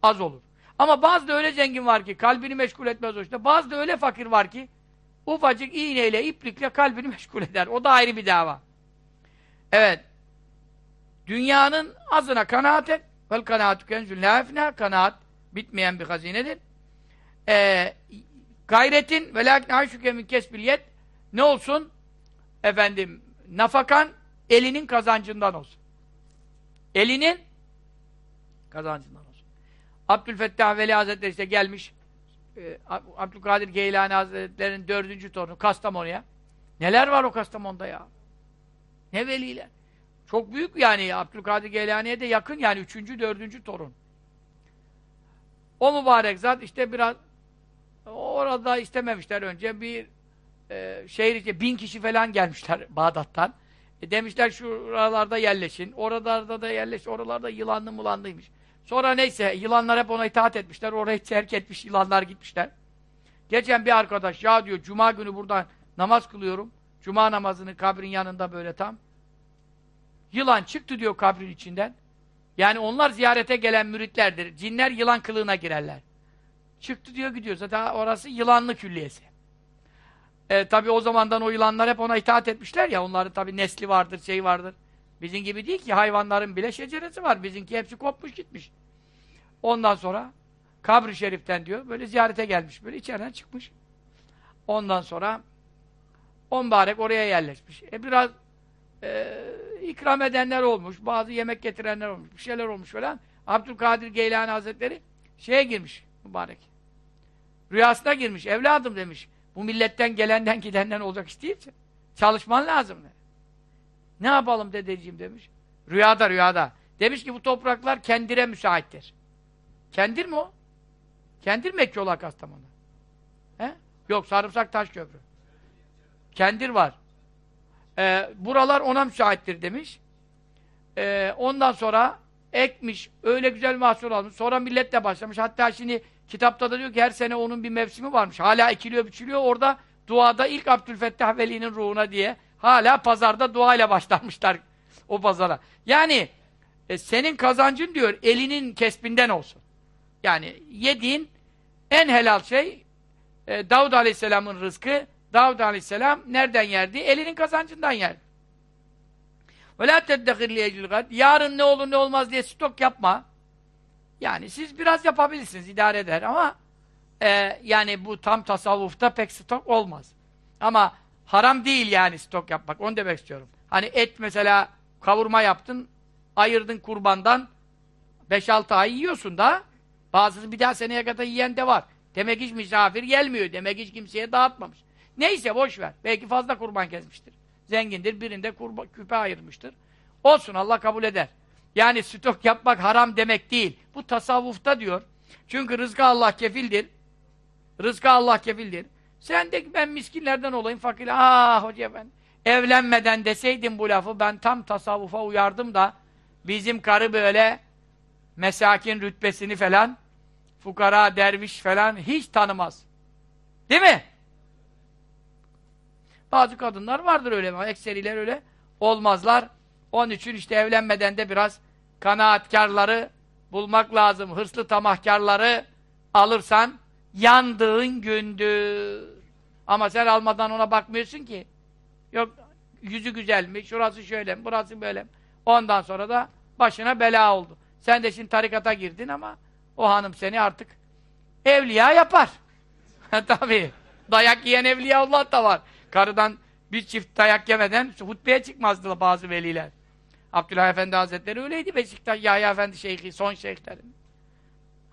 Speaker 1: az olur. Ama bazı da öyle zengin var ki kalbini meşgul etmez o işte. Bazı da öyle fakir var ki ufacık iğneyle, iplikle kalbini meşgul eder. O da ayrı bir dava. Evet. Dünyanın azına kanaat et. Vel kanaatü kenzül lâfine. Kanaat bitmeyen bir hazinedir. Ee, gayretin ve lâkin aşüke min kesbiliyet ne olsun? Efendim, nafakan elinin kazancından olsun. Elinin kazancından olsun. Abdülfettah Veli Hazretleri işte gelmiş e, Abdülkadir Geylani Hazretleri'nin dördüncü torunu Kastamonu'ya. Neler var o Kastamonu'da ya? Ne veliler? Çok büyük yani Abdülkadir Geylani'ye de yakın yani üçüncü, dördüncü torun. O mübarek zat işte biraz orada istememişler önce bir e, şehir içi bin kişi falan gelmişler Bağdat'tan. E, demişler şuralarda yerleşin, oralarda da yerleş, oralarda yılanlı mılanlıymış. Sonra neyse yılanlar hep ona itaat etmişler, oraya terk etmiş yılanlar gitmişler. Geçen bir arkadaş ya diyor cuma günü burada namaz kılıyorum. Cuma namazını kabrin yanında böyle tam. Yılan çıktı diyor kabrin içinden. Yani onlar ziyarete gelen müritlerdir. Cinler yılan kılığına girerler. Çıktı diyor gidiyor. Zaten orası yılanlı külliyesi. E, tabi o zamandan o yılanlar hep ona itaat etmişler ya. Onların tabi nesli vardır, şey vardır. Bizim gibi değil ki. Hayvanların bile şeceresi var. Bizimki hepsi kopmuş gitmiş. Ondan sonra kabri şeriften diyor. Böyle ziyarete gelmiş. Böyle içeriden çıkmış. Ondan sonra on barek oraya yerleşmiş. E biraz e, ikram edenler olmuş, bazı yemek getirenler olmuş, bir şeyler olmuş falan. Abdülkadir Geylani Hazretleri şeye girmiş mübarek. Rüyasına girmiş, evladım demiş. Bu milletten gelenden gidenden olacak iş değil Çalışman lazım. Ne, ne yapalım dedeciğim demiş. Rüyada rüyada. Demiş ki bu topraklar kendire müsaittir. Kendir mi o? Kendir mi ekiyorlar Kastamonu'da? He? Yok sarımsak taş köprü. Kendir var. Ee, buralar ona müsaittir demiş. Ee, ondan sonra ekmiş, öyle güzel mahsul almış. Sonra millet de başlamış. Hatta şimdi kitapta da diyor ki her sene onun bir mevsimi varmış. Hala ekiliyor, biçiliyor. Orada duada ilk Abdülfettah Veli'nin ruhuna diye hala pazarda duayla başlamışlar o pazara. Yani e, senin kazancın diyor elinin kesbinden olsun. Yani yediğin en helal şey e, Davud Aleyhisselam'ın rızkı. Davud Aleyhisselam nereden yerdi? Elinin kazancından yerdi. Ve la teddehir Yarın ne olur ne olmaz diye stok yapma. Yani siz biraz yapabilirsiniz, idare eder ama e, yani bu tam tasavvufta pek stok olmaz. Ama haram değil yani stok yapmak, onu demek istiyorum. Hani et mesela kavurma yaptın, ayırdın kurbandan 5-6 ay yiyorsun da bazısı bir daha seneye kadar yiyen de var. Demek hiç misafir gelmiyor. Demek hiç kimseye dağıtmamış. Neyse boş ver. Belki fazla kurban kesmiştir. Zengindir. Birinde kurba, küpe ayırmıştır. Olsun Allah kabul eder. Yani stok yapmak haram demek değil. Bu tasavvufta diyor. Çünkü rızkı Allah kefildir. Rızkı Allah kefildir. Sen de ben miskinlerden olayım fakir. Ah hoca ben evlenmeden deseydim bu lafı ben tam tasavvufa uyardım da bizim karı böyle mesakin rütbesini falan fukara, derviş falan hiç tanımaz. Değil mi? Bazı kadınlar vardır öyle ama ekseriler öyle olmazlar. Onun için işte evlenmeden de biraz kanaatkarları bulmak lazım. Hırslı tamahkarları alırsan yandığın gündür. Ama sen almadan ona bakmıyorsun ki. Yok yüzü güzel mi, şurası şöyle mi, burası böyle mi? Ondan sonra da başına bela oldu. Sen de şimdi tarikata girdin ama o hanım seni artık evliya yapar. Tabii. Dayak yiyen evliya Allah da var. Karıdan bir çift dayak yemeden hutbeye çıkmazdı bazı veliler. Abdülhah Efendi Hazretleri öyleydi Beşiktaş Yahya Efendi Şeyhi, son şeyhlerin.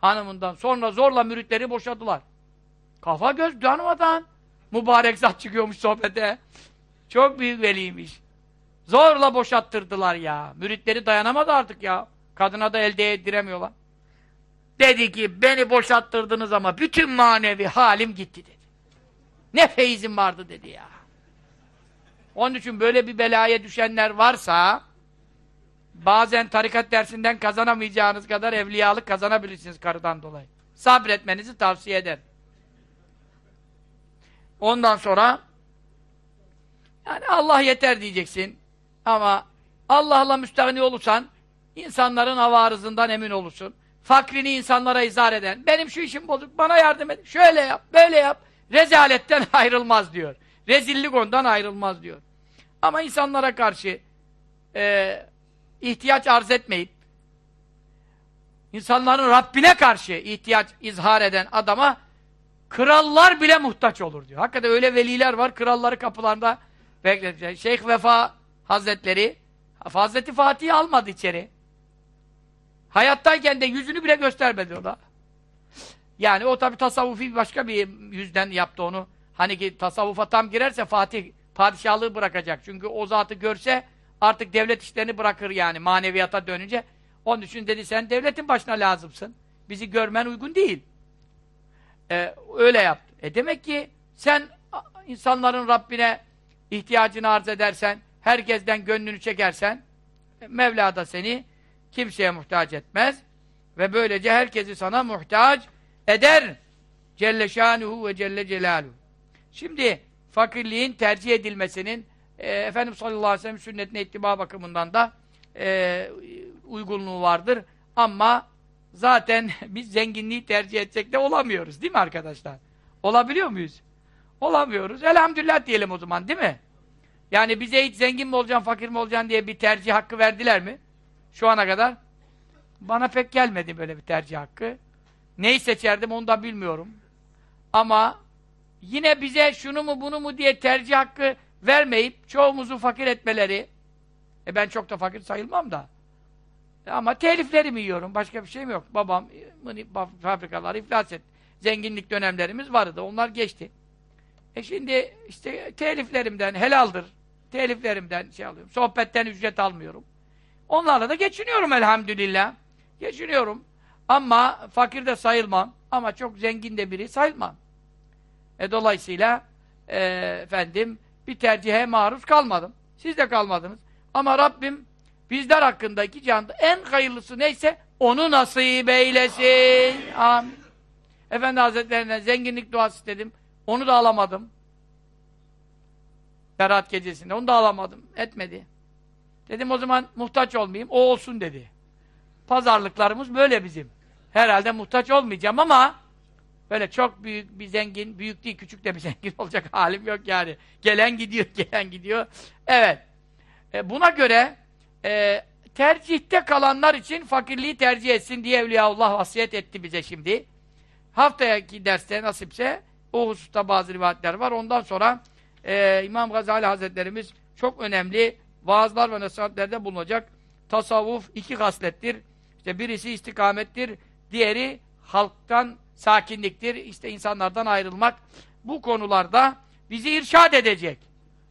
Speaker 1: Hanımından sonra zorla müritleri boşadılar. Kafa göz dönmeden mübarek zat çıkıyormuş sohbete. Çok büyük veliymiş. Zorla boşattırdılar ya. Müritleri dayanamadı artık ya. Kadına da elde ettiremiyorlar. Dedi ki beni boşattırdınız ama bütün manevi halim gitti dedi. Ne feyizim vardı dedi ya. Onun için böyle bir belaya düşenler varsa bazen tarikat dersinden kazanamayacağınız kadar evliyalık kazanabilirsiniz karıdan dolayı. Sabretmenizi tavsiye ederim. Ondan sonra yani Allah yeter diyeceksin. Ama Allah'la müstahni olursan insanların hava emin olursun. Fakrini insanlara izah eden, benim şu işim bozuk, bana yardım et, şöyle yap, böyle yap. Rezaletten ayrılmaz diyor. Rezillik ondan ayrılmaz diyor. Ama insanlara karşı e, ihtiyaç arz etmeyip insanların Rabbine karşı ihtiyaç izhar eden adama krallar bile muhtaç olur diyor. Hakikaten öyle veliler var, kralları kapılarında bekletiyor. Şeyh Vefa Hazretleri Hazreti Fatih'i almadı içeri. Hayattayken de yüzünü bile göstermedi o da. Yani o tabi tasavvufi başka bir yüzden yaptı onu. Hani ki tasavvufa tam girerse Fatih padişahlığı bırakacak. Çünkü o zatı görse artık devlet işlerini bırakır yani maneviyata dönünce. Onun için dedi sen devletin başına lazımsın. Bizi görmen uygun değil. Ee, öyle yaptı. E demek ki sen insanların Rabbine ihtiyacını arz edersen, herkesten gönlünü çekersen, Mevla da seni kimseye muhtaç etmez ve böylece herkesi sana muhtaç eder. Celle şanuhu ve celle celaluhu. Şimdi fakirliğin tercih edilmesinin e, Efendimiz sallallahu aleyhi ve sellem sünnetine ittiba bakımından da e, uygunluğu vardır. Ama zaten biz zenginliği tercih etsek de olamıyoruz değil mi arkadaşlar? Olabiliyor muyuz? Olamıyoruz. Elhamdülillah diyelim o zaman değil mi? Yani bize hiç zengin mi olacaksın, fakir mi olacaksın diye bir tercih hakkı verdiler mi? Şu ana kadar bana pek gelmedi böyle bir tercih hakkı. Neyi seçerdim onu da bilmiyorum. Ama yine bize şunu mu bunu mu diye tercih hakkı vermeyip çoğumuzu fakir etmeleri e ben çok da fakir sayılmam da. Ama teliflerimi yiyorum. Başka bir şeyim yok. Babam fabrikalar iflas etti. Zenginlik dönemlerimiz vardı. Onlar geçti. E şimdi işte teliflerimden helaldir. Teliflerimden şey alıyorum. Sohbetten ücret almıyorum. Onlarla da geçiniyorum elhamdülillah. Geçiniyorum. Ama fakir de sayılmam. Ama çok zengin de biri sayılmam. E dolayısıyla e, efendim bir tercihe maruz kalmadım. Siz de kalmadınız. Ama Rabbim bizler hakkındaki canda en hayırlısı neyse onu nasip eylesin. Amin. Efendi Hazretlerinden zenginlik duası istedim. Onu da alamadım. Berat gecesinde. Onu da alamadım. Etmedi. Dedim o zaman muhtaç olmayayım. O olsun dedi. Pazarlıklarımız böyle bizim. Herhalde muhtaç olmayacağım ama böyle çok büyük bir zengin, büyük değil küçük de bir zengin olacak halim yok yani. Gelen gidiyor, gelen gidiyor. Evet. E, buna göre e, tercihte kalanlar için fakirliği tercih etsin diye Evliyaullah vasiyet etti bize şimdi. Haftaki derste nasipse o hususta bazı rivayetler var. Ondan sonra e, İmam Gazali Hazretlerimiz çok önemli vaazlar ve nasihatlerde bulunacak. Tasavvuf iki haslettir. İşte birisi istikamettir, diğeri halktan sakinliktir, işte insanlardan ayrılmak. Bu konularda bizi irşad edecek.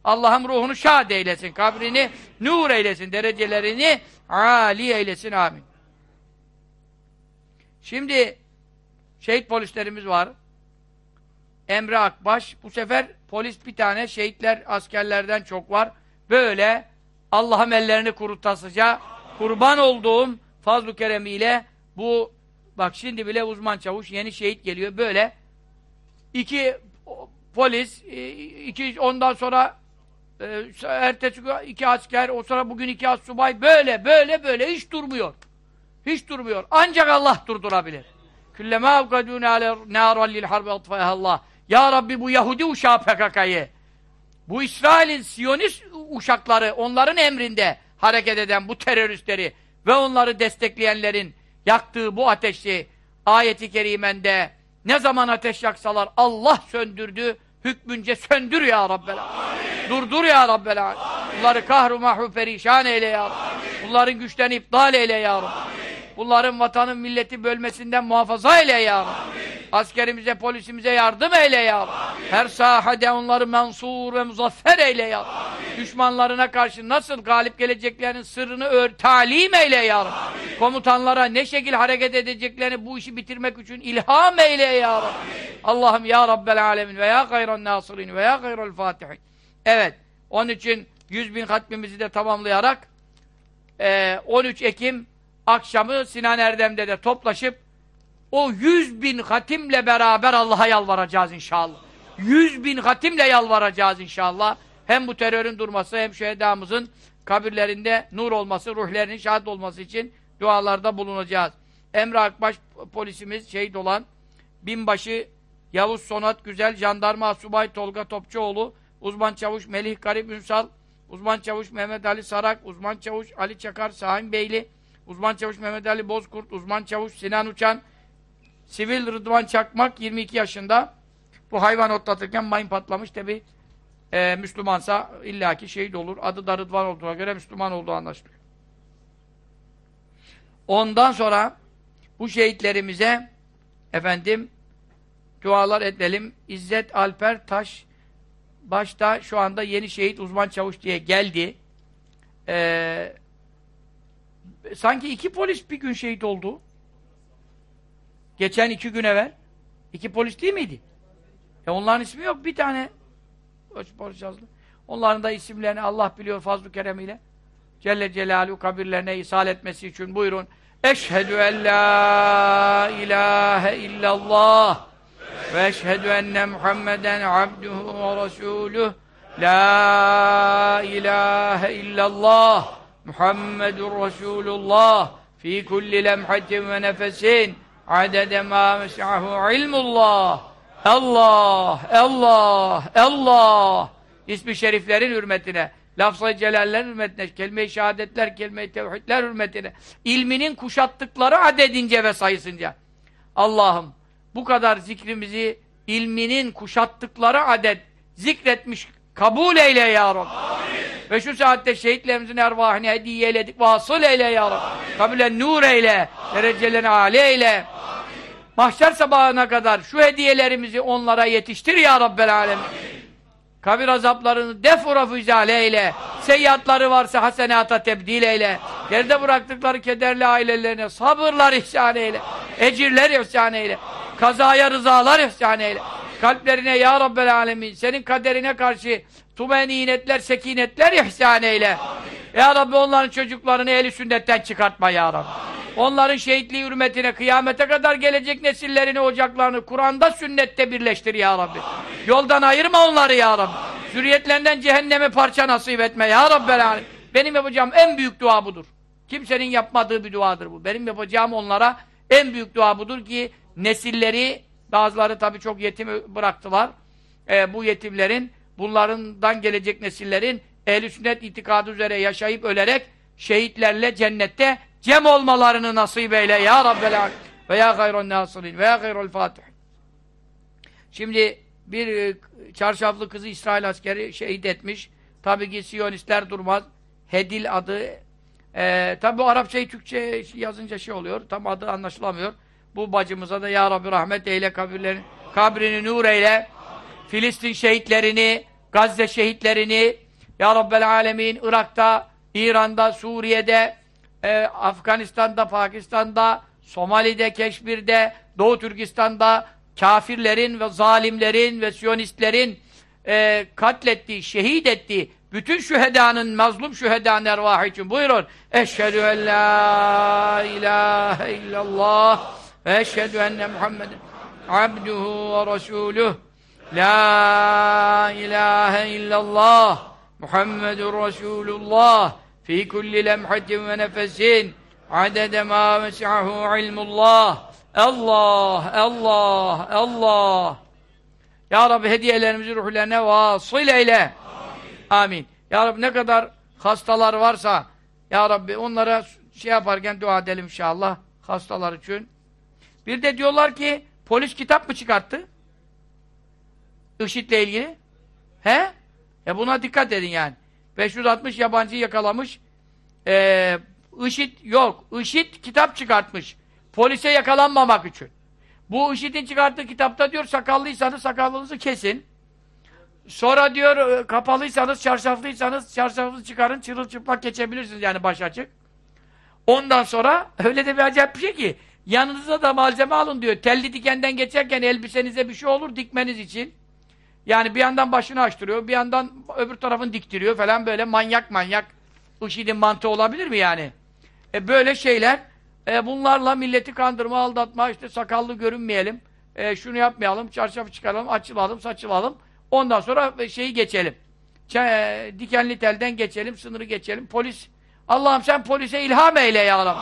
Speaker 1: Allah'ım ruhunu şad eylesin, kabrini nur eylesin, derecelerini âli eylesin, amin. Şimdi şehit polislerimiz var. Emre Akbaş, bu sefer polis bir tane, şehitler askerlerden çok var. Böyle Allah'ım ellerini kurutasıca kurban olduğum fazl-ı keremiyle bu bak şimdi bile uzman çavuş yeni şehit geliyor böyle iki polis iki ondan sonra e, ertesi iki asker o sonra bugün iki asubay böyle böyle böyle hiç durmuyor. Hiç durmuyor. Ancak Allah durdurabilir. Külleme avkadûne ale nâran lil harbi Allah. Ya Rabbi bu Yahudi uşağı PKK'yı bu İsrail'in Siyonist uşakları onların emrinde hareket eden bu teröristleri ve onları destekleyenlerin yaktığı bu ateşi ayeti kerimende ne zaman ateş yaksalar Allah söndürdü, hükmünce söndür ya Rabbel Durdur ya Rabbel Bunları kahru mahru perişan eyle ya. Bunların güçlerini iptal eyle ya Rabbi. Bunların vatanın milleti bölmesinden muhafaza eyle ya Rabbi. Askerimize, polisimize yardım eyle ya Rabbi. Her sahada onları mensur ve muzaffer eyle ya Rabbi. Düşmanlarına karşı nasıl galip geleceklerinin sırrını ör, talim eyle ya Rabbi. Komutanlara ne şekil hareket edeceklerini bu işi bitirmek için ilham eyle ya Rabbi. Allah'ım ya Rabbel alemin ve ya gayran nasirin ve ya gayral fatihin. Evet, onun için 100 bin hatmimizi de tamamlayarak 13 Ekim akşamı Sinan Erdem'de de toplaşıp o yüz bin hatimle beraber Allah'a yalvaracağız inşallah. Yüz bin hatimle yalvaracağız inşallah. Hem bu terörün durması hem şehidamızın kabirlerinde nur olması, ruhlerinin şahit olması için dualarda bulunacağız. Emre Akbaş polisimiz şehit olan binbaşı Yavuz Sonat Güzel, jandarma Subay Tolga Topçuoğlu, uzman çavuş Melih Garip Ünsal, uzman çavuş Mehmet Ali Sarak, uzman çavuş Ali Çakar Sahin Beyli, uzman çavuş Mehmet Ali Bozkurt, uzman çavuş Sinan Uçan, Sivil Rıdvan Çakmak 22 yaşında bu hayvan otlatırken mayın patlamış tabi e, Müslümansa illaki şehit olur. Adı da Rıdvan olduğuna göre Müslüman olduğu anlaşılıyor. Ondan sonra bu şehitlerimize efendim dualar edelim. İzzet Alper Taş başta şu anda yeni şehit uzman çavuş diye geldi. Ee, sanki iki polis bir gün şehit oldu. Geçen iki gün evvel. iki polis değil miydi? E onların ismi yok. Bir tane polis yazdı. Onların da isimlerini Allah biliyor fazl-ı keremiyle. Celle Celaluhu kabirlerine ishal etmesi için buyurun. Eşhedü en la ilahe illallah ve eşhedü enne Muhammeden abduhu ve resuluh la ilahe illallah Muhammedur Resulullah fi kulli lemhatin ve nefesin adede ma mes'ahu ilmullah Allah, Allah, Allah ismi şeriflerin hürmetine lafz-ı celallerin hürmetine kelime-i şehadetler, kelime-i tevhidler hürmetine ilminin kuşattıkları adedince ve sayısınca Allah'ım bu kadar zikrimizi ilminin kuşattıkları adet zikretmiş kabul eyle ya Rabbi. Amin. Ve şu saatte şehitlerimizin ervahını hediye eyledik. Vasıl eyle ya Rabbi. Kabile nur eyle. Derecelerini âli eyle. Mahşer sabahına kadar şu hediyelerimizi onlara yetiştir ya Rabbel Alemin. Kabir azaplarını defura füzale eyle. Seyyatları varsa hasenata tebdil eyle. Geride bıraktıkları kederli ailelerine sabırlar ihsan eyle. Ecirler ihsan eyle. Kazaya rızalar ihsan eyle. Kalplerine ya Rabbel Alemin senin kaderine karşı tumeninetler, sekinetler ihsan eyle. Amin. Ya Rabbi onların çocuklarını eli sünnetten çıkartma ya Rabbi. Amin. Onların şehitliği hürmetine kıyamete kadar gelecek nesillerini, ocaklarını Kur'an'da sünnette birleştir ya Rabbi. Amin. Yoldan ayırma onları ya Rabbi. Amin. Zürriyetlerinden cehenneme parça nasip etme ya Rabbel Alem. Benim yapacağım en büyük dua budur. Kimsenin yapmadığı bir duadır bu. Benim yapacağım onlara en büyük dua budur ki nesilleri, bazıları tabii çok yetim bıraktılar. Ee, bu yetimlerin, bunlarından gelecek nesillerin ehl-i sünnet itikadı üzere yaşayıp ölerek şehitlerle cennette cem olmalarını nasip eyle ya Rabbel. Ve ya hayron nasirin ve ya hayrol fatih. Şimdi bir e, çarşaflı kızı İsrail askeri şehit etmiş. Tabii ki Siyonistler durmaz. Hedil adı. E, tabii bu Arapçayı Türkçe yazınca şey oluyor. Tam adı anlaşılamıyor. Bu bacımıza da Ya Rabbi rahmet eyle kabirlerini, kabrini nur eyle. Filistin şehitlerini, Gazze şehitlerini, Ya Rabbel Alemin, Irak'ta, İran'da, Suriye'de, e, Afganistan'da, Pakistan'da, Somali'de, Keşmir'de, Doğu Türkistan'da kafirlerin ve zalimlerin ve siyonistlerin e, katlettiği, şehit ettiği bütün şühedanın, mazlum şühedanın ervahı için buyurun. Eşhedü en la ilahe illallah ve eşhedü enne Muhammeden abduhu ve resuluh la ilahe illallah Muhammedun Resulullah fi kulli lemhatin ve nefesin adede ma vesi'ahu ilmullah Allah, Allah, Allah. Ya Rabbi hediyelerimizi ruhlarına vasıl eyle. Amin. Amin. Ya Rabbi ne kadar hastalar varsa Ya Rabbi onlara şey yaparken dua edelim inşallah hastalar için. Bir de diyorlar ki polis kitap mı çıkarttı? IŞİD'le ilgili. He? E buna dikkat edin yani. 560 yabancı yakalamış. Ee, IŞİD yok. IŞİD kitap çıkartmış. Polise yakalanmamak için. Bu IŞİD'in çıkarttığı kitapta diyor sakallıysanız sakallınızı kesin. Sonra diyor e, kapalıysanız, çarşaflıysanız çarşafınızı çıkarın, çırılçıplak geçebilirsiniz yani baş açık. Ondan sonra öyle de bir acayip bir şey ki yanınıza da malzeme alın diyor. Telli dikenden geçerken elbisenize bir şey olur dikmeniz için. Yani bir yandan başını açtırıyor, bir yandan öbür tarafını diktiriyor falan böyle manyak manyak. IŞİD'in mantığı olabilir mi yani? E böyle şeyler e, bunlarla milleti kandırma, aldatma, işte sakallı görünmeyelim, e, şunu yapmayalım, çarşafı çıkaralım, açılalım, saçılalım. Ondan sonra şeyi geçelim. Ç dikenli telden geçelim, sınırı geçelim. Polis, Allah'ım sen polise ilham eyle ya Rabbi.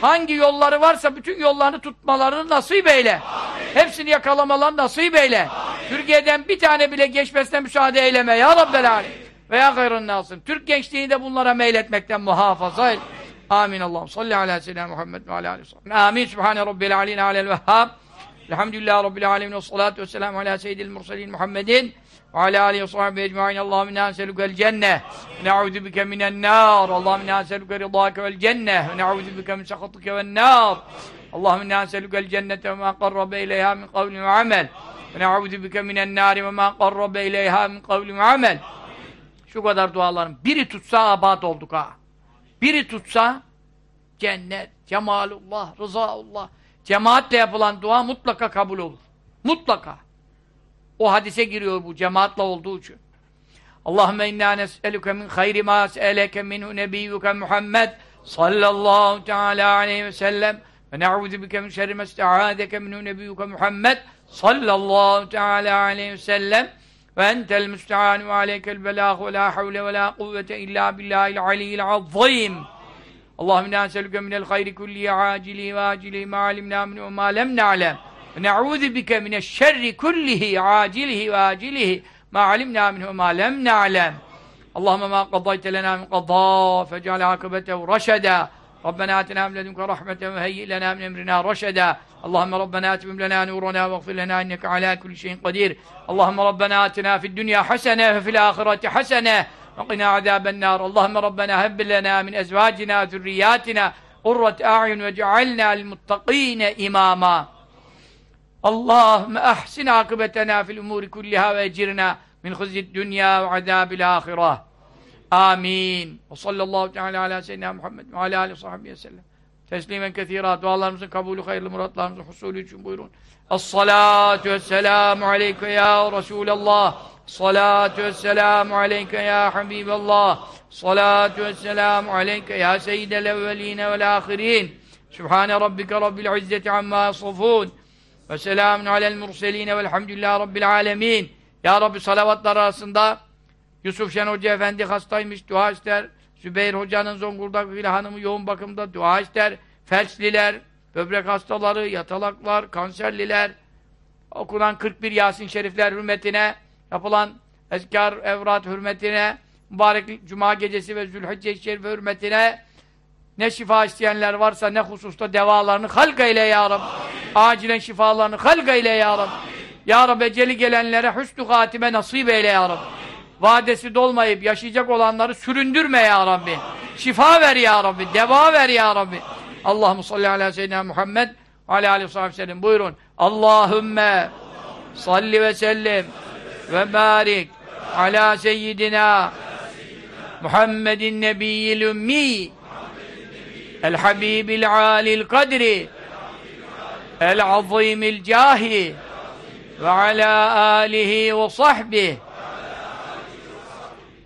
Speaker 1: Hangi yolları varsa bütün yollarını tutmalarını nasip eyle. Amin. Hepsini yakalamalarını nasip eyle. Amin. Türkiye'den bir tane bile geçmesine müsaade eyleme ya Rabbel Alem. Veya gayrın nasın. Türk gençliğini de bunlara meyletmekten muhafaza eyle. Amin Allah'ım. Salli ala seyyidina Muhammed ve ala aleyhi Amin. Sübhane Rabbil aleyhi alel vehhab. Elhamdülillah Rabbil alemin ve salatu ve ala seyyidil mursalin Muhammedin ve ala aleyhi ve sahibi ecma'in. Allahümme inna neselükel cenne ve ne'udhu bike minen nar. Allahümme inna neselüke ridâke vel cenne ve ne'udhu bike min sakatike vel nar. Allahümme inna neselükel cennete ve ma qarrabe ileyha min kavlin ve amel. Ve ne'udhu bike minen nari ve ma qarrabe ileyha min kavlin ve amel. Şu kadar duaların biri tutsa abad olduk ha. Biri tutsa cennet, cemalullah, rızaullah. Cemaatle yapılan dua mutlaka kabul olur. Mutlaka. O hadise giriyor bu cemaatle olduğu için. Allahümme inna nes'eluke min hayri ma se'eleke minhu nebiyyuke Muhammed sallallahu teala aleyhi ve sellem ve ne'udhu bike min şerri mesta'adeke minhu nebiyyuke Muhammed sallallahu teala aleyhi ve sellem ve entel müste'an ve aleykel belâhu ve la havle ve la kuvvete illa billahil aliyyil azzîm. اللهم إنا نسألك من الخير كله عاجله وآجله ما علمنا منه وما لم نعلم. ونعوذ بك من الشر كله عاجله وآجله ما علمنا منه وما لم نعلم. اللهم ما قضيت لنا من قضاء فاجعل عاقبته رشدا. ربنا آتنا من لدنك رحمة وهيئ لنا من أمرنا رشدا. اللهم ربنا أتمم لنا نورنا واغفر لنا إنك على كل شيء قدير. اللهم ربنا آتنا في الدنيا حسنة وفي الآخرة حسنة. وقنا عذاب النار. اللهم ربنا هب لنا من أزواجنا ذرياتنا قرة أعين واجعلنا للمتقين إماما. اللهم أحسن عاقبتنا في الأمور كلها وأجرنا من خزي الدنيا وعذاب الآخرة. آمين. وصلى الله تعالى على سيدنا محمد وعلى آله وصحبه وسلم. تسليما كثيرا. دعاءاتكم قبول خير المرادات حصول الجمهورون الصلاة والسلام عليك يا رسول الله. Salatu vesselamu aleyke ya Habiballah. Salatu vesselamu aleyke ya seyyidel evveline vel ahirin. Sübhane rabbike rabbil izzeti amma yasifun. Ve selamun alel murseline velhamdülillahi rabbil alemin. Ya Rabbi salavatlar arasında Yusuf Şen Hoca Efendi hastaymış, dua ister. Zübeyir Hoca'nın Zonguldaklı hanımı yoğun bakımda dua ister. Felçliler, böbrek hastaları, yatalaklar, kanserliler, okunan 41 Yasin Şerifler hürmetine, yapılan ezkar evrat hürmetine, mübarek Cuma gecesi ve Zülhicce Şerife hürmetine, ne şifa isteyenler varsa ne hususta devalarını halk eyle ya Rabbi. Acilen şifalarını halk eyle ya Rabbi. Ya Rabbi eceli gelenlere hüsnü hatime nasip eyle ya Rabbi. Vadesi dolmayıp yaşayacak olanları süründürme ya Rabbi. Şifa ver ya Rabbi. Deva ver ya Rabbi. Allahu salli ala seyyidina Muhammed ve ala aleyhi ve sellem. Buyurun. Allahümme salli ve sellim ve barik ala seyyidina Muhammedin nebiyyil ümmi el habibil alil kadri el azimil cahi ve ala alihi ve sahbihi.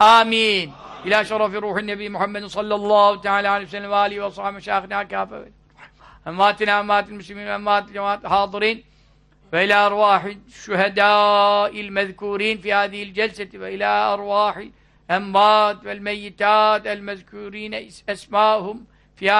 Speaker 1: Amin. İla şerefi ruhin nebi Muhammed sallallahu teala aleyhi ve sellem ve alihi ve sahibi şahına kâfe emmatina emmatil müslimin emmatil cemaat hadirin ve ila arvahi şühedâil mezkûrin fi hâdihil celseti ve ila arvahi emmat vel meyyitat el mezkûrine esmâhum fi